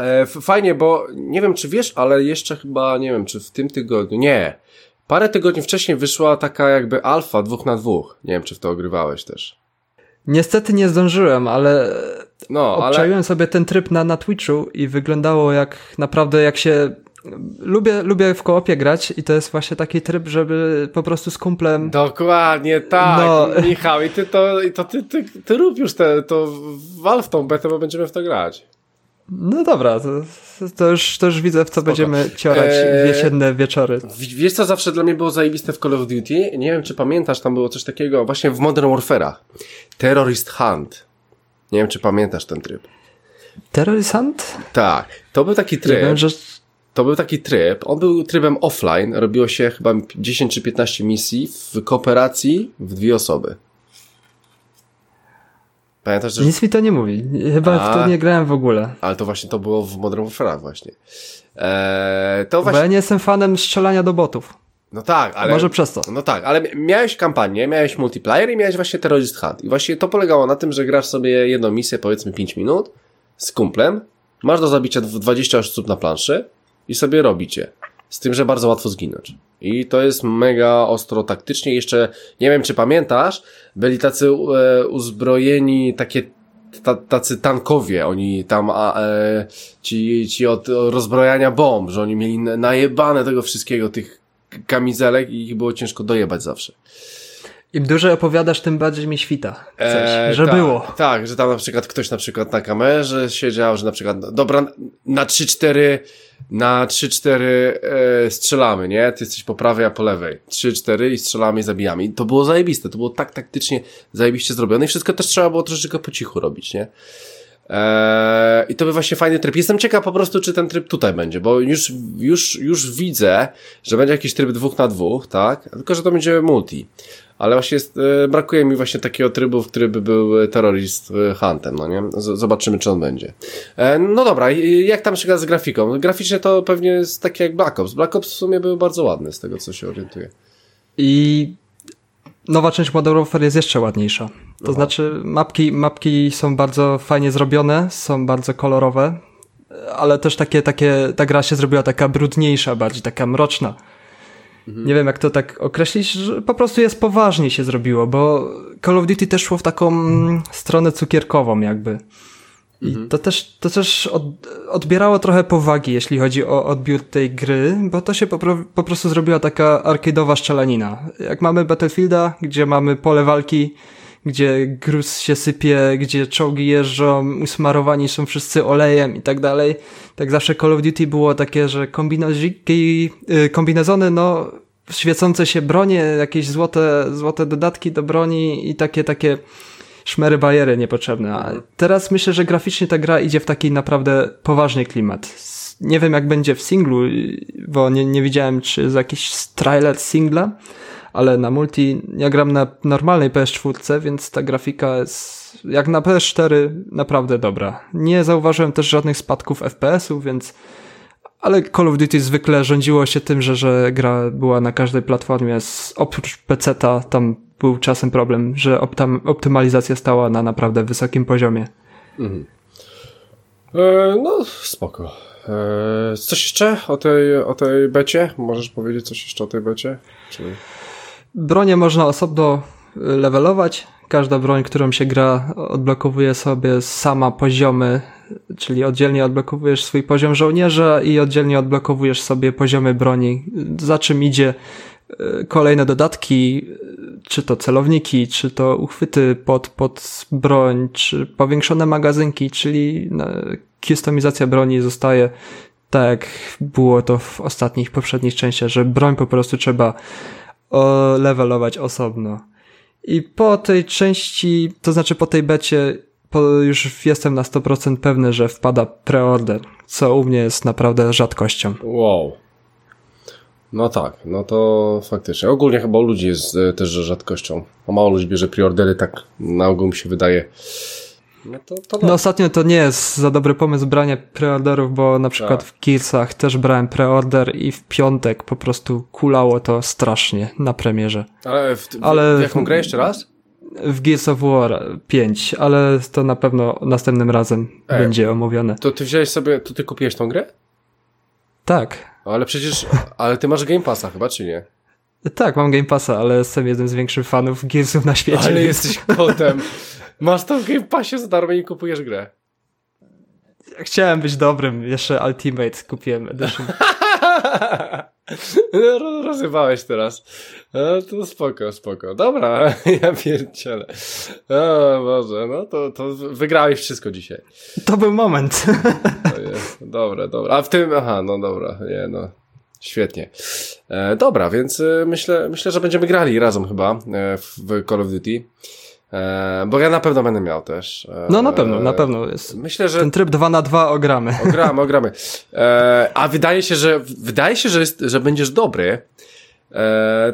E, fajnie, bo nie wiem, czy wiesz, ale jeszcze chyba, nie wiem, czy w tym tygodniu, nie. Parę tygodni wcześniej wyszła taka jakby alfa dwóch na dwóch. Nie wiem, czy w to ogrywałeś też. Niestety nie zdążyłem, ale No, ale... obczaiłem sobie ten tryb na, na Twitchu i wyglądało jak naprawdę jak się... Lubię, lubię w koopie grać i to jest właśnie taki tryb, żeby po prostu z kumplem... Dokładnie tak, No. Michał, i ty to, i to ty, ty, ty rób już te, to wal w tą betę, bo będziemy w to grać. No dobra, to, to, już, to już widzę w co będziemy ciorać Eee, jesienne wieczory. Wiesz, co zawsze dla mnie było zajebiste w Call of Duty? Nie wiem, czy pamiętasz, tam było coś takiego właśnie w Modern Warfare'ach. Terrorist Hunt. Nie wiem, czy pamiętasz ten tryb. Terrorist Hunt? Tak, to był taki tryb. wiem, że... To był taki tryb, on był trybem offline, robiło się chyba 10 czy 15 misji w kooperacji w dwie osoby. Pamiętasz, że... Nic mi to nie mówi. Chyba w A. to nie grałem w ogóle. Ale to właśnie to było w Modern Warfare'ach właśnie. Eee, to Bo właśnie... ja nie jestem fanem strzelania do botów. No tak, ale... Może przez to. No tak, ale miałeś kampanię, miałeś multiplayer i miałeś właśnie Terrorist Hunt. I właśnie to polegało na tym, że grasz sobie jedną misję, powiedzmy 5 minut, z kumplem, masz do zabicia dw- 20 osób na planszy i sobie robicie. Z tym, że bardzo łatwo zginąć. I to jest mega ostro taktycznie. Jeszcze, nie wiem czy pamiętasz, byli tacy e, uzbrojeni, takie ta, tacy tankowie, oni tam, a, e, ci, ci od rozbrojania bomb, że oni mieli na- najebane tego wszystkiego, tych kamizelek i ich było ciężko dojebać zawsze. Im dłużej opowiadasz, tym bardziej mi świta. Coś, Eee, że tak, było. Tak, że tam na przykład ktoś na przykład na kamerze siedział, że na przykład, dobra, na 3-4, na 3-4 e, strzelamy, nie? Ty jesteś po prawej, a po lewej. 3-4 i strzelamy i zabijamy. I to było zajebiste, to było tak taktycznie zajebiście zrobione i wszystko też trzeba było troszeczkę po cichu robić, nie? Eee, I to by właśnie fajny tryb. Jestem ciekaw po prostu, czy ten tryb tutaj będzie, bo już, już, już widzę, że będzie jakiś tryb dwóch na dwóch, tak? Tylko, że to będzie multi. Ale właśnie jest, e, brakuje mi właśnie takiego trybu, w który by był e, terrorist e, huntem, no nie? Z, zobaczymy, czy on będzie. E, no dobra, jak tam się z grafiką? Graficznie to pewnie jest takie jak Black Ops. Black Ops w sumie był bardzo ładny, z tego co się orientuję. I nowa część Modern Warfare jest jeszcze ładniejsza. To znaczy mapki, mapki są bardzo fajnie zrobione, są bardzo kolorowe, ale też takie, takie, ta gra się zrobiła taka brudniejsza, bardziej taka mroczna. Nie wiem, jak to tak określić, że po prostu jest poważnie się zrobiło, bo Call of Duty też szło w taką mm, stronę cukierkową jakby. I to też, to też od, odbierało trochę powagi, jeśli chodzi o odbiór tej gry, bo to się po, po prostu zrobiła taka arcade'owa strzelanina. Jak mamy Battlefielda, gdzie mamy pole walki, gdzie gruz się sypie, gdzie czołgi jeżdżą, usmarowani są wszyscy olejem i tak dalej. Tak zawsze Call of Duty było takie, że kombinoziki, y, kombinezony, no, świecące się bronie, jakieś złote, złote dodatki do broni i takie, takie szmery bajery niepotrzebne. A teraz myślę, że graficznie ta gra idzie w taki naprawdę poważny klimat. Nie wiem jak będzie w singlu, y, bo nie, nie widziałem czy jest jakiś trailer singla, ale na multi ja gram na normalnej PS4, więc ta grafika jest jak na PS4 naprawdę dobra. Nie zauważyłem też żadnych spadków FPS-ów, więc ale Call of Duty zwykle rządziło się tym, że, że gra była na każdej platformie. Z, oprócz PC-ta tam był czasem problem, że optymalizacja stała na naprawdę wysokim poziomie. E, no, spoko. E, coś jeszcze o tej, o tej becie? Możesz powiedzieć coś jeszcze o tej becie? Czy... Bronie można osobno y, levelować. Każda broń, którą się gra, odblokowuje sobie sama poziomy, czyli oddzielnie odblokowujesz swój poziom żołnierza i oddzielnie odblokowujesz sobie poziomy broni, za czym idzie y, kolejne dodatki, y, czy to celowniki, czy to uchwyty pod, pod broń, czy powiększone magazynki, czyli no, kustomizacja broni zostaje tak jak było to w ostatnich, poprzednich częściach, że broń po prostu trzeba levelować osobno. I po tej części, to znaczy po tej becie, już jestem na 100% pewny, że wpada preorder, co u mnie jest naprawdę rzadkością. Wow. No tak, no to faktycznie. Ogólnie chyba u ludzi jest e, też rzadkością. Bo mało ludzi bierze preordery, tak na ogół mi się wydaje. No to, to No ostatnio to nie jest za dobry pomysł branie preorderów, bo na przykład Tak. w Gearsach też brałem preorder i w piątek po prostu kulało to strasznie na premierze. Ale w, w, Ale- w jaką grę jeszcze raz? W Gears of War 5, ale to na pewno następnym razem Ej. będzie omówione. To ty wziąłeś sobie, to ty kupiłeś tą grę? Tak. Ale przecież, ale ty masz Game Passa chyba, czy nie? Tak, mam Game Passa, ale jestem jednym z większych fanów Gearsów na świecie. Ale więc jesteś kotem. Masz to w Game Passie za darmo i kupujesz grę. Chciałem być dobrym, jeszcze Ultimate kupiłem Edition. <laughs> <laughs> Ro- rozrywałeś teraz. No, to spoko, spoko. Dobra, <laughs> ja pierdzielę. O Boże, no to, to wygrałeś wszystko dzisiaj. To był moment. To jest, dobra, dobra. A w tym, aha, no dobra, nie no. Świetnie. E, dobra, więc e, myślę, myślę, że będziemy grali razem chyba e, w Call of Duty. E, bo ja na pewno będę miał też. E, No na pewno, na pewno jest. Myślę, że Ten tryb 2 na 2 ogramy. Ogramy, ogramy. E, a wydaje się, że wydaje się, że, jest, że będziesz dobry.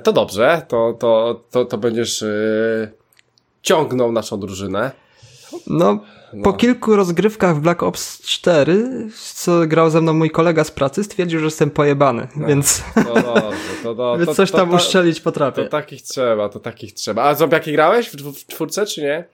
To dobrze, to, to, to, to będziesz ciągnął naszą drużynę. No, po kilku rozgrywkach w Black Ops 4, co grał ze mną mój kolega z pracy, stwierdził, że jestem pojebany, więc, To dobrze, to, <laughs> to, więc to, coś to, tam to, uszczelić to potrafię. takich trzeba, to takich trzeba. A zombiaki grałeś w, w czwórce, czy nie?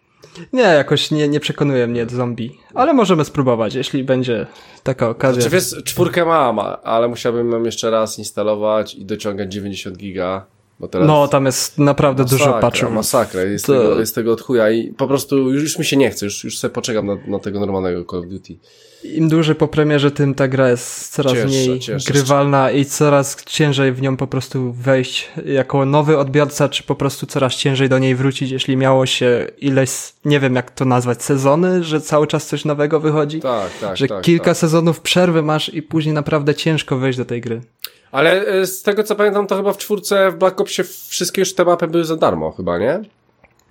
Nie, jakoś nie, nie przekonuje mnie zombie, ale możemy spróbować, jeśli będzie taka okazja. Czy wiesz, czwórkę mam, ale musiałbym ją jeszcze raz instalować i dociągać 90 giga. Teraz No, tam jest naprawdę dużo Masakra, patchów. Masakra, jest, To- tego, jest tego od chuja i po prostu już, już mi się nie chce, już, już sobie poczekam na, na tego normalnego Call of Duty. Im dłużej po premierze, tym ta gra jest coraz Cięższa, mniej cięższa. grywalna i coraz ciężej w nią po prostu wejść jako nowy odbiorca, czy po prostu coraz ciężej do niej wrócić, jeśli miało się ileś, nie wiem jak to nazwać, sezony, że cały czas coś nowego wychodzi. Tak, tak, że tak. kilka tak. sezonów przerwy masz i później naprawdę ciężko wejść do tej gry. Ale e, z tego co pamiętam, to chyba w czwórce w Black Opsie wszystkie już te mapy były za darmo chyba, nie?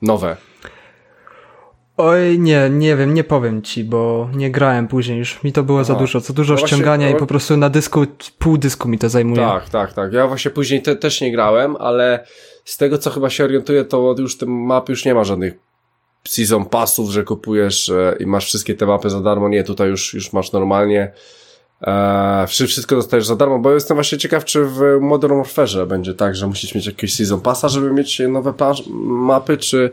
Nowe. Oj, nie, nie wiem, nie powiem ci, bo nie grałem później już. Mi to było za dużo, za dużo No właśnie, ściągania i no- po prostu na dysku, pół dysku mi to zajmuje. Tak, tak, tak. Ja właśnie później te, też nie grałem, ale z tego co chyba się orientuję, to już te mapy już nie ma żadnych season passów, że kupujesz e, i masz wszystkie te mapy za darmo. Nie, tutaj już, już masz normalnie. E, wszy- wszystko dostajesz za darmo, bo jestem właśnie ciekaw, czy w Modern Warfare będzie tak, że musisz mieć jakiegoś season passa, żeby mieć nowe mapy, czy,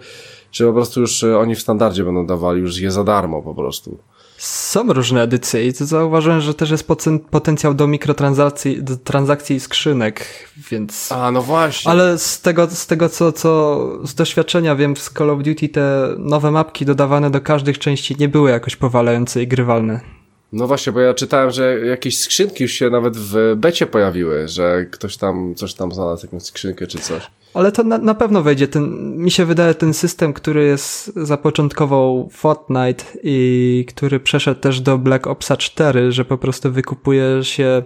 czy po prostu już e, oni w standardzie będą dawali już je za darmo po prostu. Są różne edycje i to zauważyłem, że też jest poten- potencjał do mikrotransakcji do transakcji i skrzynek, więc... A, no właśnie. Ale z tego, z tego co, co z doświadczenia wiem, w Call of Duty te nowe mapki dodawane do każdych części nie były jakoś powalające i grywalne. No właśnie, bo ja czytałem, że jakieś skrzynki już się nawet w becie pojawiły, że ktoś tam coś tam znalazł, jakąś skrzynkę czy coś. Ale to na, na pewno wejdzie. Ten, mi się wydaje ten system, który jest zapoczątkował Fortnite i który przeszedł też do Black Opsa 4, że po prostu wykupuje się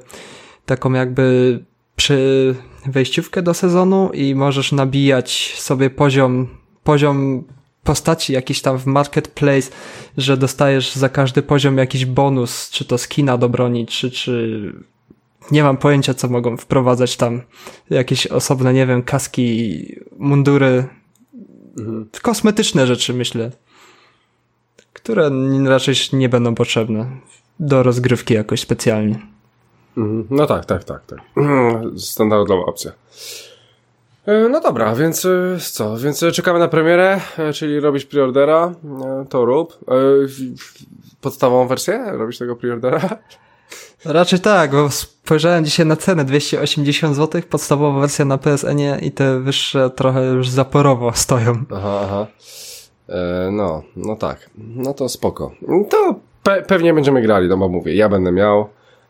taką jakby przy wejściówkę do sezonu i możesz nabijać sobie poziom, poziom postaci jakiś tam w marketplace, że dostajesz za każdy poziom jakiś bonus, czy to skina do broni, czy, czy nie mam pojęcia, co mogą wprowadzać tam. Jakieś osobne, nie wiem, kaski, mundury. Kosmetyczne rzeczy, myślę. Które raczej nie będą potrzebne do rozgrywki jakoś specjalnie. Mhm. No tak, tak, tak, tak. <clears throat> Standardowa opcja. E, No dobra, więc e, co? Więc e, czekamy na premierę, czyli robić preordera, to rób. Podstawową wersję? Robisz tego preordera? Raczej tak, bo spojrzałem dzisiaj na cenę 280 zł, podstawowa wersja na PSN-ie i te wyższe trochę już zaporowo stoją. Aha, aha. E, no, no tak. No to spoko. To pe pewnie będziemy grali, no bo mówię, ja będę miał,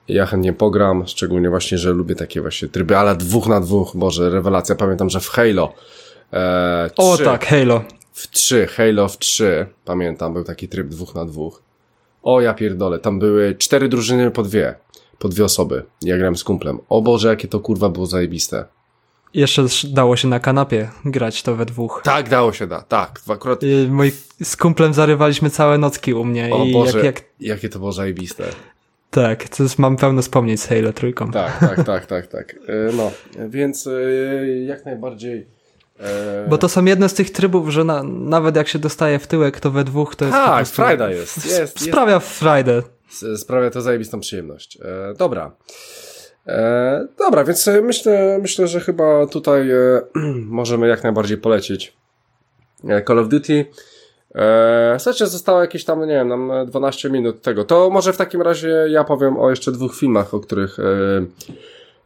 ja chętnie pogram, szczególnie właśnie, że lubię takie właśnie tryby, ale dwóch na dwóch, Boże, rewelacja. Pamiętam, że w Halo e, O 3, tak, Halo. w 3, Halo w 3, pamiętam, był taki tryb dwóch na dwóch. O ja pierdolę, tam były cztery drużyny po dwie, po dwie osoby. Ja grałem z kumplem. O Boże, jakie to kurwa było zajebiste. Jeszcze sz- dało się na kanapie grać to we dwóch. Tak, dało się da, tak. Akurat, I Moi, z kumplem zarywaliśmy całe nocki u mnie o i Boże, jak, jak jakie to było zajebiste. Tak, to jest, mam pełno wspomnień z Halo trójką. Tak, tak, tak, tak, tak. E, No, więc e, jak najbardziej E... Bo to są jedne z tych trybów, że na, nawet jak się dostaje w tyłek, to we dwóch to jest. Tak, frajda jest. jest sprawia jest. frajdę. Sprawia to zajebistą przyjemność. Dobra. Dobra, więc myślę, myślę, że chyba tutaj <clears throat> możemy jak najbardziej polecić Call of Duty. E, słuchajcie, zostało jakieś tam, nie wiem, nam 12 minut tego. To może w takim razie ja powiem o jeszcze dwóch filmach, o których e,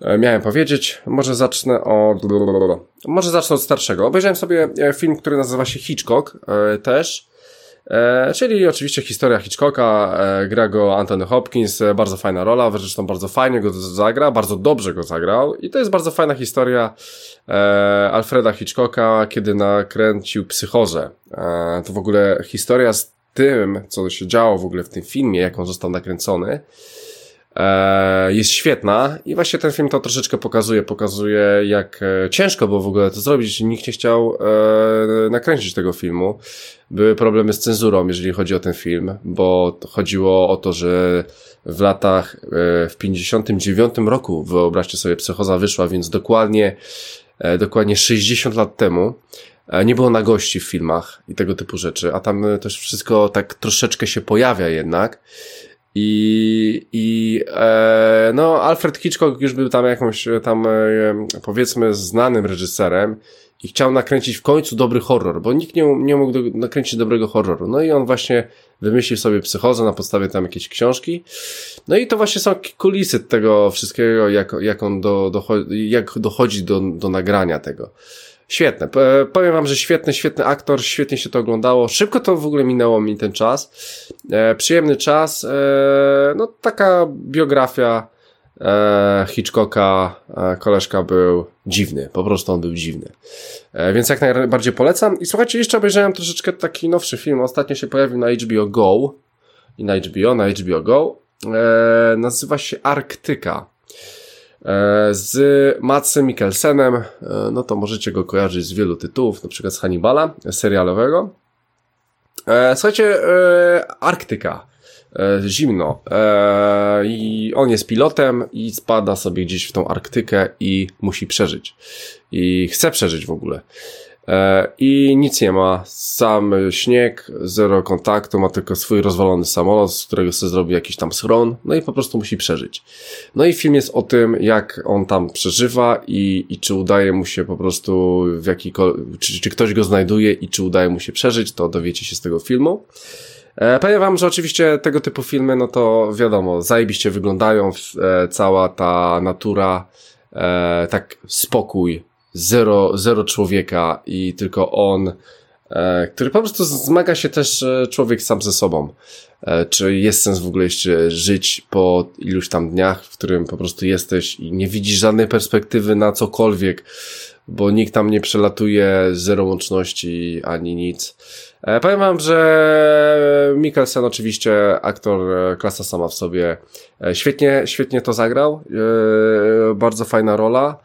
e miałem powiedzieć. Może zacznę od... Może zacznę od starszego. Obejrzałem sobie e, film, który nazywa się Hitchcock e, też. E, czyli oczywiście historia Hitchcocka, e, gra go Anthony Hopkins, e, bardzo fajna rola, zresztą bardzo fajnie go zagra, bardzo dobrze go zagrał i to jest bardzo fajna historia Alfreda Hitchcocka, kiedy nakręcił Psychozę. To w ogóle historia z tym, co się działo w ogóle w tym filmie, jak on został nakręcony, jest świetna i właśnie ten film to troszeczkę pokazuje, pokazuje jak e, ciężko było w ogóle to zrobić, nikt nie chciał e, nakręcić tego filmu. Były problemy z cenzurą, jeżeli chodzi o ten film, bo chodziło o to, że w latach, w 59 roku, wyobraźcie sobie, Psychoza wyszła, więc dokładnie, dokładnie 60 lat temu, nie było nagości w filmach i tego typu rzeczy, a tam też wszystko tak troszeczkę się pojawia jednak. I, i e, no, Alfred Hitchcock już był tam jakąś tam, e, powiedzmy, znanym reżyserem i chciał nakręcić w końcu dobry horror, bo nikt nie, nie mógł do, nakręcić dobrego horroru. No i on właśnie wymyślił sobie psychozę na podstawie tam jakiejś książki. No i to właśnie są kulisy tego wszystkiego, jak, jak on do, dochodzi, jak dochodzi do, do nagrania tego. Świetne. Powiem wam, że świetny, świetny aktor, świetnie się to oglądało. Szybko to w ogóle minęło mi ten czas. E, przyjemny czas. E, no taka biografia e, Hitchcocka. E, koleżka był dziwny. Po prostu on był dziwny. E, więc jak najbardziej polecam. I słuchajcie, jeszcze obejrzałem troszeczkę taki nowszy film. Ostatnio się pojawił na HBO Go. I na HBO, na HBO Go. E, nazywa się Arktyka. E, z Matsem Mikkelsenem, e, no to możecie go kojarzyć z wielu tytułów, na przykład z Hannibala, serialowego. E, słuchajcie, Arktyka, zimno i on jest pilotem i spada sobie gdzieś w tą Arktykę i musi przeżyć. I chce przeżyć w ogóle. E, i nic nie ma. Sam śnieg, zero kontaktu, ma tylko swój rozwalony samolot, z którego sobie zrobi jakiś tam schron, no i po prostu musi przeżyć. No i film jest o tym, jak on tam przeżywa i, i czy udaje mu się po prostu w jakikolwiek, czy, czy ktoś go znajduje i czy udaje mu się przeżyć, to dowiecie się z tego filmu. E, powiem wam, że oczywiście tego typu filmy, no to wiadomo, zajebiście wyglądają, e, cała ta natura, e, tak spokój, zero, zero człowieka i tylko on, e, który po prostu zmaga się też e, człowiek sam ze sobą. E, czy jest sens w ogóle jeszcze żyć po iluś tam dniach, w którym po prostu jesteś i nie widzisz żadnej perspektywy na cokolwiek, bo nikt tam nie przelatuje, zero łączności ani nic. Powiem wam, że Mikkelsen oczywiście aktor klasa sama w sobie świetnie, świetnie to zagrał, bardzo fajna rola.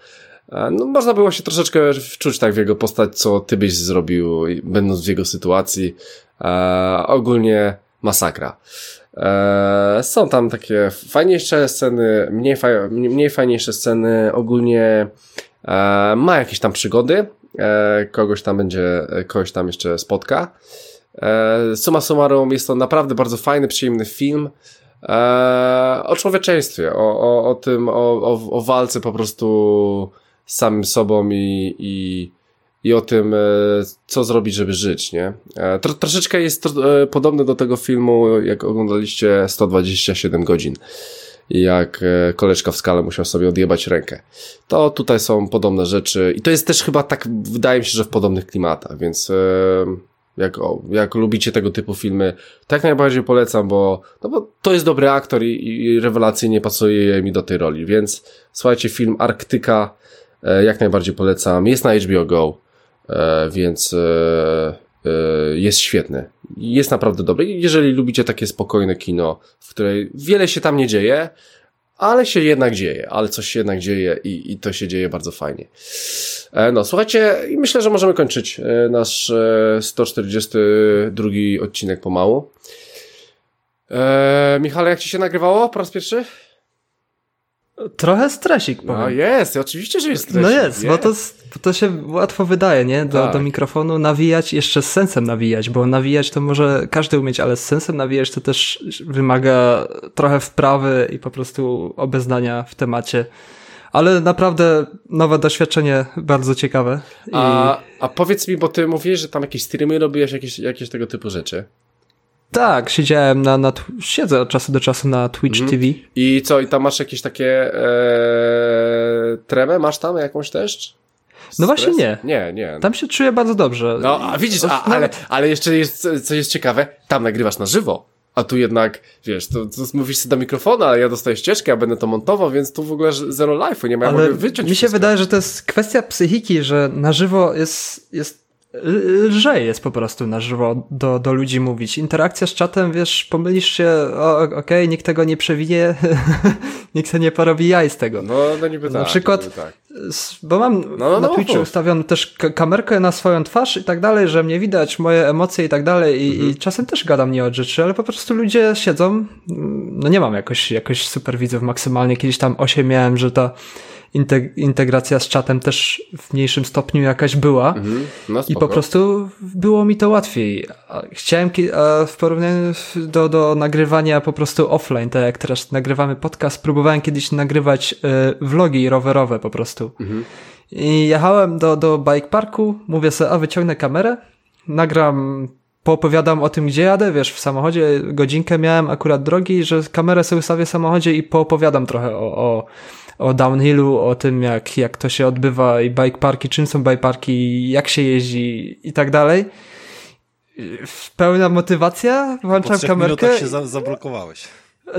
E, no, można było się troszeczkę wczuć tak w jego postać, co ty byś zrobił, będąc w jego sytuacji. E, ogólnie masakra. E, są tam takie fajniejsze sceny, mniej, mniej fajniejsze sceny, ogólnie e, ma jakieś tam przygody, e, kogoś tam będzie, kogoś tam jeszcze spotka. E, summa summarum jest to naprawdę bardzo fajny, przyjemny film o człowieczeństwie, o, o, o tym, o, o, o walce po prostu z samym sobą i, i, i o tym, e, co zrobić, żeby żyć, nie? E, tro, troszeczkę jest to, e, podobne do tego filmu, jak oglądaliście 127 godzin jak koleżka w skale musiał sobie odjebać rękę. To tutaj są podobne rzeczy i to jest też chyba tak, wydaje mi się, że w podobnych klimatach, więc jak, jak lubicie tego typu filmy, tak najbardziej polecam, bo, no bo to jest dobry aktor i, i rewelacyjnie pasuje mi do tej roli, więc słuchajcie, film Arktyka jak najbardziej polecam. Jest na HBO Go, e, więc e, jest świetny. Jest naprawdę dobry. Jeżeli lubicie takie spokojne kino, w której wiele się tam nie dzieje, ale się jednak dzieje, ale coś się jednak dzieje i, i to się dzieje bardzo fajnie. No, słuchajcie, i myślę, że możemy kończyć nasz 142 odcinek pomału. E, Michale, jak ci się nagrywało po raz pierwszy? Trochę stresik, powiem. No jest, oczywiście, że jest stresik. No jest, bo to, to się łatwo wydaje, nie? Do, Tak. do mikrofonu nawijać, jeszcze z sensem nawijać, bo nawijać to może każdy umieć, ale z sensem nawijać to też wymaga trochę wprawy i po prostu obeznania w temacie. Ale naprawdę nowe doświadczenie, bardzo ciekawe. I... A, a powiedz mi, bo ty mówisz, że tam jakieś streamy robiłeś, jakieś, jakieś tego typu rzeczy. Tak, siedziałem na, na, siedzę od czasu do czasu na Twitch Mhm. TV. I co, i tam masz jakieś takie e, tremę? Masz tam jakąś też? No właśnie nie. Nie, nie. Tam się czuję bardzo dobrze. No, a widzisz, a, ale, ale jeszcze jest, co jest ciekawe, tam nagrywasz na żywo. A tu jednak, wiesz, to, to mówisz sobie do mikrofonu, ale ja dostaję ścieżkę, ja będę to montował, więc tu w ogóle zero life'u, nie ma, ja Ale mogę wyciąć mi się wszystko. wydaje, że to jest kwestia psychiki, że na żywo jest, jest lżej jest po prostu na żywo do, do ludzi mówić. Interakcja z czatem, wiesz, pomylisz się, okej, nikt tego nie przewinie, <laughs> nikt sobie nie porobi jaj z tego. No, no niby Na tak. przykład- niby tak. Bo mam no, na no, Twitchu mów. ustawioną też kamerkę na swoją twarz i tak dalej, że mnie widać, moje emocje i tak dalej i, Mhm. i czasem też gadam nie od rzeczy, ale po prostu ludzie siedzą, mm, no nie mam jakoś, jakoś super widzów maksymalnie, kiedyś tam 8 miałem, że ta integ- integracja z czatem też w mniejszym stopniu jakaś była. Mhm. No, I po prostu było mi to łatwiej. Chciałem w porównaniu do, do nagrywania po prostu offline, tak jak teraz nagrywamy podcast, próbowałem kiedyś nagrywać e, vlogi rowerowe po prostu. I jechałem do, do bike parku, mówię sobie, a wyciągnę kamerę, nagram, poopowiadam o tym, gdzie jadę, wiesz, w samochodzie godzinkę miałem akurat drogi, że kamerę sobie ustawię w samochodzie i poopowiadam trochę o, o, o downhillu, o tym, jak, jak to się odbywa i bike parki, czym są bike parki, jak się jeździ i tak dalej. Pełna motywacja, Po włączam trzech kamerkę. minutach się za zablokowałeś.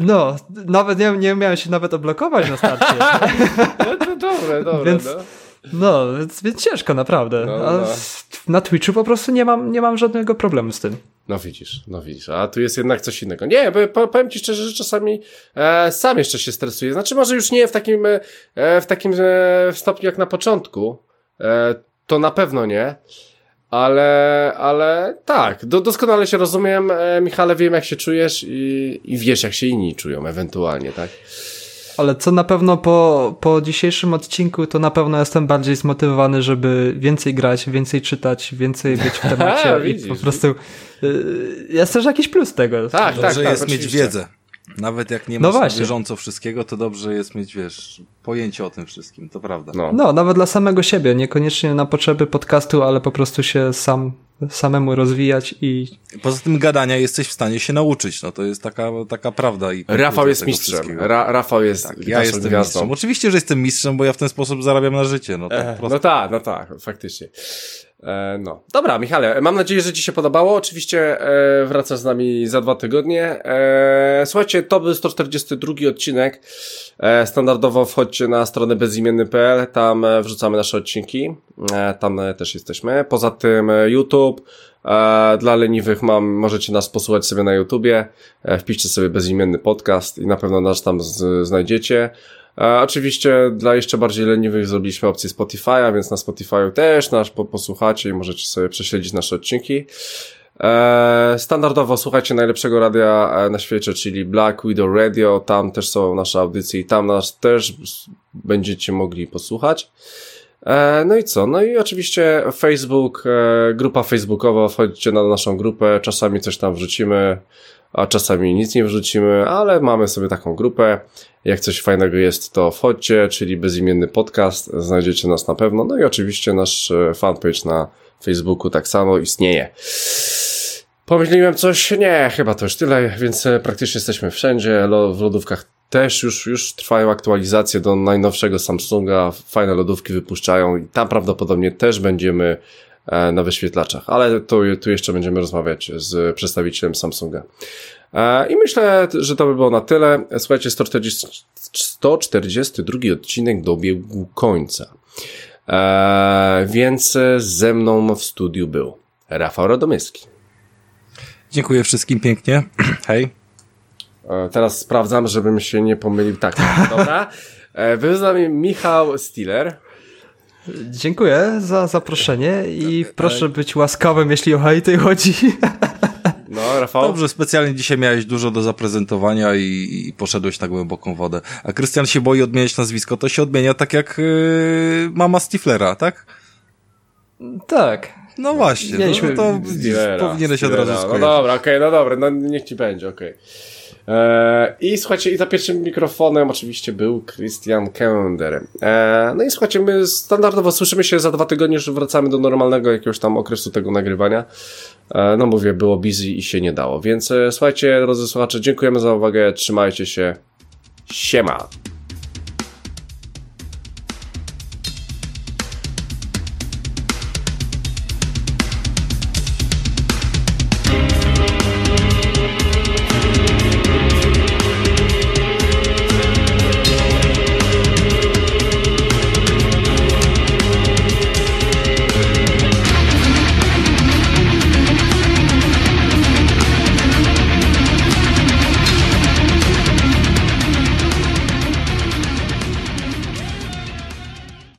No, nawet nie, nie umiałem się nawet odblokować na starcie. <laughs> No, to dobre, dobre, Więc- no. No, więc, więc ciężko, naprawdę. No, no. na Twitchu po prostu nie mam, nie mam żadnego problemu z tym. No widzisz, no widzisz, a tu jest jednak coś innego. Nie, bo powiem ci szczerze, że czasami e, sam jeszcze się stresuję. Znaczy może już nie w takim, e, w takim e, stopniu jak na początku, e, to na pewno nie, ale, ale tak, do, doskonale się rozumiem, e, Michale, wiem jak się czujesz i, i wiesz jak się inni czują ewentualnie, tak? Ale co na pewno po, po dzisiejszym odcinku, to na pewno jestem bardziej zmotywowany, żeby więcej grać, więcej czytać, więcej być w <laughs> temacie. I Widzisz, po prostu y, jest też jakiś plus tego. Tak, tak, Dobrze tak, jest mieć oczywiście. wiedzę. Nawet jak nie No masz na właśnie. bieżąco wszystkiego, to dobrze jest mieć, wiesz, pojęcie o tym wszystkim, to prawda. No. No, nawet dla samego siebie, niekoniecznie na potrzeby podcastu, ale po prostu się sam, samemu rozwijać i Poza tym gadania jesteś w stanie się nauczyć, no to jest taka, taka prawda. I Rafał jest mistrzem. Ra, Rafał jest Tak, ja jestem gwiazdą. mistrzem. Oczywiście, że jestem mistrzem, bo ja w ten sposób zarabiam na życie, no prostu. No tak, no tak, faktycznie. E, no. Dobra, Michale, mam nadzieję, że Ci się podobało. Oczywiście e, wracasz z nami za dwa tygodnie. E, słuchajcie, to był 142 odcinek. E, standardowo wchodźcie na stronę bezimienny.pl, tam e, wrzucamy nasze odcinki. E, tam e, też jesteśmy. Poza tym YouTube. E, dla leniwych mam, możecie nas posłuchać sobie na YouTubie. E, wpiszcie sobie bezimienny podcast i na pewno nas tam z, znajdziecie. E, oczywiście dla jeszcze bardziej leniwych zrobiliśmy opcję Spotify'a, więc na Spotify'u też nas po, posłuchacie i możecie sobie prześledzić nasze odcinki. E, standardowo słuchajcie najlepszego radia e, na świecie, czyli Black Widow Radio, tam też są nasze audycje i tam nas też będziecie mogli posłuchać. E, no i co? No i oczywiście Facebook, e, grupa facebookowa, wchodźcie na naszą grupę, czasami coś tam wrzucimy, a czasami nic nie wrzucimy, ale mamy sobie taką grupę. Jak coś fajnego jest, to wchodźcie, czyli bezimienny podcast, znajdziecie nas na pewno. No i oczywiście nasz e, fanpage na Facebooku tak samo istnieje. Pomyśliłem coś? Nie, chyba to już tyle, więc e, praktycznie jesteśmy wszędzie. W lodówkach też już, już trwają aktualizacje do najnowszego Samsunga. Fajne lodówki wypuszczają i tam prawdopodobnie też będziemy na wyświetlaczach, ale tu, tu jeszcze będziemy rozmawiać z przedstawicielem Samsunga. E, I myślę, że to by było na tyle. Słuchajcie, 140, 142 odcinek dobiegł końca. E, więc ze mną w studiu był Rafał Radomyski. Dziękuję wszystkim pięknie. <clears throat> Hej. E, Teraz sprawdzam, żebym się nie pomylił. Tak, dobra. E, z nami Michał Stiller. Dziękuję za zaproszenie i proszę być łaskawym, jeśli o hejty chodzi. <laughs> No, Rafał? Dobrze, specjalnie dzisiaj miałeś dużo do zaprezentowania i, i poszedłeś na głęboką wodę. A Krystian się boi odmieniać nazwisko, to się odmienia tak jak yy, mama Stiflera, tak? Tak. No właśnie, Mieliśmy no, to powinieneś od razu No skojarzyć. dobra, okej, no dobra, no niech ci będzie, okej. Eee, I słuchajcie, i za pierwszym mikrofonem oczywiście był Christian Kender. Eee, no i słuchajcie, my standardowo słyszymy się za dwa tygodnie, że wracamy do normalnego jakiegoś tam okresu tego nagrywania. Eee, no mówię, było busy i się nie dało. Więc e, słuchajcie, drodzy słuchacze, dziękujemy za uwagę, trzymajcie się. Siema.